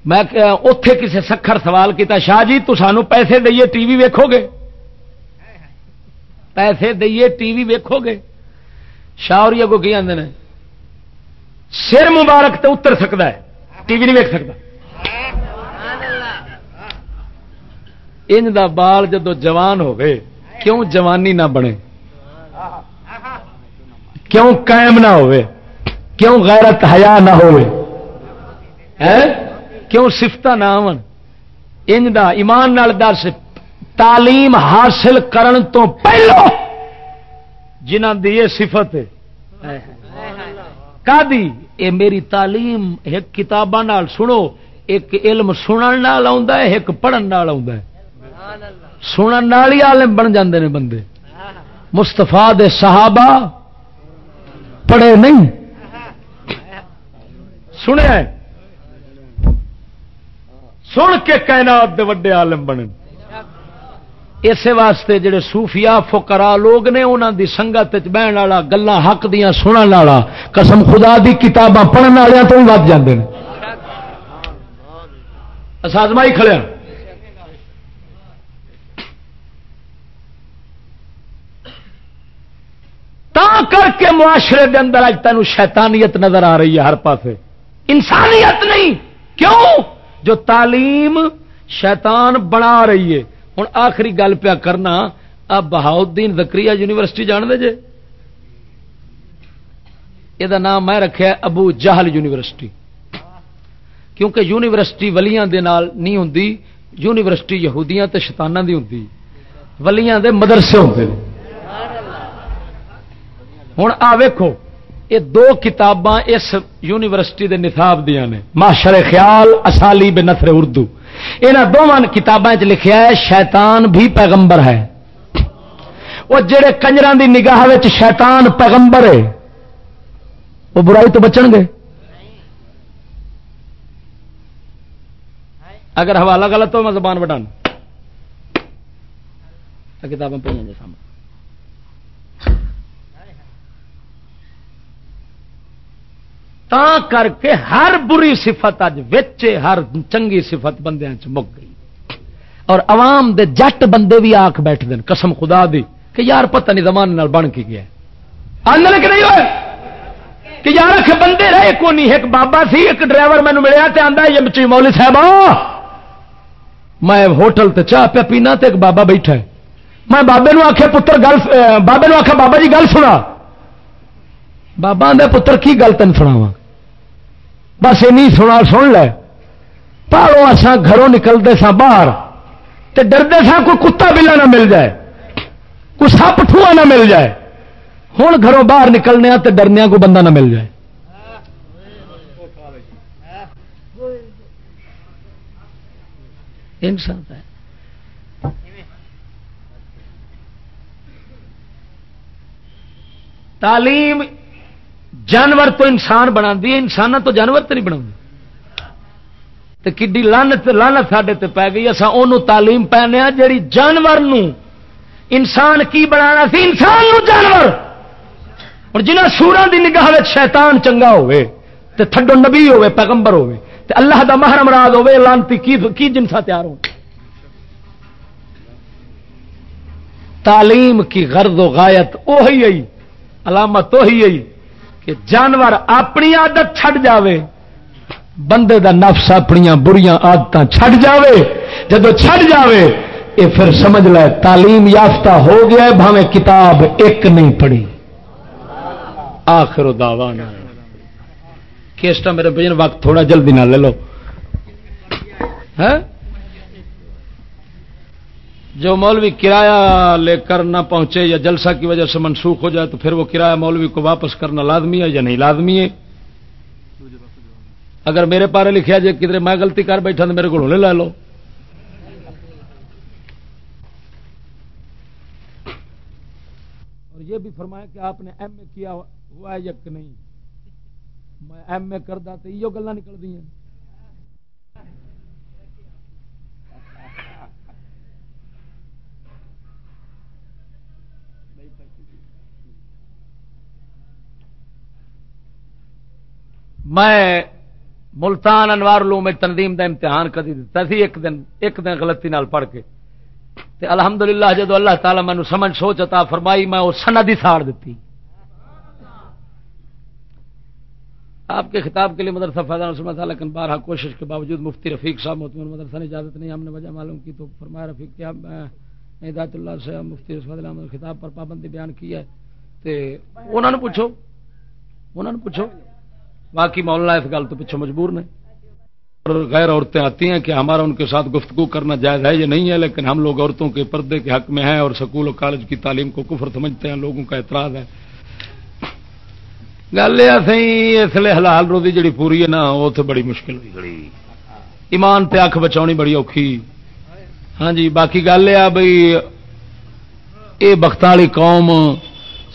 میں اتے کسی سکھر سوال کیتا، شاہ جی تو سانو پیسے دئیے ٹی وی ویکو گے؟ پیسے دئیے ٹی وی ویکو گے؟ شاہ اور کو کی آدھے سر مبارک تو اتر سکتا ہے، ٹی وی نہیں ویک سکتا ان دا بال جدو جوان ہوئے کیوں جوانی نہ بنے؟ کیوں قائم نہ ہوئے؟ کیوں غیرت حیا نہ ہوئے؟ کیوں سفتا نہ آن ان دا ایمان نال دس تعلیم حاصل کرن تو پہلو جنہ دی یہ صفت ہے۔ کا دی اے میری تعلیم ایک کتاباں سنو، ایک علم سنن نال آ ایک پڑھن نال آ سنن ہی عالم بن جاندے نے بندے۔ مستفا دے صحابہ پڑھے نہیں۔ سنیا ہے؟ سن کے کائنات دے وڈے عالم بنے۔ اسی واسطے جڑے صوفیاء، فقراء لوگ نے انہوں دی سنگت بہن والا گلا حق دیا سنن والا، قسم خدا دی کتاباں پڑھنے والوں تو بھی ود جاندے ہیں اسازمائی کھڑے ہاں۔ تا کر کے معاشرے دے اندر اج تینوں شیطانیت نظر آ رہی ہے ہر پاسے۔ انسانیت نہیں۔ کیوں؟ جو تعلیم شیطان بنا رہی ہے۔ ہوں آخری گل پیا کرنا اب بہاؤدین زکری یونیورسٹی جان دے جے؟ یہ نام میں رکھا ابو جہل یونیورسٹی۔ کیونکہ یونیورسٹی ولیاں دے نال نہیں ہوں یونیورسٹی یہودیاں تے شیطاناں دی ہوں ولیاں دے مدرسے ہوتے ہوں آ ویکھو یہ دو کتاباں اس یونیورسٹی دے نصاب دیا نے۔ معاشر خیال اسالی بے نثر اردو۔ یہاں دونوں کتابیں لکھیا ہے، شیطان بھی پیغمبر ہے۔ وہ جڑے کنجر دی نگاہ شیطان پیغمبر ہے، وہ برائی تو بچن گے۔ اگر حوالہ غلط ہو، میں زبان بٹانا کتابیں پہ جی سامنے۔ تا کر کے ہر بری صفت اج وچے ہر چنگی صفت بندے مک گئی۔ اور عوام دے جٹ بندے بھی آخ بیٹھ دین قسم خدا دی، کہ یار پتہ نہیں زمان بن کے گیا۔ آدھے کہ نہیں ہوئے؟ کہ یار اک بندے رہے، کو نہیں؟ ایک بابا سی، ایک ڈرائیور مینو ملیا تے آندا یہ بچی مولی صاحب میں ہوٹل تے چاہ پیا پینا تے ایک بابا بیٹھا ہے۔ میں بابے نو آخیا پتر گل بابے نو آخیا بابا جی گل سنا۔ بابا آدھا پتر کی گل تین سناواں؟ بس نہیں سنا، سن لے۔ پالو اصا گھروں نکلتے سا باہر تے ڈردے سا کوئی کتا بلا نہ مل جائے، کوئی سپ ٹھوا نہ مل جائے۔ ہوں گھروں باہر نکلنے تے ڈرنے کوئی بندہ نہ مل جائے۔ تعلیم جانور تو انسان بنا دی انسان تو جانور تو نہیں بنا تو کھی لانت لانت ساڈے پی گئی اصا ان تعلیم پہنے ہاں، جیڑی جانور نو انسان کی بنا سی؟ انسان نو جانور۔ اور جنہ سورا دی نگاہ شیطان چنگا ہوئے تے تھڈو نبی ہوئے پیغمبر ہوئے تے اللہ دا محرم راز ہوئے لانتی کی, کی جنسا تیار ہو تعلیم کی غرض و غایت وہی آئی علامت وہی آئی کہ جانور اپنی آدت چھڑ جاوے، بندے دا نفس اپنی بڑیا آدت چھڑ جاوے جب چھڑ جاوے یہ پھر سمجھ لے تعلیم یافتہ ہو گیا ہے، بھاویں کتاب ایک نہیں پڑھی۔ آخر دعوانا۔ کیسٹا میرے بجن وقت تھوڑا جلدی نہ لے لو۔ ہاں؟ جو مولوی کرایہ لے کر نہ پہنچے یا جلسہ کی وجہ سے منسوخ ہو جائے تو پھر وہ کرایہ مولوی کو واپس کرنا لازمی ہے یا نہیں لازمی ہے؟ اگر میرے پارے لکھا جائے کدھر میں غلطی کر بیٹھا تو میرے کو لے لو۔ اور یہ بھی فرمایا کہ آپ نے ایم اے کیا ہوا ہے یا کہ نہیں؟ میں ایم اے کردا تو یہ گلا نکل دی ہیں میں ملتان انوار لو میں تنظیم دا امتحان کدی دتا سی، ایک دن ایک دن غلطی نال پڑھ کے۔ تے الحمدللہ جدو اللہ تعالی مینو سمجھ سوچ عطا فرمائی، میں وہ سندی ساڑ دیتی۔ آپ کے خطاب کے لیے مدرسہ فیضان سما تھا لیکن بارہ کوشش کے باوجود مفتی رفیق صاحب محتمر مدرسہ نے اجازت نہیں، ہم نے وجہ معلوم کی تو فرمایا، رفیق کیا ہدایت اللہ سے مفتی رسول احمد خطاب پر پابندی بیان کی ہے۔ تے انہوں نے پوچھو انہوں نے پوچھو۔ باقی مولانا اس گل تو پیچھے مجبور نے۔ اور غیر عورتیں آتی ہیں کہ ہمارا ان کے ساتھ گفتگو کرنا جائز ہے یہ نہیں ہے، لیکن ہم لوگ عورتوں کے پردے کے حق میں ہیں اور سکول اور کالج کی تعلیم کو کفر سمجھتے ہیں، لوگوں کا اعتراض ہے۔ گل یہ سی اس لیے حلال روزی جڑی پوری ہے نا، وہ تو بڑی مشکل ہوئی۔ ایمان تے اکھ بچاؤنی بڑی اوکھی۔ ہاں جی باقی گل یہ بھائی یہ بخت والی قوم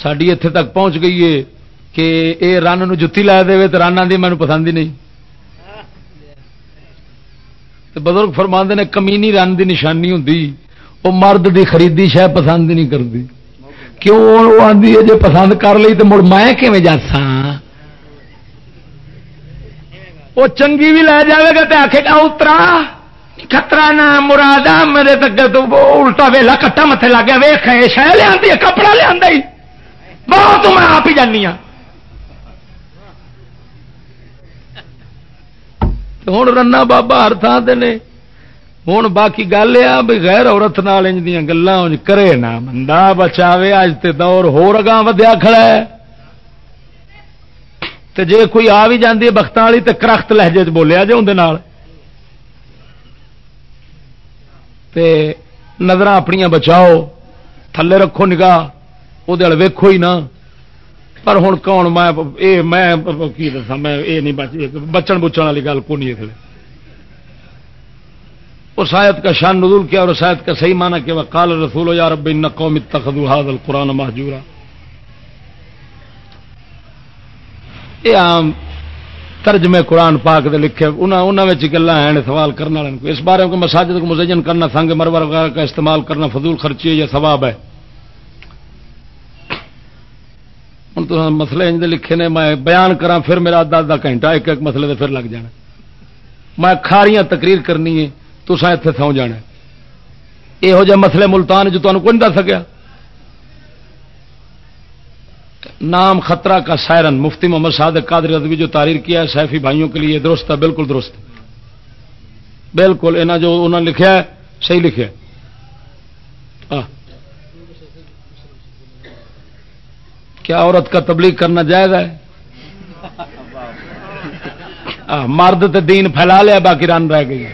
ساری اتنے تک پہنچ گئی ہے۔ کہ اے رن نو جتی لا دے تو رن آدھی مینو پسند ہی نہیں بزرگ فرماند نے کمینی رن دی نشانی ہوں وہ مرد دی خریدی شہ پسند نہیں کرتی کیوں وہ آدھی ہے جی پسند کر لی تو مڑ میں کیون جاسا وہ چنگی بھی لے جائے گا تو آخے گا اترا خطرہ نہ مراد میرے تک تو الٹا ویلا کٹا متے لگ گیا ویخ شہ لیا کپڑا لیا بہت میں آپ ہی جانی ہوں ہوں رنا بابا ہر تھان نے ہوں باقی گل یہ بھی غیر عورت نال دیا کرے نہ بندہ بچاوے اج تے دور ہور اگاں ودیا کھڑا ہے تے جے کوئی آ بھی جاندی ہے بخت والی تے کرخت لہجے چ بولیا جے اندر تے نظر اپنی بچاؤ تھلے رکھو نگاہ وہ ویکھو ہی نہ پر ہوں کون میں میں کی دسا میں نہیں بچن بچن والی گل کو نہیں اس آیت کا شان نزول کیا اور اس آیت کا صحیح مانا کہ وقال رسول یا رب ان قوم اتخذوا هذا القران مهجورا. یہ عام ترجمے قرآن پاک دے لکھے انہوں نے گلا ہیں سوال کرنے والے کو اس بارے میں مساجد کو مزین کرنا سنگ مرور وغیرہ کا استعمال کرنا فضول خرچی ہے یا ثواب ہے ہوں تو مسئلے انج لکھے نے، میں بیان کرا پھر میرا ادھا ادھا گھنٹہ، ایک ایک مسئلے سے پھر لگ جانا۔ میں کھاریاں تقریر کرنی ہے تو اتنے سو جانا۔ یہو جہ مسئلے ملتان جو تمہیں کون دس سکیا۔ نام خطرہ کا سائرن، مفتی محمد صادق قادر رضوی جو تاریر کیا ہے، سیفی بھائیوں کے لیے درست ہے، بالکل درست۔ بالکل انہیں جو انہوں نے لکھا ہے، صحیح لکھا ہے۔ کیا عورت کا تبلیغ کرنا جائز ہے؟ مرد تو دین پھیلا لیا، باقی رن رہ گئی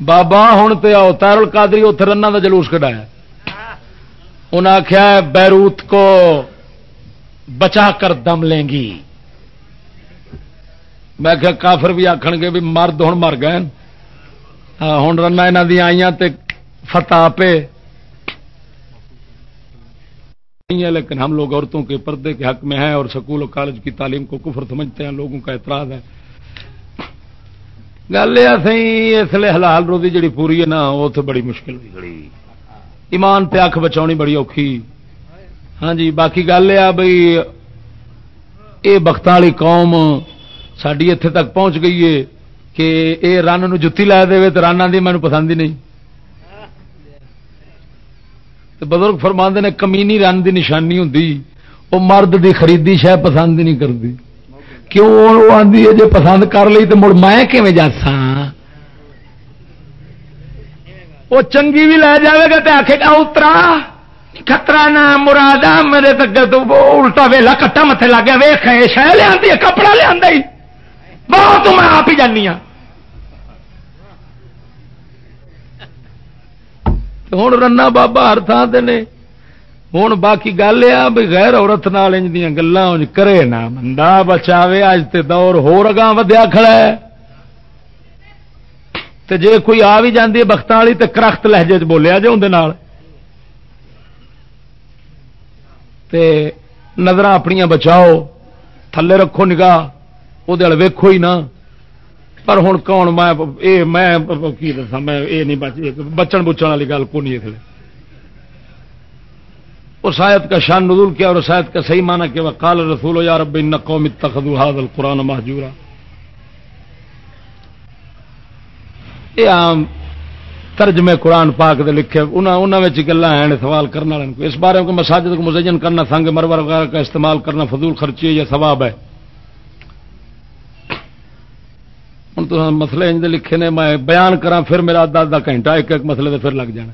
بابا ہوں تو تیرل کادری اتر رن کا جلوس کٹایا انہیں آخیا بیروت کو بچا کر دم لیں گی۔ میں کیا کافر بھی آخن گے بھی مرد ہوں مر گئے ہوں رنا یہاں دیا آئی فتح پہ نہیں ہے لیکن ہم لوگ عورتوں کے پردے کے حق میں ہیں اور سکول اور کالج کی تعلیم کو کفر سمجھتے ہیں لوگوں کا اعتراض ہے۔ گل یہ اس لیے حلال روزی جڑی پوری ہے نا وہ تو بڑی مشکل ہوئی۔ گڑی ایمان پہ اکھ بچا بڑی اوکھی۔ ہاں جی باقی گل یہ بھائی یہ بخت والی قوم ساری اتنے تک پہنچ گئی ہے کہ یہ رن جتی لا دے تو رن آدھی مینو پسند ہی نہیں۔ بزرگ فرماند نے کمینی رن دی نشانی ہوں وہ مرد دی خریدی شہ پسند نہیں کرتی کیوں؟ وہ آدھی ہے جی پسند کر لی تو مڑ میں کیون جاسا وہ چنگی بھی لے جائے گا تو آخے گا اترا۔ خطرہ نہ مراد میرے تک تو الٹا ویلا کٹا متے لگ گیا۔ ویخ شہ لیا کپڑا لیا بہت میں آپ ہی جانی ہوں ہوں رنا بابا ہر تھان نے ہوں باقی گل یہ بھی غیر عورت نال دیا گلان کرے نہ بندہ بچاوے اج تے دور ہو رگاں ودیا کھڑا ہے تے جے کوئی آ بھی جاندی ہے بخت والی تے کرخت لہجے چ بولیا جے اندر تے نظر اپنی بچاؤ تھلے رکھو نگاہ وہ ویکھو ہی نہ پر ہوں کون میں میں کی دسا میں یہ نہیں بچن بچن والی گل کو نہیں اس آیت کا شان نزول کیا اور اس آیت کا صحیح مانا کہ وقال رسول یا رب ان قوم اتخذوا هذا القران مهجورا۔ یہ عام ترجمے قرآن پاک دے لکھے انہوں نے گلا ہیں، سوال کرنے والے کو۔ اس بارے میں مساجد کو مزین کرنا، سنگ مرور وغیرہ کا استعمال کرنا فضول خرچی ہے یا ثواب ہے؟ ہوں تو مسئلے انج لکھے نے، میں بیان کرا پھر میرا ادھا ادھا گھنٹہ، ایک ایک مسئلے سے پھر لگ جانا۔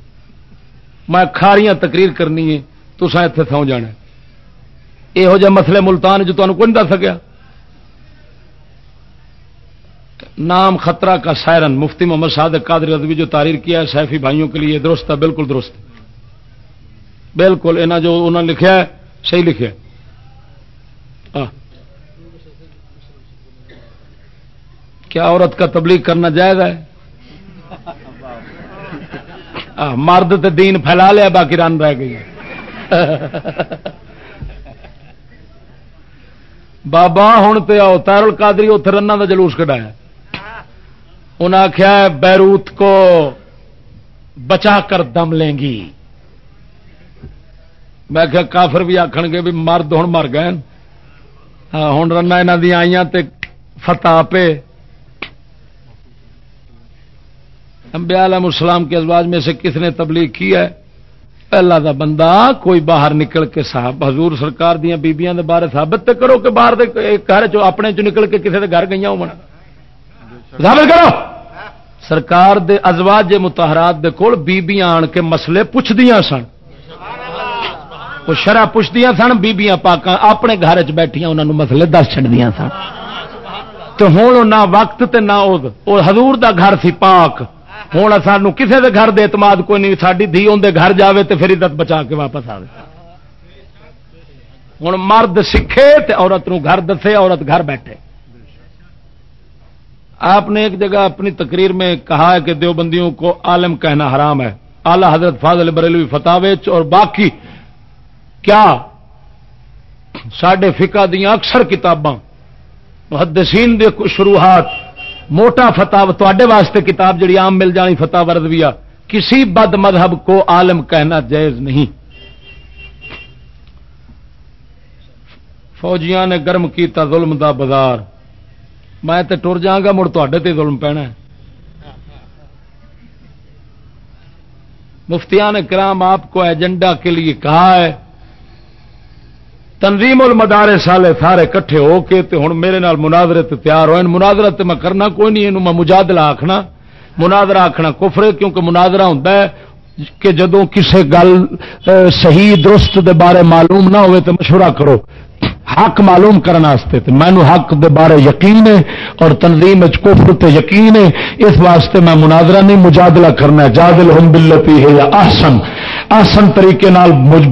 میں کھاریاں تقریر کرنی ہے تو اتنے سو جانا۔ یہو جہ مسئلے ملتان جو تمہیں کون دس سکیا۔ نام خطرہ کا سائرن، مفتی محمد صادق قادر رضوی جو تاریر کیا ہے، سیفی بھائیوں کے لیے درست ہے، بالکل درست بالکل انہیں جو انہوں نے لکھا ہے، صحیح لکھا کیا عورت کا تبلیغ کرنا جائز ہے؟ مرد تو دین پھیلا لیا، باقی رن رہ گئی بابا ہوں تو آؤ تیرل کادری اتر رن کا جلوس کٹایا انہیں آخیا بیروت کو بچا کر دم لیں گی۔ میں کیا کافر بھی آخ گے بھی مرد ہوں مر گئے ہوں رن یہاں دیا آئی فتح پہ انبیاء علیہ السلام کے ازواج میں سے کس نے تبلیغ کی ہے؟ پہلا دا بندہ کوئی باہر نکل کے صاحب، حضور سرکار دیا بیبیاں دے بارے ثابت تے کرو کہ باہر دے گھر چ اپنے چ نکل کے کسی دے گھر گئی ہو ثابت کرو! سرکار دے ازواج متحرات دے کول بیبیاں آن کے مسئلے پوچھدیاں سن۔ وہ شرح پوچھدیاں سن، بیبیاں پاکاں اپنے گھر چ بیٹھیاں انہاں نو مسئلے دس چھڑدیاں سن۔ تو ہوں نہ وقت تے نہ او حضور دا گھر سی پاک۔ ہوں سانو کسی کے گھر دے اعتماد کوئی نہیں ساری دھی اندر گھر جائے تو پھر عزت بچا کے واپس آئے ہوں مرد سیکھے تے عورت نو گھر دسے، عورت گھر بیٹھے۔ آپ نے ایک جگہ اپنی تقریر میں کہا ہے کہ دیوبندیوں کو عالم کہنا حرام ہے۔ اعلی حضرت فاضل بریلوی فتح اور باقی کیا سڈے فقہ دیا اکثر کتاباں، محدثین دے شروحات موٹا فتح تے واسطے کتاب جڑی عام مل جانی فتح وردویا کسی بد مذہب کو عالم کہنا جائز نہیں۔ فوجیاں نے گرم کیتا ظلم دا بازار۔ میں تے ٹر جاؤں گا، مڑ تے ظلم پینا ہے۔ مفتیان کرام آپ کو ایجنڈا کے لیے کہا ہے۔ تنظیم المدارے سالے سارے کٹھے ہو کے تے ہوں میرے نال مناظرت تیار ہوئے۔ مناظرت میں کرنا کوئی نہیں یہ میں مجادلہ آخنا مناظرہ آخنا کفر کیونکہ مناظرہ ہوں کہ جدو کسی گل صحیح درست دے بارے معلوم نہ ہوئے تو مشورہ کرو۔ حق معلوم کرنے مینو حق دے بارے یقین ہے اور تنظیم کفر تے یقین ہے۔ اس واسطے میں مناظرہ نہیں، مجادلہ کرنا جادل ہم بلتی ہے یا آسن آسن طریقے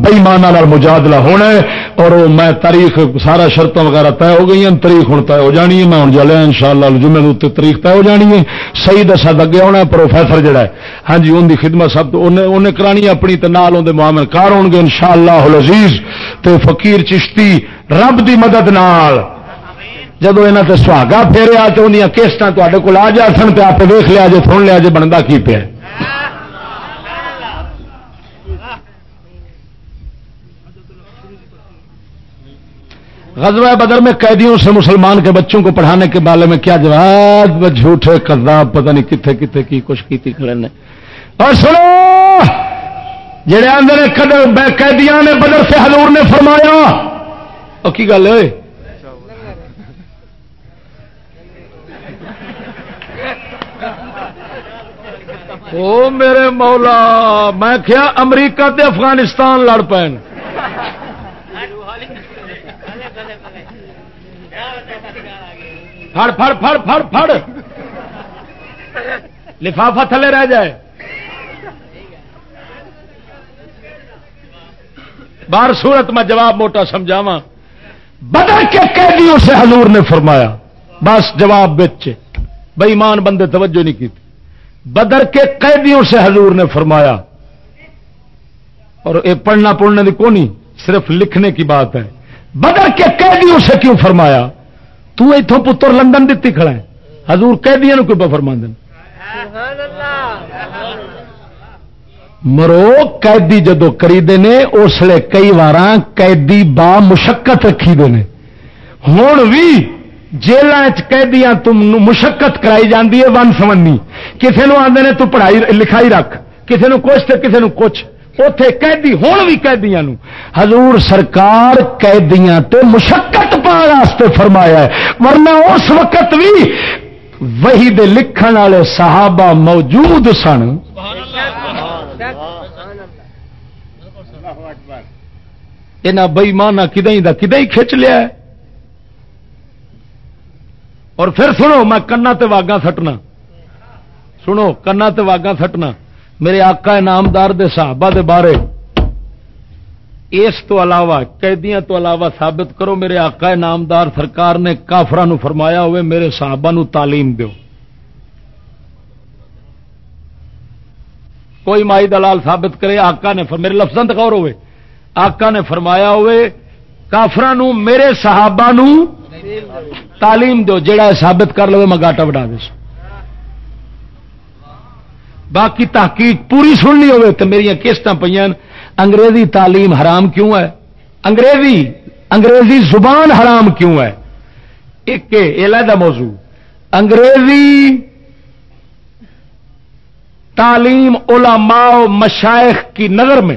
بئیمانہ مجادلہ ہونا ہے اور میں تاریخ سارا شرطوں وغیرہ طے ہو گئی ہیں، تاریخ ہوں طے ہو جانی ہے، میں ہوں جلیا ان شاء اللہ جمعے اتنے تاریخ طے ہو جانی ہے۔ صحیح دسا اگے ہونا پروفیسر جڑا ہے۔ ہاں جی ان کی خدمت سب انہیں کرانی اپنی تو نال اندر معامل کار ہو گے ان شاء اللہ عزیز تو فقیر چشتی رب دی مدد نال۔ جدو یہاں سے سہاگا پھیریا تو ان کیسٹ تے کو آ جا سن پہ آپ ویخ لیا جی سن لیا جی بنتا کی پیا غزوہ بدر میں قیدیوں سے مسلمان کے بچوں کو پڑھانے کے بارے میں کیا جواب؟ جھوٹے کرداب پتہ نہیں کتنے کتنے کی کچھ کی کھڑے نے۔ اور سنو، جڑے آدھے قیدیاں نے بدر سے حضور نے فرمایا، اور کی گل ہے؟ او میرے مولا، میں کیا امریکہ تے افغانستان لڑ پے پھڑ پھڑ پھڑ پھڑ پھڑ۔ لفافہ تھلے رہ جائے۔ بار صورت میں جواب موٹا سمجھاوا بدر کے قیدیوں سے حضور نے فرمایا، بس جواب بچ بےمان بندے توجہ نہیں کی بدر کے قیدیوں سے حضور نے فرمایا، اور یہ پڑھنا پڑھنے کی کونی، صرف لکھنے کی بات ہے۔ بدر کے قیدیوں سے کیوں فرمایا؟ تو اتوں پتر لندن دیتی کھڑا ہے۔ حضور قیدیاں کوئی فرما دین مرو، قیدی جدو کری نے اس لیے کئی بار قیدی با مشقت رکھی دے ہوں بھی جیل قیدیاں تم مشقت کرائی جاتی ہے ون سمنی کسی نے آدھے تو پڑھائی، لکھائی رکھ۔ کسی نے کچھ تو کسی نے کچھ۔ اتے قیدی ہوں بھی قیدیاں نو۔ حضور سرکار قیدیاں تے مشقت پاستے فرمایا ہے، ورنہ اس وقت بھی وہی دے لکھن والے صحابہ موجود سن۔ یہاں بئیمانہ کدیں کدیں کھچ لیا ہے۔ اور پھر سنو، میں کنا تے واگا سٹنا۔ سنو، کنا تے واگا سٹنا۔ میرے آقا نامدار دے صحابہ دے بارے۔ اس تو علاوہ، قیدیاں تو علاوہ ثابت کرو، میرے آقا نامدار سرکار نے کافران فرمایا ہوئے، میرے صحابہ نو تعلیم دیو۔ کوئی مائی دلال ثابت کرے، آقا نے میرے لفظ غور ہوئے۔ آقا نے فرمایا ہوئے کافران میرے صحابہ نو تعلیم دو جڑا ثابت کر لو، میں گاٹا بڑھا دے باقی تحقیق پوری سننی ہوئے تو میری کیسٹ پہ انگریزی تعلیم حرام کیوں ہے؟ انگریزی انگریزی زبان حرام کیوں ہے؟ ایک علیحدہ موضوع۔ انگریزی تعلیم علماء و مشائخ کی نظر میں۔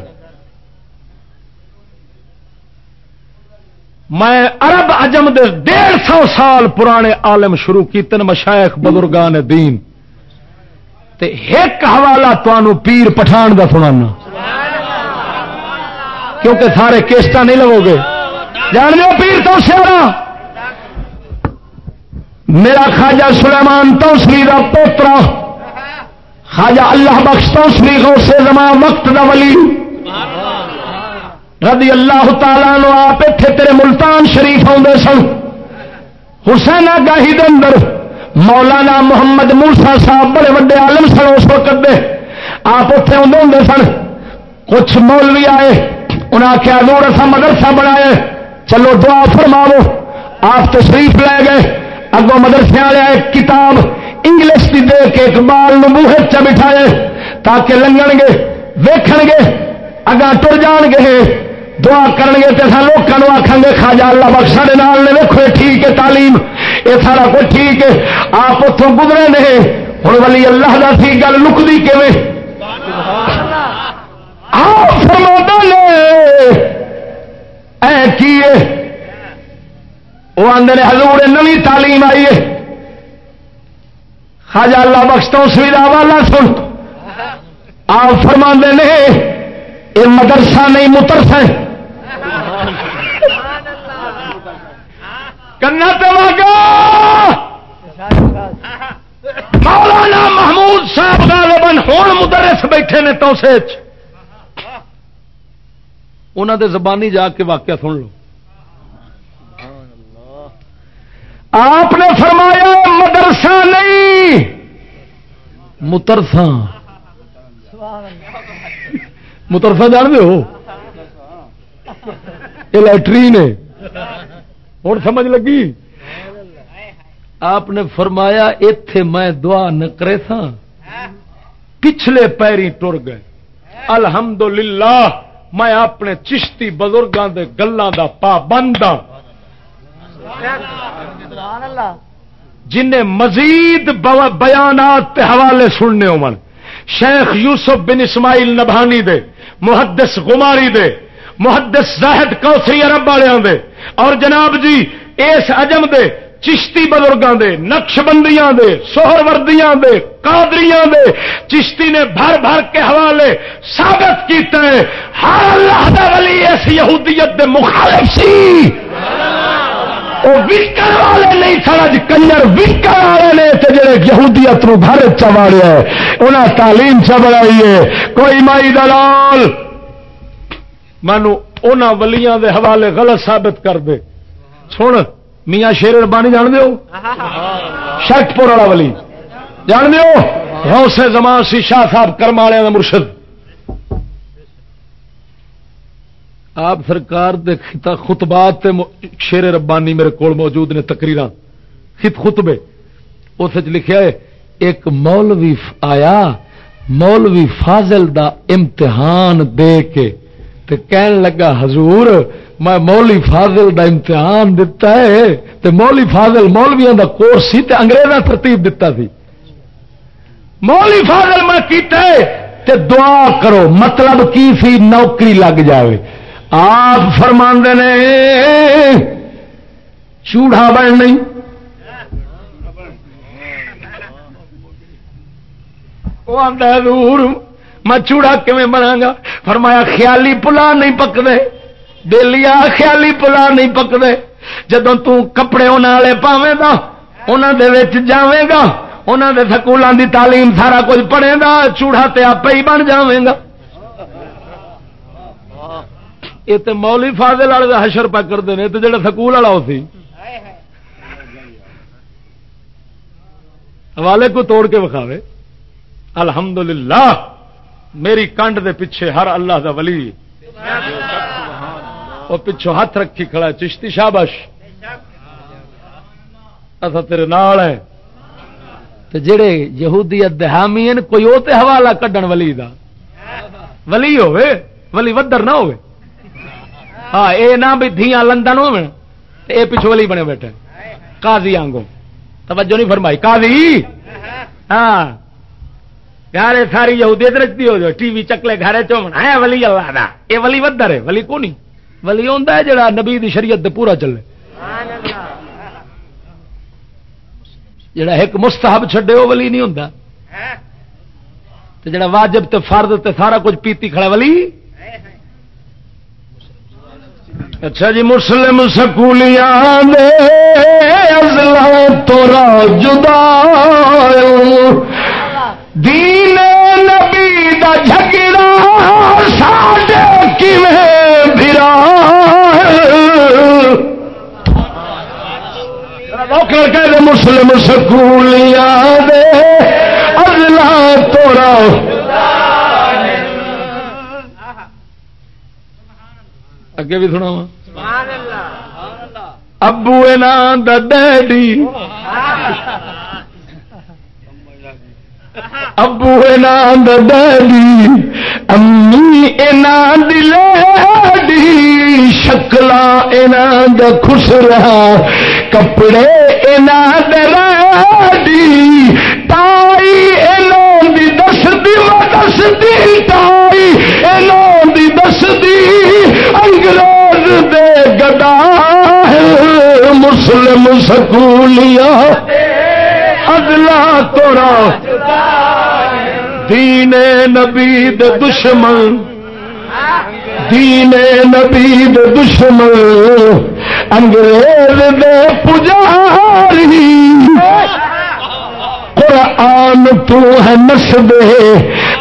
میں عرب اجم دے ڈیڑھ سو سال پرانے عالم شروع کی مشائخ بزرگان دین۔ تے ایک حوالہ تمہوں پیر پٹھان کا سنانا۔ کیونکہ سارے کیسٹا نہیں لگو گے۔ جان لو پیر تو سیارا میرا خواجہ سلیمان تو سری کا پوترا۔ خواجہ اللہ بخش تو سری سے زمان وقت دا ولی۔ رضی اللہ تعالیٰ نو آپ اتنے تیرے ملتان شریف آدھے سن۔ حسین گاہی اندر۔ مولانا محمد مورسا صاحب بڑے وڈے عالم سن، اس وقت دے۔ آپ اتے آدھے ہوں سن۔ کچھ مولوی آئے انہیں آخیا دور اصا مدرسہ بنایا چلو دعا فرماو آپ تشریف لے گئے۔ اگوں مدرسے والے آئے، کتاب انگلش کی دے کے اقبال منہ چ بٹھائے تاکہ لنگن گے، ویکھن گے، اگاں ٹر جان گے۔ دعا کر گے تو لوگوں آخان گے خاجا اللہ بخش سارے نے ویکو ٹھیک ہے تعلیم۔ یہ سارا کچھ ٹھیک ہے۔ آپ اتوں گزرے نہیں ہوں والی اللہ کا سی گل لکتی کیون آپ فرما اے کی وہ آدھے ہزور نوی تعلیم آئی ہے۔ خاجا اللہ بخش تو سویدھا والا سن۔ آپ فرما نے یہ مدرسہ نہیں مترسا کنا مولانا محمود صاحب غالباً ہوں مدرس بیٹھے نے تو انہوں دے زبانی جا کے واقعہ سن لو۔ آپ نے فرمایا مدرسہ نہیں مترسا مترسا جان دے ہو۔ یہ لٹرین ہے۔ ہوں سمجھ لگی؟ آپ نے فرمایا اتے میں دعا نہ کرے تھا پچھلے پیری ٹر گئے۔ الحمدللہ میں اپنے چشتی بزرگوں کے گلوں کا پابند ہاں۔ جن مزید بیانات حوالے سننے ہو شیخ یوسف بن اسماعیل نبھانی دے محدث گماری دے محدث زاہد کوسری عرب والوں دے اور جناب جی اس اجم دے، چشتی بزرگوں دے نقش بندیاں دے سوہر وردیاں دے، قادریاں دے، چشتی نے بھر بھر کے حوالے ثابت کیتا ہے ہر اللہ دا ولی اس یہودیت دے مخالف سی۔ وہ وکر والے نہیں سڑج کنجر وکر والے نے تے جڑے یہودیت نو گھر چواڑیا ہے۔ انہاں تعلیم چ چبڑائی ہے۔ کوئی مائی دلال مانو ان ولیاں دے حوالے غلط ثابت کر دے۔ سن، میاں شیر ربانی جان دیو؟ شرک پور والا ولی۔ جان دیو؟ حوصے زمان سی شاہ صاحب کرم والے مرشد۔ آپ سرکار دے خطبات تے شیر ربانی میرے کول موجود نے تقریر خط خطبے۔ اس لکھا ہے، ایک مولوی آیا، مولوی فاضل دا امتحان دے کے تے کہن لگا، حضور، میں مولی فاضل دا امتحان دتا ہے تے مولی فاضل مولویاں دا کورس سی تے انگریزاں ترتیب دتا سی. مولی فاضل میں کیتا ہے تے دعا کرو مطلب کی سی نوکری لگ جاوے؟ آپ فرما نے، چوڑا بن نہیں؟ وہ آدھا میں چوڑا کیون بنا گا؟ فرمایا، خیالی پلا نہیں پکتے دلیا خیالی پلا نہیں پکتے جدو تپڑے والے پاوے گا انہوں جاوے گا انہوں دے سکولوں دی تعلیم سارا کچھ پڑھے گا، چوڑا تے آپ ہی بن جاوے گا۔ یہ تو مولی فاضل والے حشر پہ کرتے ہیں تو جڑا سکول والا وہ سی۔ حوالے کو توڑ کے وکھاوے۔ الحمدللہ۔ میری کنڈ دے پیچھے ہر اللہ دا ولی۔ وہ پچھو ہاتھ رکھی کھڑا چشتی شابش اصا تیرے نال ہے جڑے یہودی دہامی ہیں، کوئی وہ تو حوالہ کڈن ولی دا۔ ولی ہوے ولی ودر نہ ہوے ہاں اے نہ بھی دھیاں لندن ہو اے پچھو ولی بنے بیٹھے۔ قاضی آنگو توجہ نہیں فرمائی، قاضی! ہاں۔ گھر ساری یہودی درجتی ہو جو ٹی وی چکلے گھر چومن ہے ولی اللہ دا اے ولی ودر ہے ولی کو نہیں ولی ہوندا ہے جڑا نبی دی شریعت دے پورا چلے جڑا ایک مستحب چھڈے وہ ولی نہیں ہوندا تے جڑا واجب تے فرض تے سارا کچھ پیتی کھڑا ولی اچھا جی مسلم سکولیاں دے ازلا تورا جدا دین نبی دا جھگڑا ساڈے کیویں بھرا کہ مسلم سکولیاں دے۔ ازلا تورا۔ اگے بھی سنا ابو نام ڈیڈی۔ ابو نام ڈیڈی امی دلڈی شکل خسرا کپڑے ڈی تائی دی دس دی دس دی تائی دی دس دی انگریز دے گدا مسلم سکولیا اگلا تورا. دین نبی دشمن. دین نبی دشمن. انگریز دے پجاری. قرآن تو ہے نس دے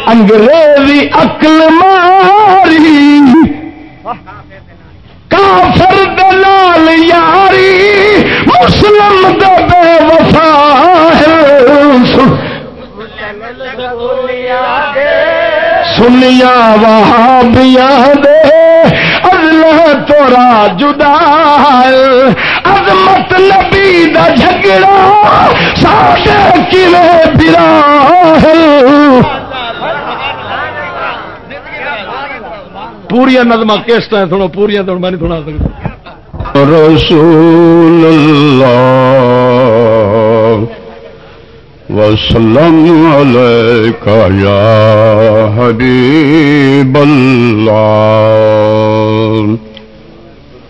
انگریزی عقل ماری. کافر دلال یاری. مسلم دے وفا. سنیا وہابیا دے، اللہ تورا جدا عظمت نبی دا جھگڑا ساڈے کلے برا پوریا نظم کس طرح سنو؟ پوریا تو میں نہیں سنا سکتا۔ رسول اللہ وسلم علیکہ یا حبیب اللہ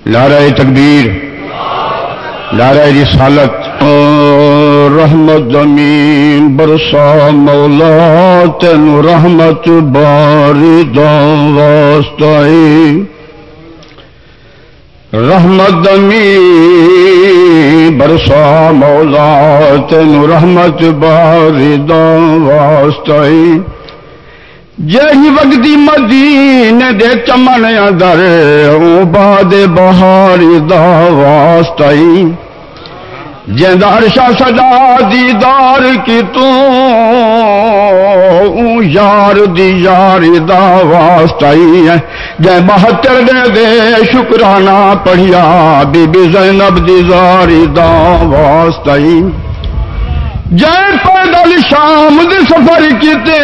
نعرہ تکبیر. نعرہ رسالت. رحمت زمین برسا مولا تین رحمت باری دان واسطائی رحمت زمین برسا مولا تین رحمت باری دان جہی وگتی مدینے دے چمن در او باد بہاری دا واسطائی شاہ سدا دیدار کی تو۔ یار دی یار دا واسطائی ہے۔ جے بہتر دے دے شکرانہ پڑھیا۔ بی بی زینب دی زاری دا واسطائی جے پیدل شام دے سفر کیتے،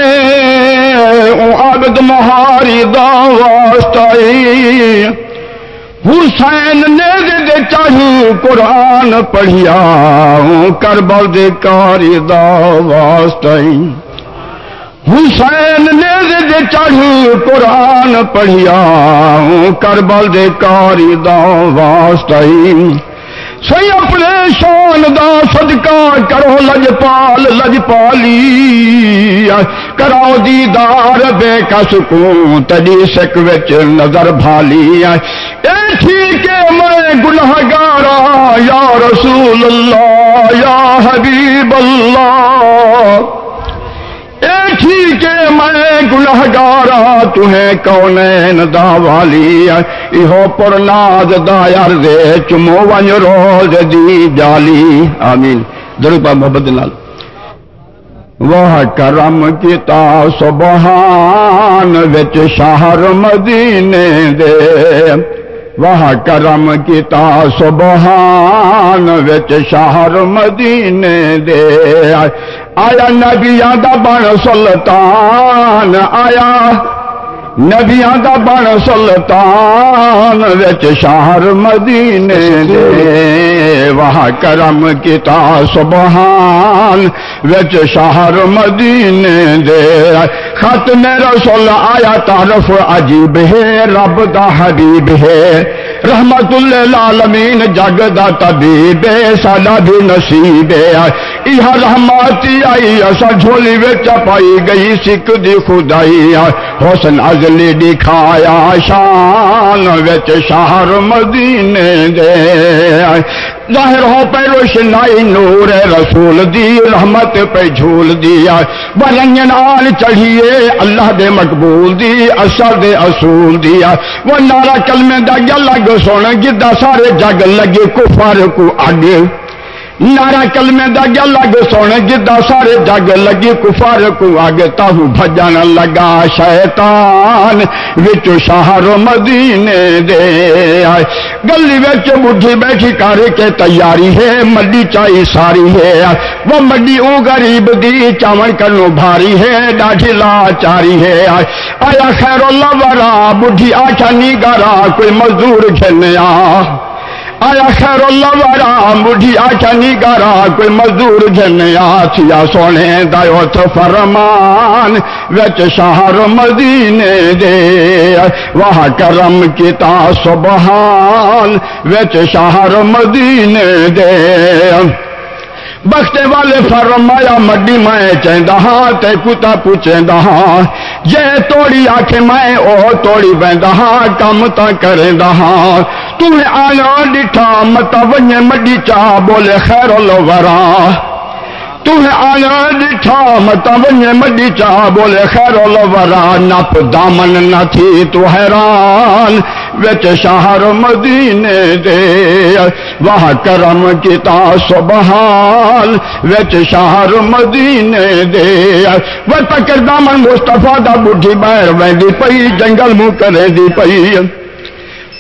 او عابد مہاری دا واسطائی حسین نے دے دے چاہی قرآن پڑھیا۔ کربل دے کاری دا واسطائی حسین نے دے دے قرآن پڑھیا کربل دے کاری دا واسطائی سی اپنے شان دا صدقہ کرو، لجپال، لجپالی۔ کراؤ دیدار بے کا سکون، تجی سک وچ نظر بھالی۔ اے ٹھیک ہے میں گناہ گارا یا رسول اللہ، یا حبیب اللہ۔ اے ٹھیک ہے میں گناہ گارا تہیں کونین دا والی ایہو پر ناز دا یار دے، چمو ونج روز دی جالی۔ آمین۔ درو پا محبت لال وہ کرم کیتا سبحان وچ شہر مدینے دے۔ وہ کرم کیتا سبحان وچ شہر مدینے دے آیا نبیاں دا بن سلطان آیا نبیاں دا بن سلطان وچ شہر مدینے دے۔ وہاں کرم کیتا سبحان وچ شہر مدینے دے۔ خط میں رسول آیا تعرف عجیب ہے، رب دا حبیب ہے۔ رحمت للعالمین جگ دا طبیب ساڈا بھی نصیب ہے۔ یہ رحمتی آئی اسا جھولی وچ پائی گئی سکھ دی خدائی حسن ازلی دکھایا شان وچ شہر مدینے دے ظاہر ہو پہ روشنائی نور رسول دی رحمت پہ جھول دیا برنگ نال چڑھیے اللہ دے مقبول دی اثر دے اصول دیا وہ نارا کلمے دا گل لگ سونا گدا سارے جگ لگے کفار کو آگے نارا کلمے دا گیا لگ سونے جدا سارے جگ لگی، کفار کو آگے تاہو بھجن لگا، شیطان وچ شہر مدینے دے آئے۔ گلی وچ بڈھی بیٹھی کر کے تیاری ہے، مڈی چائی ساری ہے۔ وہ مڈی او غریب دی، چاون کرنو بھاری ہے، ڈاڈھی لاچاری ہے۔ آیا خیر اللہ ورا، بڈھی آچھا نیگارا کوئی مزدور جھنیا آیا خیر اللہ وارا مجھے آچا نہیں گارا کوئی مزدور جنیا تھیا سونے دایوت فرمان، وچ شہر مدینے دے۔ وہاں کرم کتا سبحان، وچ شہر مدینے دے۔ بختے والے فرمایا مڈی میں چاہتا ہاں تے کتا پوچھتا ہاں۔ جے توڑی آخ میں، او توڑی بہتا ہاں کم تا کرتا ہاں۔ تمہیں آیا ڈٹھا متا ونجے مڈی چاہ بولے خیر لو ورا تمہیں آیا ڈٹھا متا ونجے مڈی چاہ بولے، خیر ورا، نپ دامن نہ تھی تو حیران، وچ شہر مدینے دے وہ کرم کیتا سبحان، وچ شہر مدینے دے۔ وہ تکر دامن مصطفیٰ دا بڈھی بہر ویندی پئی، جنگل منہ کرے دی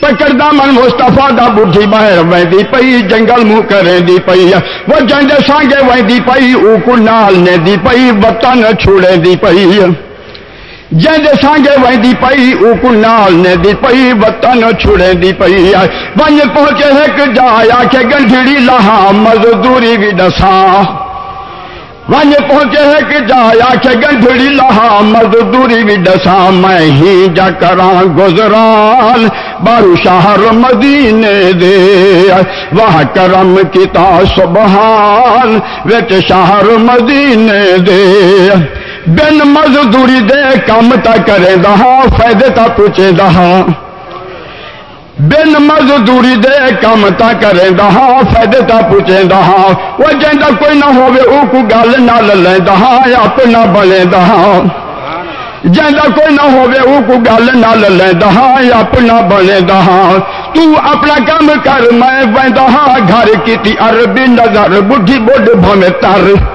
پئی پکڑ دامن مستفا دا بڈھی باہر ویندی پئی، جنگل منہ کریں دی پئی۔ وہ جنگ سانگے ویندی پئی، او کو نال نے دی پئی، وطن چھوڑے دی پئی۔ جنگ سانگے ویندی پئی، او کو نال نے دی پئی، وطن چھوڑے دی پئی۔ ونج پہنچے ایک جایا کہ گنڈڑی لہا، مزدوری بھی دساں۔ ون پہنچے ہے کہ جایا کہ گنڈڑی لہا مزدوری بھی ڈسا میں ہی جا کرا گزران۔ بارو شہر مدینے دے وہ کرم کتا سبحان۔ وچ شہر مدینے دے۔ بن مزدوری دے، کم تا کرے دہاں فائدے تا پوچھے دہاں بن مزدوری دے کم تا کریں دہاں فائدے تا پوچھیں دہاں وہ جہاں کوئی نہ ہوئے او کو گل ہاں، ہاں۔ نہ لیں دہاں اپنا بلیں دہاں جہاں کوئی نہ ہوئے او کو گل نہ لیں دہاں اپنا بلیں دہاں تو اپنا کام کر، میں ویں دہاں گھر کی عربی نظر، بڈھی بڈ بھویں تر۔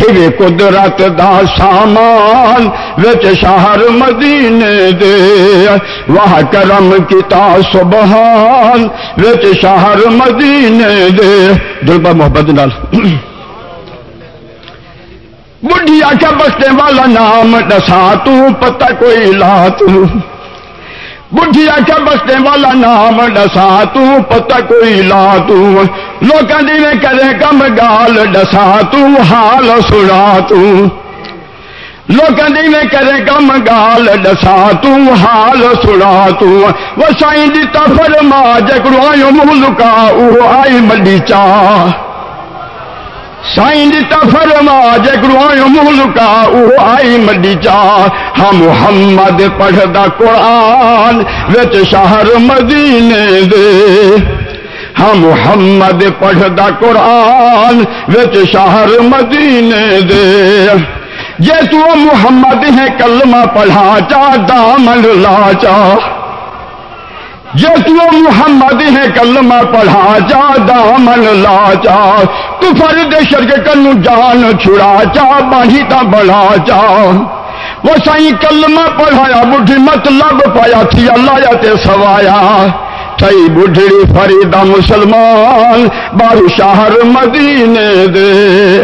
ہی قدرت دا سامان وچ شہر مدینے دے۔ وہ کرم کیتا سبحان وچ شہر مدینے دے۔ دلبا محبت نال۔ بڑھیا کے بستے والا نام دسا تو پتہ کوئی لا تو۔ بڑھیا کے بستے والا نام ڈسا، تو پتہ کوئی لا تو۔ لوکاں دی میں کرے کم گال ڈسا، تو حال سنا تو۔ لوکاں دی میں کرے کم گال ڈسا، تو حال سنا تو۔ وہ سائیں فرما جکڑو آئیو ملکا او آئی ملی چاہ۔ سائیں دیتا فرما جکڑو ملکا او آئی مڈی چا۔ ہم محمد پڑھ دا قرآن وچ شہر مدینے دے۔ ہم محمد پڑھ دا قرآن وچ شہر مدینے دے۔ جے تو محمد ہے کلمہ پڑھا چا، دامن لا چا۔ جو تو محمد ہے کلمہ پڑھا جا، دامن لا جا۔ تو فرد شرک کنو جان چھڑا جا، باہی تا بڑھا جا۔ وہ سائیں کلمہ پڑھایا، بڈھی مطلب پایا تھی، اللہ یا تے سوایا۔ تھئی بڑھڑی فریدا مسلمان بارو شہر مدینے دے۔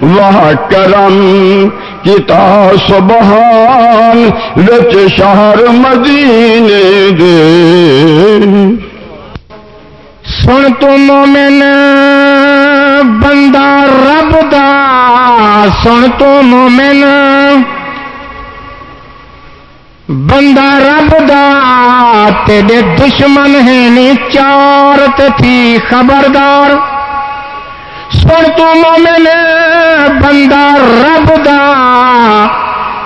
وہ کرم کتا سبحان وچ شہر مدینے دے۔ سن تو مومن، بندہ رب دا۔ سن تو مومن، بندہ رب دا۔ تیرے دشمن ہے نی چار تھی خبردار۔ سن تو مومن بندہ رب دا،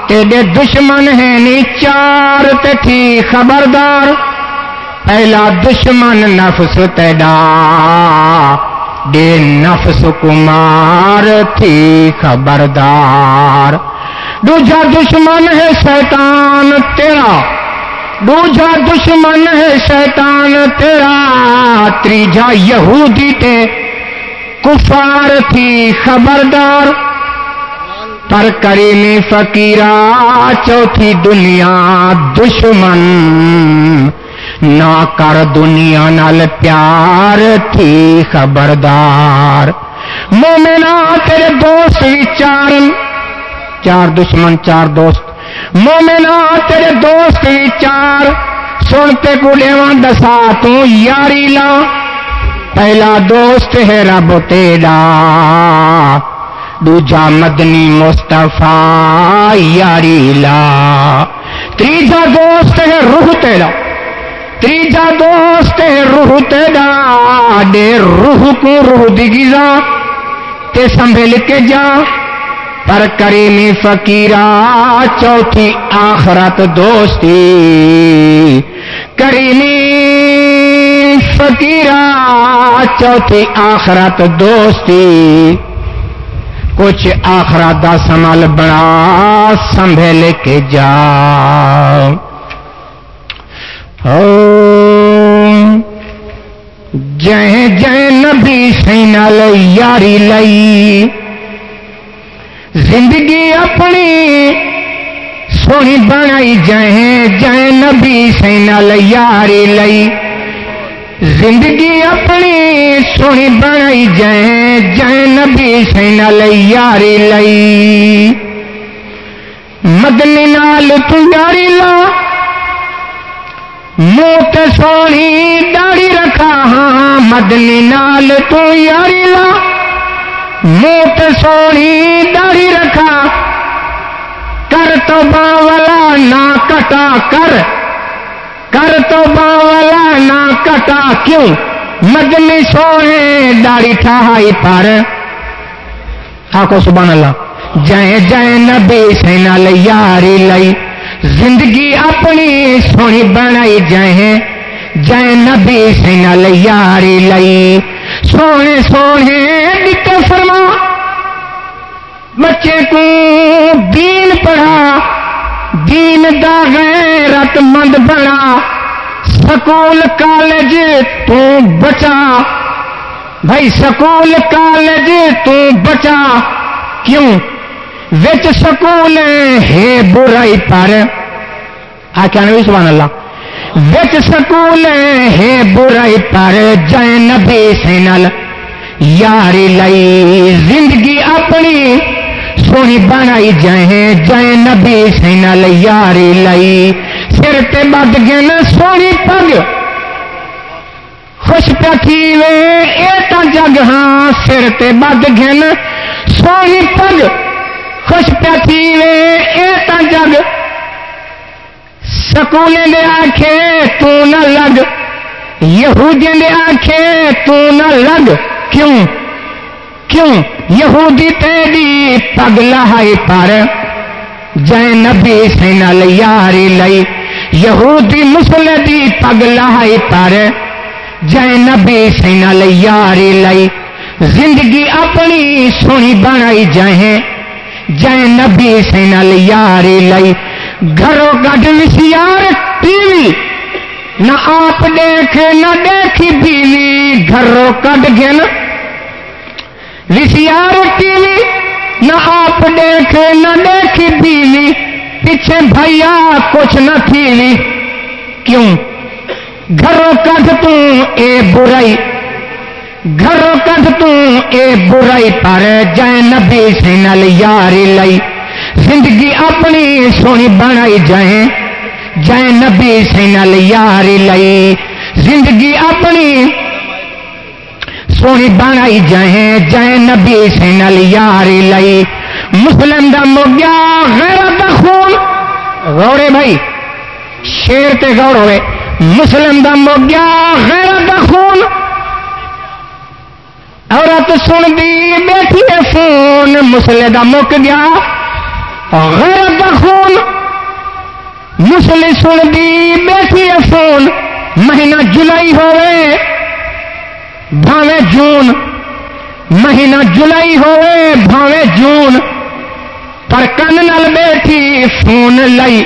تیرے دشمن ہے نی چار تھی خبردار۔ پہلا دشمن نفس تیڈا دے نفس کمار تھی خبردار۔ دوجا دشمن ہے شیطان تیرا، دوجا دشمن ہے شیطان تیرا۔ تیجا یہودی تے کفار تھی خبردار، پر کریمی فقیرا چوتھی دنیا دشمن۔ نہ کر دنیا نال پیار تھی خبردار۔ مومنا تیرے دوست چار چار دشمن، چار دوست۔ مومنا تیرے دوست چار۔ سنتے کو دسا تو یاری لا پہلا دوست ہے رب تیرا، دوجا مدنی مستفا یاری لا۔ تیجا دوست ہے روح تیرا تیجا دوست ہے روح تیرا دے روح کو روح دگیزا تے سنبھل کے جا، پر کریمی فقیرا چوتھی آخرت دوستی۔ کریمی فقیرا چوتھی آخرت دوستی۔ کچھ آخرت دا سنبھل بڑا سنبھل کے جا۔ جہ جہ نبی سینل یاری لئی۔ زندگی اپنی سونی بنائی جائیں جائیں نبی سینل یاری لئی۔ زندگی اپنی سونی بنائی جائیں جائیں نبی سینل یاری لئی۔ مدنی نال تو یاری لا۔ موت سونی داڑی رکھا ہاں مدنی نال تو یاری لا۔ موت سونی داڑی رکھا۔ کر تو باولا نہ کٹا کر۔ کر تو باولا نہ کٹا کیوں؟ مدنی سونے داڑی ٹھائی پر۔ آکو سبحان اللہ۔ جائیں جائیں نبی سینا یاری لئی۔ زندگی اپنی سونی بنائی جائیں۔ جائیں نبی سینا یاری لئی۔ سونے سونے دیتے فرما۔ بچے کو دین پڑھا۔ دین دا غیرت مند بنا، سکول کالج تو بچا۔ بھائی، سکول کالج تو بچا۔ کیوں؟ وچ سکول ہے برائی پر۔ آ، کیا سبحان اللہ۔ وچ سکول ہے برائی پر۔ جائیں نبی سینل یاری لئی زندگی اپنی۔ سونی بنائی جائیں جائیں نبی سینل یاری لئی۔ سر تے بد گن سونی پگ۔ خوش پی وے ایٹا جگ ہاں۔ سر تے بد گن سونی پگ۔ خوش پی وے ایٹا جگ۔ سکولے دے آکھے تو نہ لگ۔ یہودی دے آکھے تو نہ لگ۔ کیوں؟ کیوں؟ یہودی تیری پگ لہائی پر جائیں نبی سینا یاری لئی، یہودی مسل دی پگ لہائی پر جائیں نبی سینا یاری لئی۔ زندگی اپنی سونی بنائی جائیں جائیں نبی سینا یاری لئی۔ گھروں گڈ وسیار ٹی وی۔ نہ آپ دیکھے، نہ دیکھی بیوی۔ گھروں کڈ گن وسیار ٹی وی نہ آپ دیکھے، نہ دیکھی بیوی، پیچھے بھیا کچھ نہ تھی کیوں؟ گھروں کٹ تو اے برائی، گھروں کٹ تو اے برائی، پر جائے نبی سے نل یاری لئی زندگی اپنی سونی بنائی جائیں جائے نبی سے نل یاری لئی زندگی اپنی سونی بنائی جائیں جائے نبی سے نل یاری لئی۔ مسلم دا موگیا غیرت دا خون۔ غورے بھائی، شیر تے غور ہوئے۔ مسلم دا موگیا غیرت دا خون۔ عورت سن دی، بیٹھی ہے فون۔ مسلے دا مک گیا، غیرت دا خون۔ مسلے سن دی، بیٹھی ہے فون۔ مہینہ جولائی ہوئے۔ بھاوے جون، مہینہ جولائی ہوئے، بھاوے جون، پر کن نل بیٹھی، فون لئی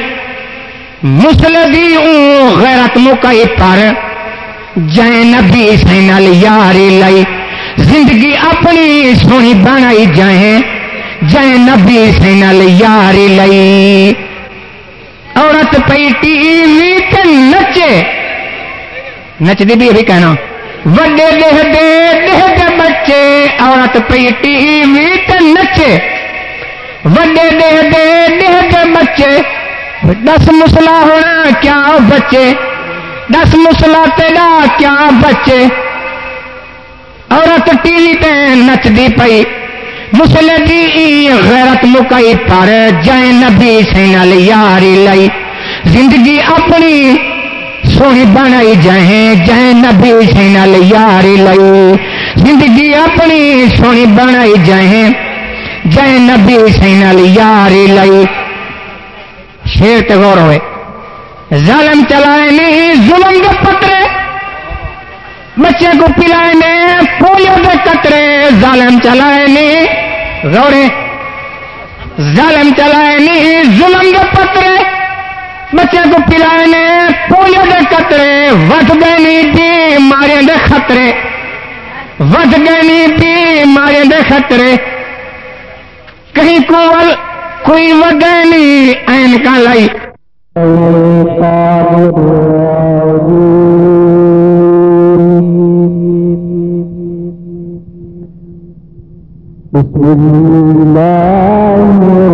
مسل دی اون غیرت مکئی پر جائے نبی سے نل یاری لئی زندگی اپنی سونی بنائی جائیں جائے نبی سے نل یاری لئی عورت پی ٹی وی تے نچے۔ نچدی بھی ابھی کہنا۔ وڈے دہ دے دہ دے بچے عورت پی ٹی وی تے نچے وڈے دہ دے دہ دے بچے دس مسلا ہونا کیا بچے دس مسلا تیرا کیا بچے عورت ٹی وی تے نچدی پئی مسلے دی غیرت مکئی پر جائے نبی سے نل یاری لئی زندگی اپنی سونی بنائی جائیں جائیں نبی سے نل یاری لئی زندگی اپنی سونی بنائی جائیں جائیں نبی سے نل یاری لئی شیر تے غور ہوئے۔ ظالم چلائے نہیں ظلم کے پترے۔ بچے کو پلائے نے پولیو کے قطرے۔ ظالم چلائے نہیں غورے۔ ظالم چلائے نہیں ظلم کے پترے۔ بچے کو پلائے نے پولیو کے قطرے وٹ گئے نہیں بیماریاں دے خطرے۔ وٹ گئے نہیں بیماریاں دے خطرے۔ کہیں کول کوئی وگے نہیں این کا لائی۔ بسم الله